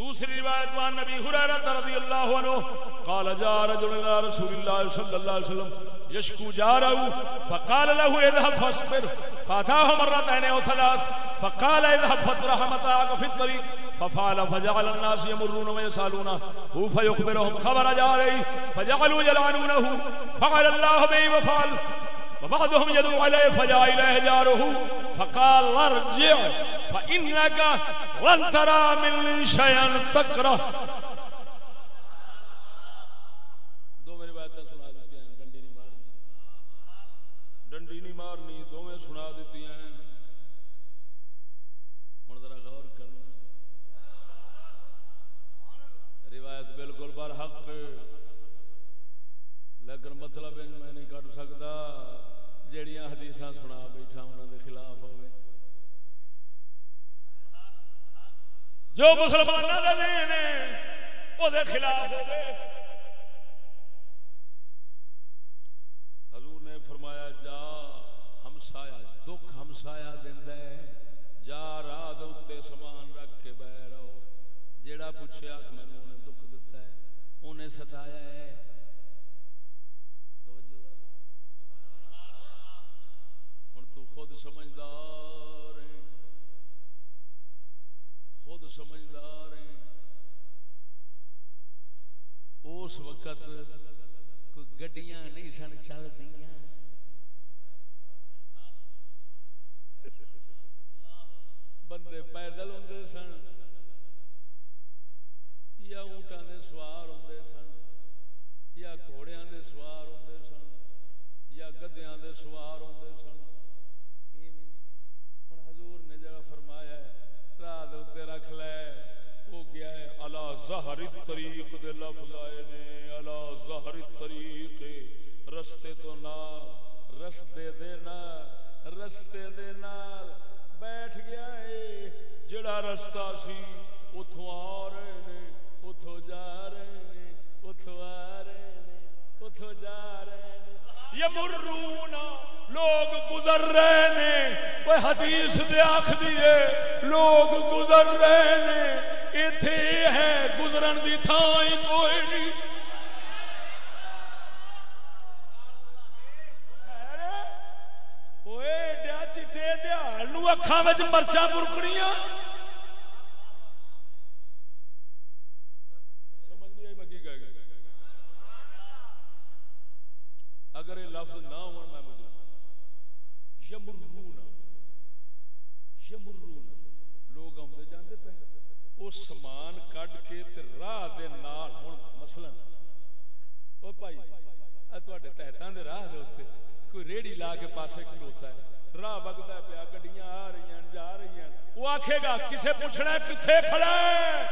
دوسری روایت وان نبی حریرہ رضی اللہ عنہ قال جاء رجل الى رسول الله صلى الله عليه وسلم يشكو جاره فقال له اذهب فاصبر. فاتاه مرتين او ثلاث، فقال، اذهب فاطرح متاعك في الطريق. ففعل، فجعل الناس يمرون ويسالونه هو فيخبرهم خبر جاره فجعلوا يلعنونه فعل الله به وفعل وبعضهم يدعو عليه فجاء إليه جاره فقال ارجع فإنك لن ترى من شيئا تكره جو مسلمانوں کا دین ہے، وہ خلاف ہو حضور نے فرمایا، جا ہمسایا دکھ ہمسایا دینا ہے۔ جا راہ دے سامان رکھ کے بہ رہو۔ جیڑا پوچھے آخ، میں انہیں دکھ دتا ہے۔ انہیں ستایا ہے ہوں تو خود سمجھدار خود سمجھدار ہیں۔ اس وقت کوئی گڈیاں نہیں سن چل دیا بندے پیدل ہوں سن، یا اونٹان دے سوار ہوں سن، یا گھوڑیاں دے سوار ہوں سن، یا گدیاں دے سوار ہوں سن۔ ہوں حضور نے جڑا فرمایا ہے رات اتنے رکھ لے۔ وہ گیا ہے۔ الا ظہر طریق دے لفظ آئے نے۔ الا ظہر طریق۔ رستے تو نال، رستے دے نال، رستے دے نال۔ بیٹھ گیا ہے۔ جڑا رستہ سی، اتھوں آ رہے نے، اتھوں جا رہے نے، اتھوں آ رہے نے۔ اتھوں جا رہے نے یمرون لوگ گزر رہے نے کوئی حدیث دے آخ دیے لوگ گزر رہے نے ایتھے ہے، گزرن دی تھائی کوئی نہیں۔ اوئے، ڈیا چٹے دیال نو اکھاں وچ مرچاں برکڑیاں سمجھ نہیں آئی میں کی کہہ گئی اگر یہ لفظ نہ ہون میں مجھے یمرون یمرون، لوگ آمدے جاندے پے۔ او سامان کڈ کے تے راہ دے نال ہن مثلا، او بھائی اے تواڈے تحتاں دے راہ دے اوتے کوئی ریڑی لا کے پاسے کھلوتا ہے۔ راہ وگدا پیا، گڈیاں آ رہی ہیں، جا رہی ہیں۔ وہ آکھے گا، کسے پوچھنا ہے کتھے کھڑا ہے؟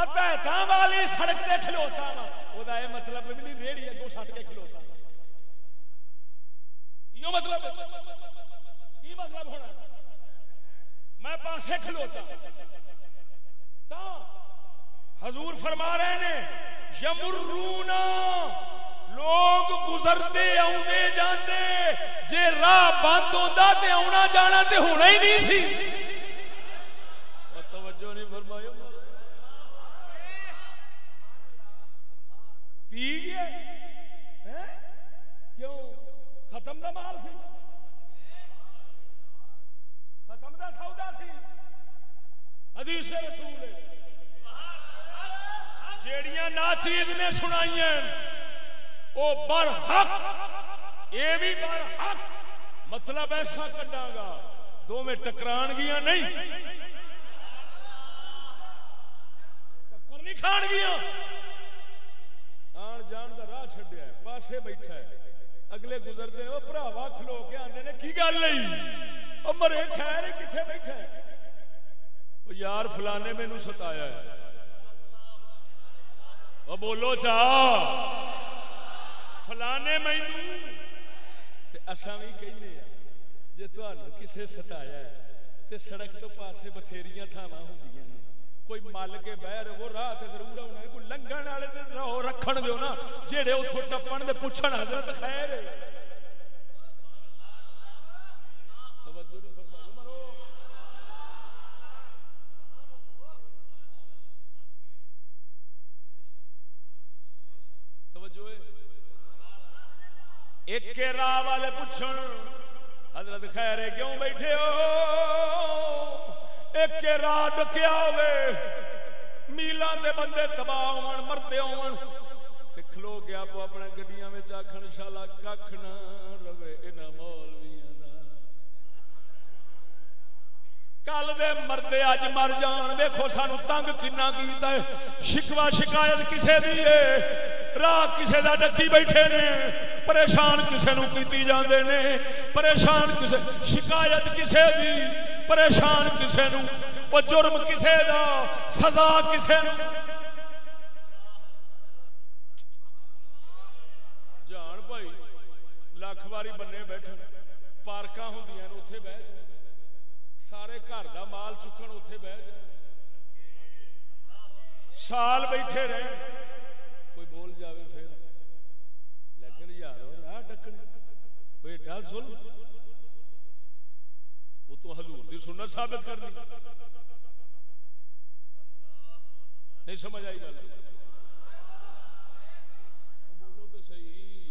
آتا ہے تاں والی سڑک تے کھلوتا وا۔ او دا اے مطلب بھی نہیں ریڑی اگوں سٹ کے کھلوتا یہ مطلب کی مطلب ہونا میں پاسے کھلوتا تا حضور فرما رہے نے یمرونا لوگ گزرتے آوندے جاندے، جے راہ بند ہوندا تے آونا جانا تے ہونا ہی نہیں سی اور توجہ نہیں فرمایا پی گیا ہیں؟ کیوں ختم دا مال سی۔ ختم دا سودا سی۔ حدیث رسول جیڑیاں نا چیز نے سنائیاں او بر حق اے بھی بر حق مطلب ایسا کڈا گا دو میں ٹکران گیا نہیں۔ ٹکر نہیں کھان گیا آن جان دا راہ چھڈیا ہے، پاسے بیٹھا ہے۔ اگلے گزرتے ہیں، وہ بھراوا کھلو کے آندے نے، کی گل نہیں او مرے، خیر ہے کتھے بیٹھا ہے وہ یار فلانے مینوں ستایا ہے۔ وہ بولو، چا۔ فلانے مینوں تے اساں وی کہنے ہیں، جے کسے ستایا ہے، تے سڑک تو پاسے بتھیریاں تھاواں ہوندیاں نے۔ کوئی مل کے بہر وہ راہ تے ضرور ہونا ہے کوئی لنگن والے تے راہ رکھن دیو نا جیڑے اوتھوں ٹپن دے پوچھن حضرت خیر ہے توجہ نہیں فرمائی مرو توجہ ہے ایک کے راہ والے پوچھن حضرت خیر ہے کیوں بیٹھے ہو ایک راہ ڈکیا ہوئے۔ میلاں تے بندے تباہ ہون، مردے ہون۔ تے کھلو کے آپ اپنے گڈیاں وچ آکھن، شالا ککھ نہ رہے انہاں مولویاں دا۔ کل دے مردے اج مر جان، ویکھو سانو تنگ کنا کیتا ہے۔ شکوا شکایت کسے دی ہے؟ راہ کسے دا ڈکی بیٹھے نے۔ پریشان کسے نو کیتی جاندے نے۔ پریشان کسے، شکایت کسے دی؟ پریشان کسے نو، وہ جرم کسے دا، سزا کسے نو۔ جان بھائی، لاکھ واری بننے بیٹھے، پارکاں ہوندیاں نے اوتھے بیٹھ سارے گھر دا مال چکن اوتھے بیٹھ سال بیٹھے رہے۔ کوئی بول جاوے پھر۔ لیکن یار راہ ڈکنے کوئی ایڈا ظلم۔ تو حضور دی سنت ثابت کرنی نہیں سمجھ آئی گل۔ بولو تو صحیح۔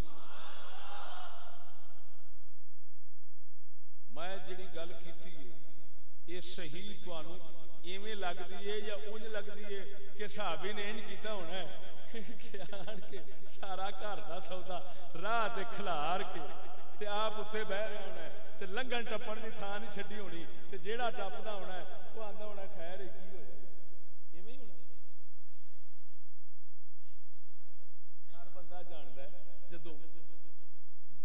میں جڑی گل کیتی ہے، یہ صحیح تانوں ایویں لگدی ہے یا اونج لگدی ہے کہ صحابی نے انج کیتا ہونا ہے؟ کہ سارا گھر دا سودا، راہ تے کھلار کے۔ تے آپ اتنے بہ رہے ہونا ہے، تے لنگن ٹپن دی تھان نہیں چھڈی ہونی، تے جیڑا ٹپدا ہونا ہے، وہ آندا ہونا خیر کی ہویا ایویں ہی ہونا ہر بندہ جاندا ہے، جدوں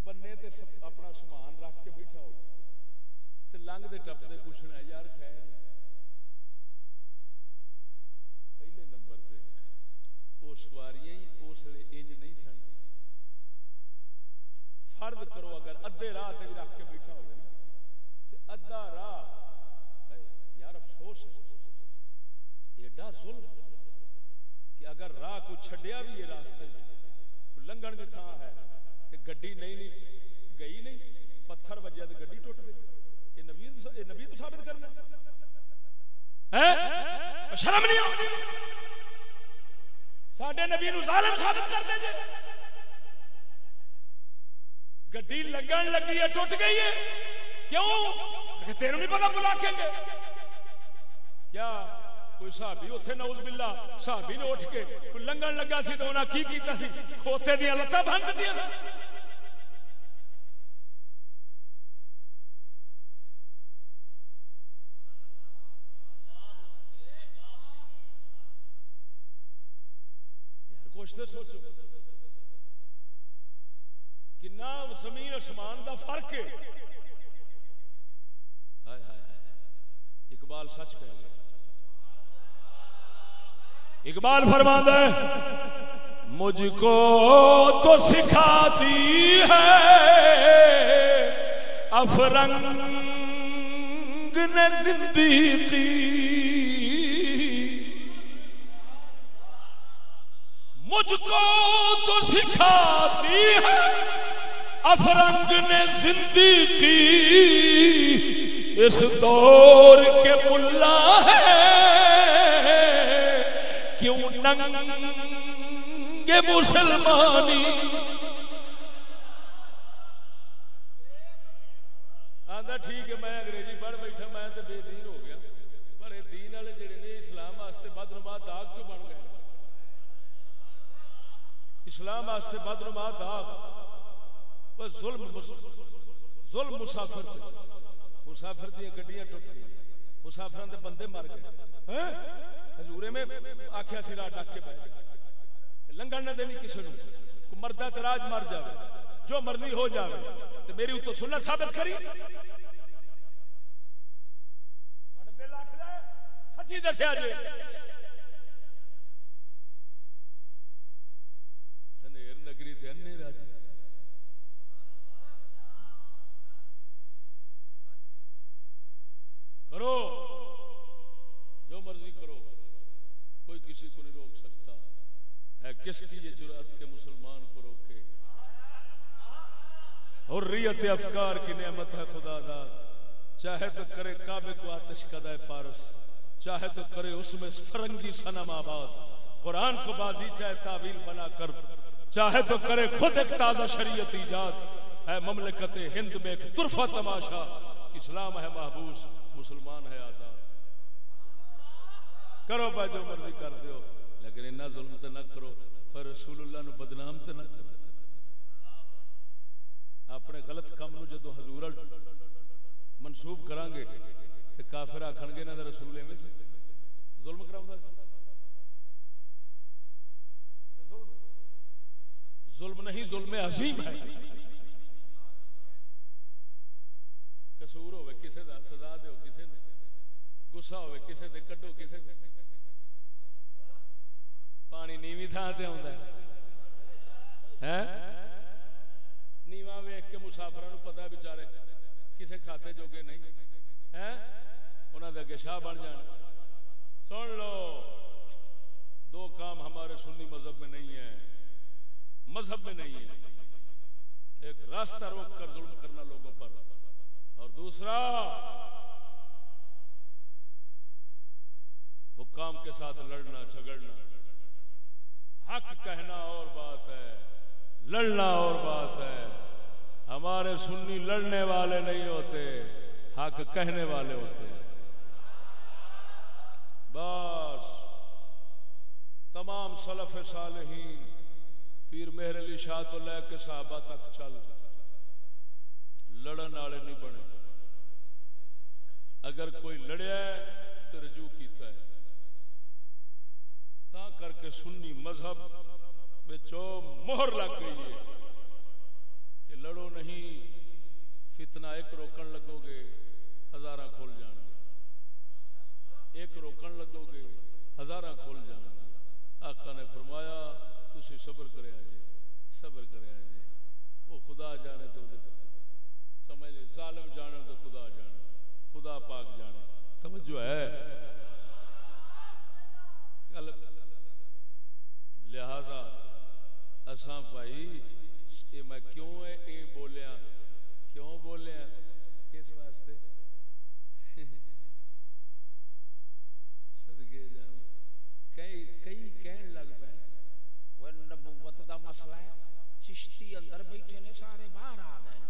بننے تے اپنا سامان رکھ کے بیٹھا ہو تے لنگ دے ٹپ دے پوچھنا ہے، یار، خیر۔ پہلے نمبر ہے وہ سواریاں ہی اس لیے انج نہیں سن۔ فرد کرو اگر ادھے راہ تے بھی رکھ کے بیٹھا ہوگا تے ادھا راہ ہے یار افسوس ہے۔ ایڈا ظلم کہ اگر راہ کو چھڈیا بھی ہے راستے لنگن کی تھان ہے، تے گڈی نہیں نہیں، گئی نہیں، پتھر وجیا تے گڈی ٹوٹ گئی۔ یہ نبی یہ نبی تو ثابت کرنا ہے۔ شرم نہیں آتی؟ سڈے نبی نو ظالم ثابت کرتے جی گڈی لگن لگی ہے ٹوٹ گئی ہے کیوں کہ تیروں نہیں پتا بلا کے گے کیا کوئی صحابی اتنے نوز باللہ صحابی نے اٹھ کے کوئی لنگن لگا سی تو انہیں کی کیتا سی کھوتے دیا لتا بند دیا تھا کچھ تو سوچو کنا زمین آسمان دا فرق ہے ہائے ہائے ہائے اقبال سچ کہہ گیا اقبال فرما ہے مجھ کو تو سکھاتی ہے افرنگ نے زندگی مجھ کو تو سکھاتی ہے افرنگ نے زندگی اس دور کے ملا ہے۔ کیوں ننگے مسلمانی؟ آدھا ٹھیک ہے، میں انگریزی پڑھ بیٹھا، میں تو بے دین ہو گیا۔ پر یہ دین والے جڑے نے اسلام واسطے بدنما داغ کیوں بن گئے؟ اسلام واسطے بدنما داغ۔ پر ظلم ظلم مسافر تے مسافر دی گڈیاں ٹوٹ گئی مسافراں دے بندے مر گئے۔ ہیں حضورے میں آکھیا سی راہ ڈک کے بیٹھ لنگن نہ دینی کسی نو کو مردہ تے مر جاوے۔ جو مرضی ہو جاوے۔ تے میری اتو سنت ثابت کری۔ بڑے دل آکھدا ہے، سچی دسیا جی کرو۔ جو مرضی کرو، کوئی کسی کو نہیں روک سکتا۔ ہے کس کی یہ جرأت کے مسلمان کو روکے؟ حریت افکار کی نعمت ہے خدا داد۔ چاہے تو کرے کعبے کو آتش کدائے پارس، چاہے تو کرے اس میں فرنگی سنم آباد۔ قرآن کو بازی چاہے تعویل بنا کر۔ چاہے تو کرے خود ایک تازہ شریعت ایجاد۔ ہے مملکت ہند میں ایک طرفہ تماشا۔ اسلام ہے محبوس۔ مسلمان ہے آزاد۔ کرو پا جو مرضی کر دیو، لیکن اتنا ظلم تو نہ کرو، پر رسول اللہ نو بدنام تو نہ کرو۔ اپنے غلط کام نو جدو حضور منسوب کران گے تے کافر آکھن گے نہ رسول ایویں سی ظلم کراوندا سی ظلم نہیں، ظلم عظیم ہے۔ قصور ہوے کسے دا سزا دیو کسے نے غصہ ہوے کسے تے کڈو کسے تے پانی نیوی تھان تے آوندا ہے ہیں نیواں ویکھ کے مسافراں نو پتہ بیچارے کسے کھاتے جوگے نہیں ہیں انہاں دے اگے شاہ بن جان سن لو دو کام ہمارے سنی مذہب میں نہیں ہے مذہب میں نہیں ہے ایک راستہ روک کر ظلم کرنا لوگوں پر اور دوسرا، حکام کے ساتھ لڑنا، جھگڑنا۔ حق کہنا اور بات ہے، لڑنا اور بات ہے۔ ہمارے سنی لڑنے والے نہیں ہوتے، حق کہنے والے ہوتے۔ ہیں بس، تمام سلف صالحین، پیر مہر علی شاہ تو لے کے صحابہ تک چل۔ لڑن والے نہیں بنے۔ اگر کوئی لڑیا ہے تو رجوع کیتا ہے۔ تا کر کے سنی مذہب بچو مہر لگ گئی ہے کہ لڑو نہیں، فتنہ ایک روکن لگو گے ہزارہ کھول جان گے۔ ایک روکن لگو گے ہزارہ کھول جان گے۔ آقا نے فرمایا، تسی صبر کرے جی صبر کرے جی وہ خدا جانے تو سمجھ لے، ظالم جانے تو خدا جانے، خدا پاک جانے۔ توجہ ہے؟ لہذا اساں بھائی یہ میں کیوں اے بولیا؟ کیوں بولیا؟ کس واسطے؟ صدقے جاواں کئی کئی کہن لگ پے۔ وہ نبوت دا مسئلہ ہے، چشتی اندر بیٹھے نے سارے باہر آ گئے۔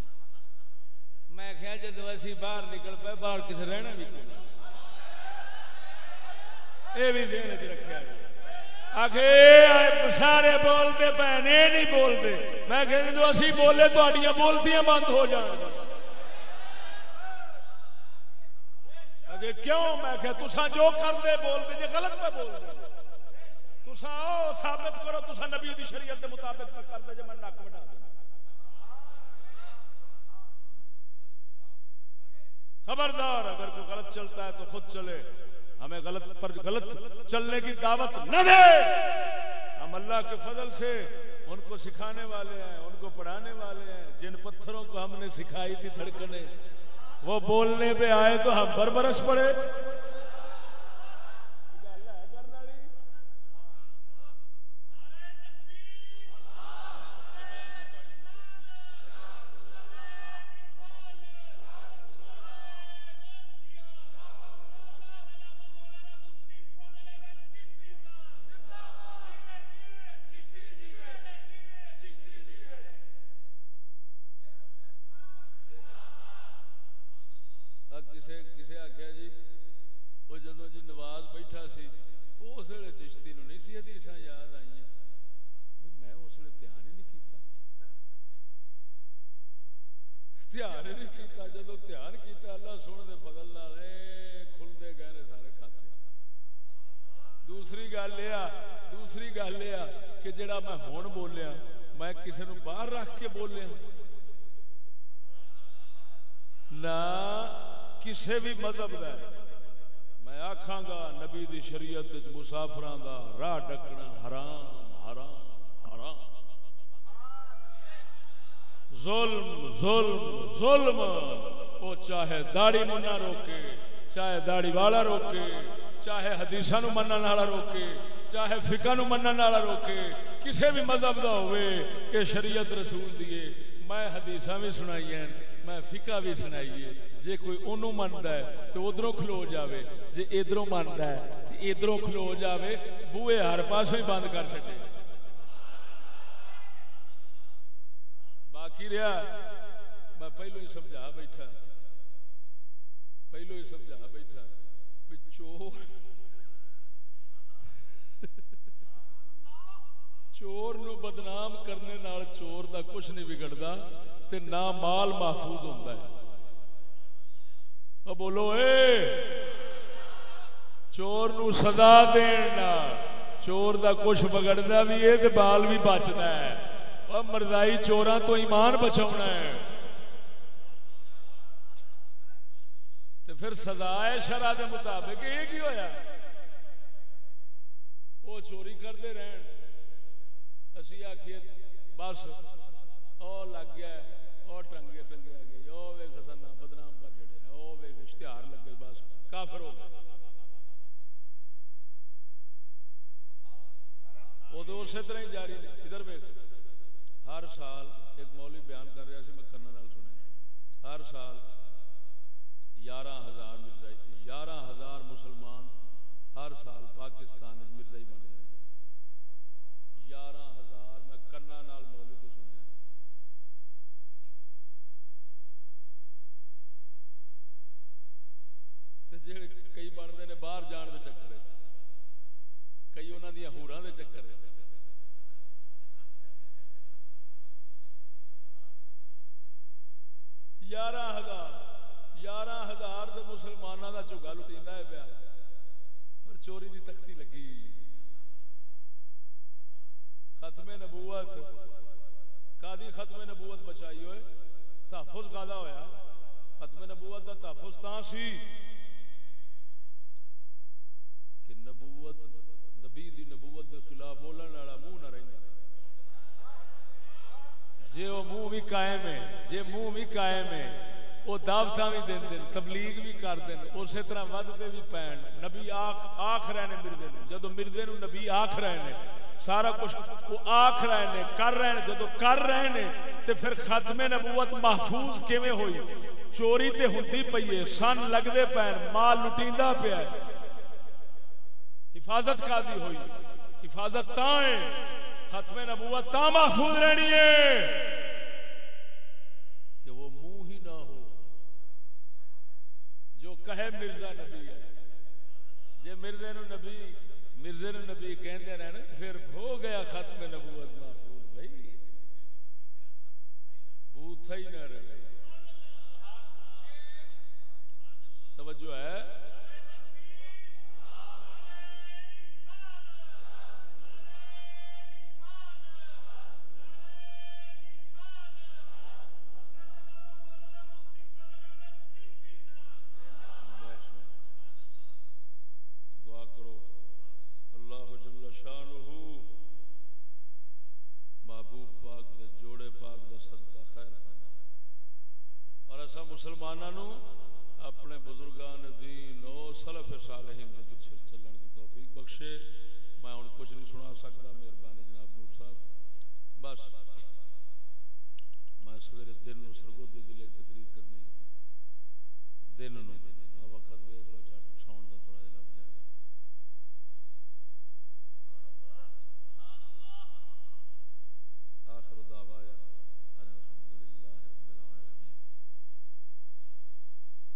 میں کہا جدو اسی باہر نکل پے باہر کسے رہنا بھی کوئی یہ بھی ذہن چ رکھا آخر سارے بولتے بھن یہ نہیں بولتے۔ میں کہ جو اسی بولے تھوڑیاں بولتیاں بند ہو جان۔ کیوں؟ میں کہ تسا جو کرتے بولتے جی غلط پہ بولتے۔ تسا آؤ، ثابت کرو تسا نبی دی شریعت کے مطابق پہ کرتے جی میں نک بڑھا دینا خبردار، اگر کوئی غلط چلتا ہے تو خود چلے۔ ہمیں غلط پر غلط چلنے کی دعوت نہ دے۔ ہم اللہ کے فضل سے ان کو سکھانے والے ہیں، ان کو پڑھانے والے ہیں۔ جن پتھروں کو ہم نے سکھائی تھی دھڑکنے، وہ بولنے پہ آئے تو ہم بر برس پڑے کسی بھی مذہب دا میں آکھاں گا نبی دی شریعت مسافراں دا راہ ڈکنا حرام حرام حرام ظلم ظلم ظلم وہ چاہے داڑی منا روکے چاہے داڑی والا روکے چاہے حدیثاں نو منن والا روکے چاہے فقہ نو منن والا روکے کسی بھی مذہب دا ہوئے کہ شریعت رسول دیے میں حدیثاں بھی سنائی ہیں میں فقہ بھی سنائیے۔ جے کوئی اونوں مندا ہے تے ادھروں کھلو جاوے۔ جے ادھروں مندا ہے تے ادھروں کھلو جاوے۔ بوئے ہر پاسوں ہی بند کر چھڈے۔ باقی رہا میں پہلو ہی سمجھا بیٹھا۔ پہلو ہی سمجھا بیٹھا۔ چور۔ چور نو بدنام کرنے نال چور دا کچھ نہیں بگڑدا تے نہ مال محفوظ ہوتا ہے۔ بولو، اے! چور نو سزا دینا چور دا کچھ بگڑنا بھی ہے تے بال بھی بچتا ہے۔ اور مردائی چوراں تو ایمان بچاؤنا ہے۔ تے پھر سزا ہے شرع دے مطابق یہ کی ہویا؟ وہ چوری کرتے رہن۔ اسی آخیے بس او لگ گیا ہے ٹنگے ٹنگے آ گئے او وے خسنا بدنام کر جڑے او وے اشتہار لگ گئے بس کافر ہو گئے وہ تو اسی طرح ہی جاری نے ادھر وے ہر سال ایک مولوی بیان کر رہا سی میں کرنا نال سنیا ہر سال یارہ ہزار مرزائی یارہ ہزار مسلمان ہر سال پاکستان مرزائی بن گئے یارہ ہزار، میں کرنا نال جڑے کئی بنتے ہیں باہر جان دے چکر کئی انہوں دیا ہورا دے چکر یارہ ہزار یارہ ہزار دے مسلمانوں کا چوگا لٹینا ہے پیا، پر چوری دی تختی لگی۔ ختم نبوت۔ کادی ختم نبوت بچائی ہوئے۔ تحفظ کادا ہویا۔ ختم نبوت دا تحفظ تاں سی۔ کہ نبوت، نبی دی نبوت دے خلاف بولن والا منہ نہ رہندا جے وہ منہ بھی قائم ہے، جے منہ بھی قائم ہے وہ دعوت بھی دین دین، تبلیغ بھی کر دین، اسی طرح ودتے بھی پین۔ نبی آخ آخ رہے نے۔ مردے نو جدو مردے نو نبی آخ رہے نے سارا کچھ وہ آخ رہے نے، کر رہے نے، جدو کر رہے نے، تے پھر ختم نبوت محفوظ کیویں ہوئی؟ چوری تے ہوندی پئی ہے، سن لگدے پین مال لٹیندا پیا ہے۔ حفاظت کا دی ہوئی، حفاظت تاں ہے، ختم نبوت تاں محفوظ رہنی ہے۔ کہ وہ منہ ہی نہ ہو، جو کہے مرزا نبی ہے۔ جے مردے نو نبی، مرزے نو نبی کہندے رہن پھر ہو گیا ختم نبوت محفوظ بھائی بوتھا ہی نہ رہے توجہ ہے دعا کرو اللہ جل شانہ محبوب پاک دے جوڑے پاک دا صدقہ خیر فرمائے اور ایسا مسلمانوں اپنے بزرگان دین و سلف صالحین کے پیچھے چلن کی توفیق بخشے۔ میں ان کچھ نہیں سنا سکتا، مہربانی جناب نور صاحب۔ بس میں سویرے دن نو سرگودی ضلع تقریر کرنی۔ دن نو وقت ویکھ لو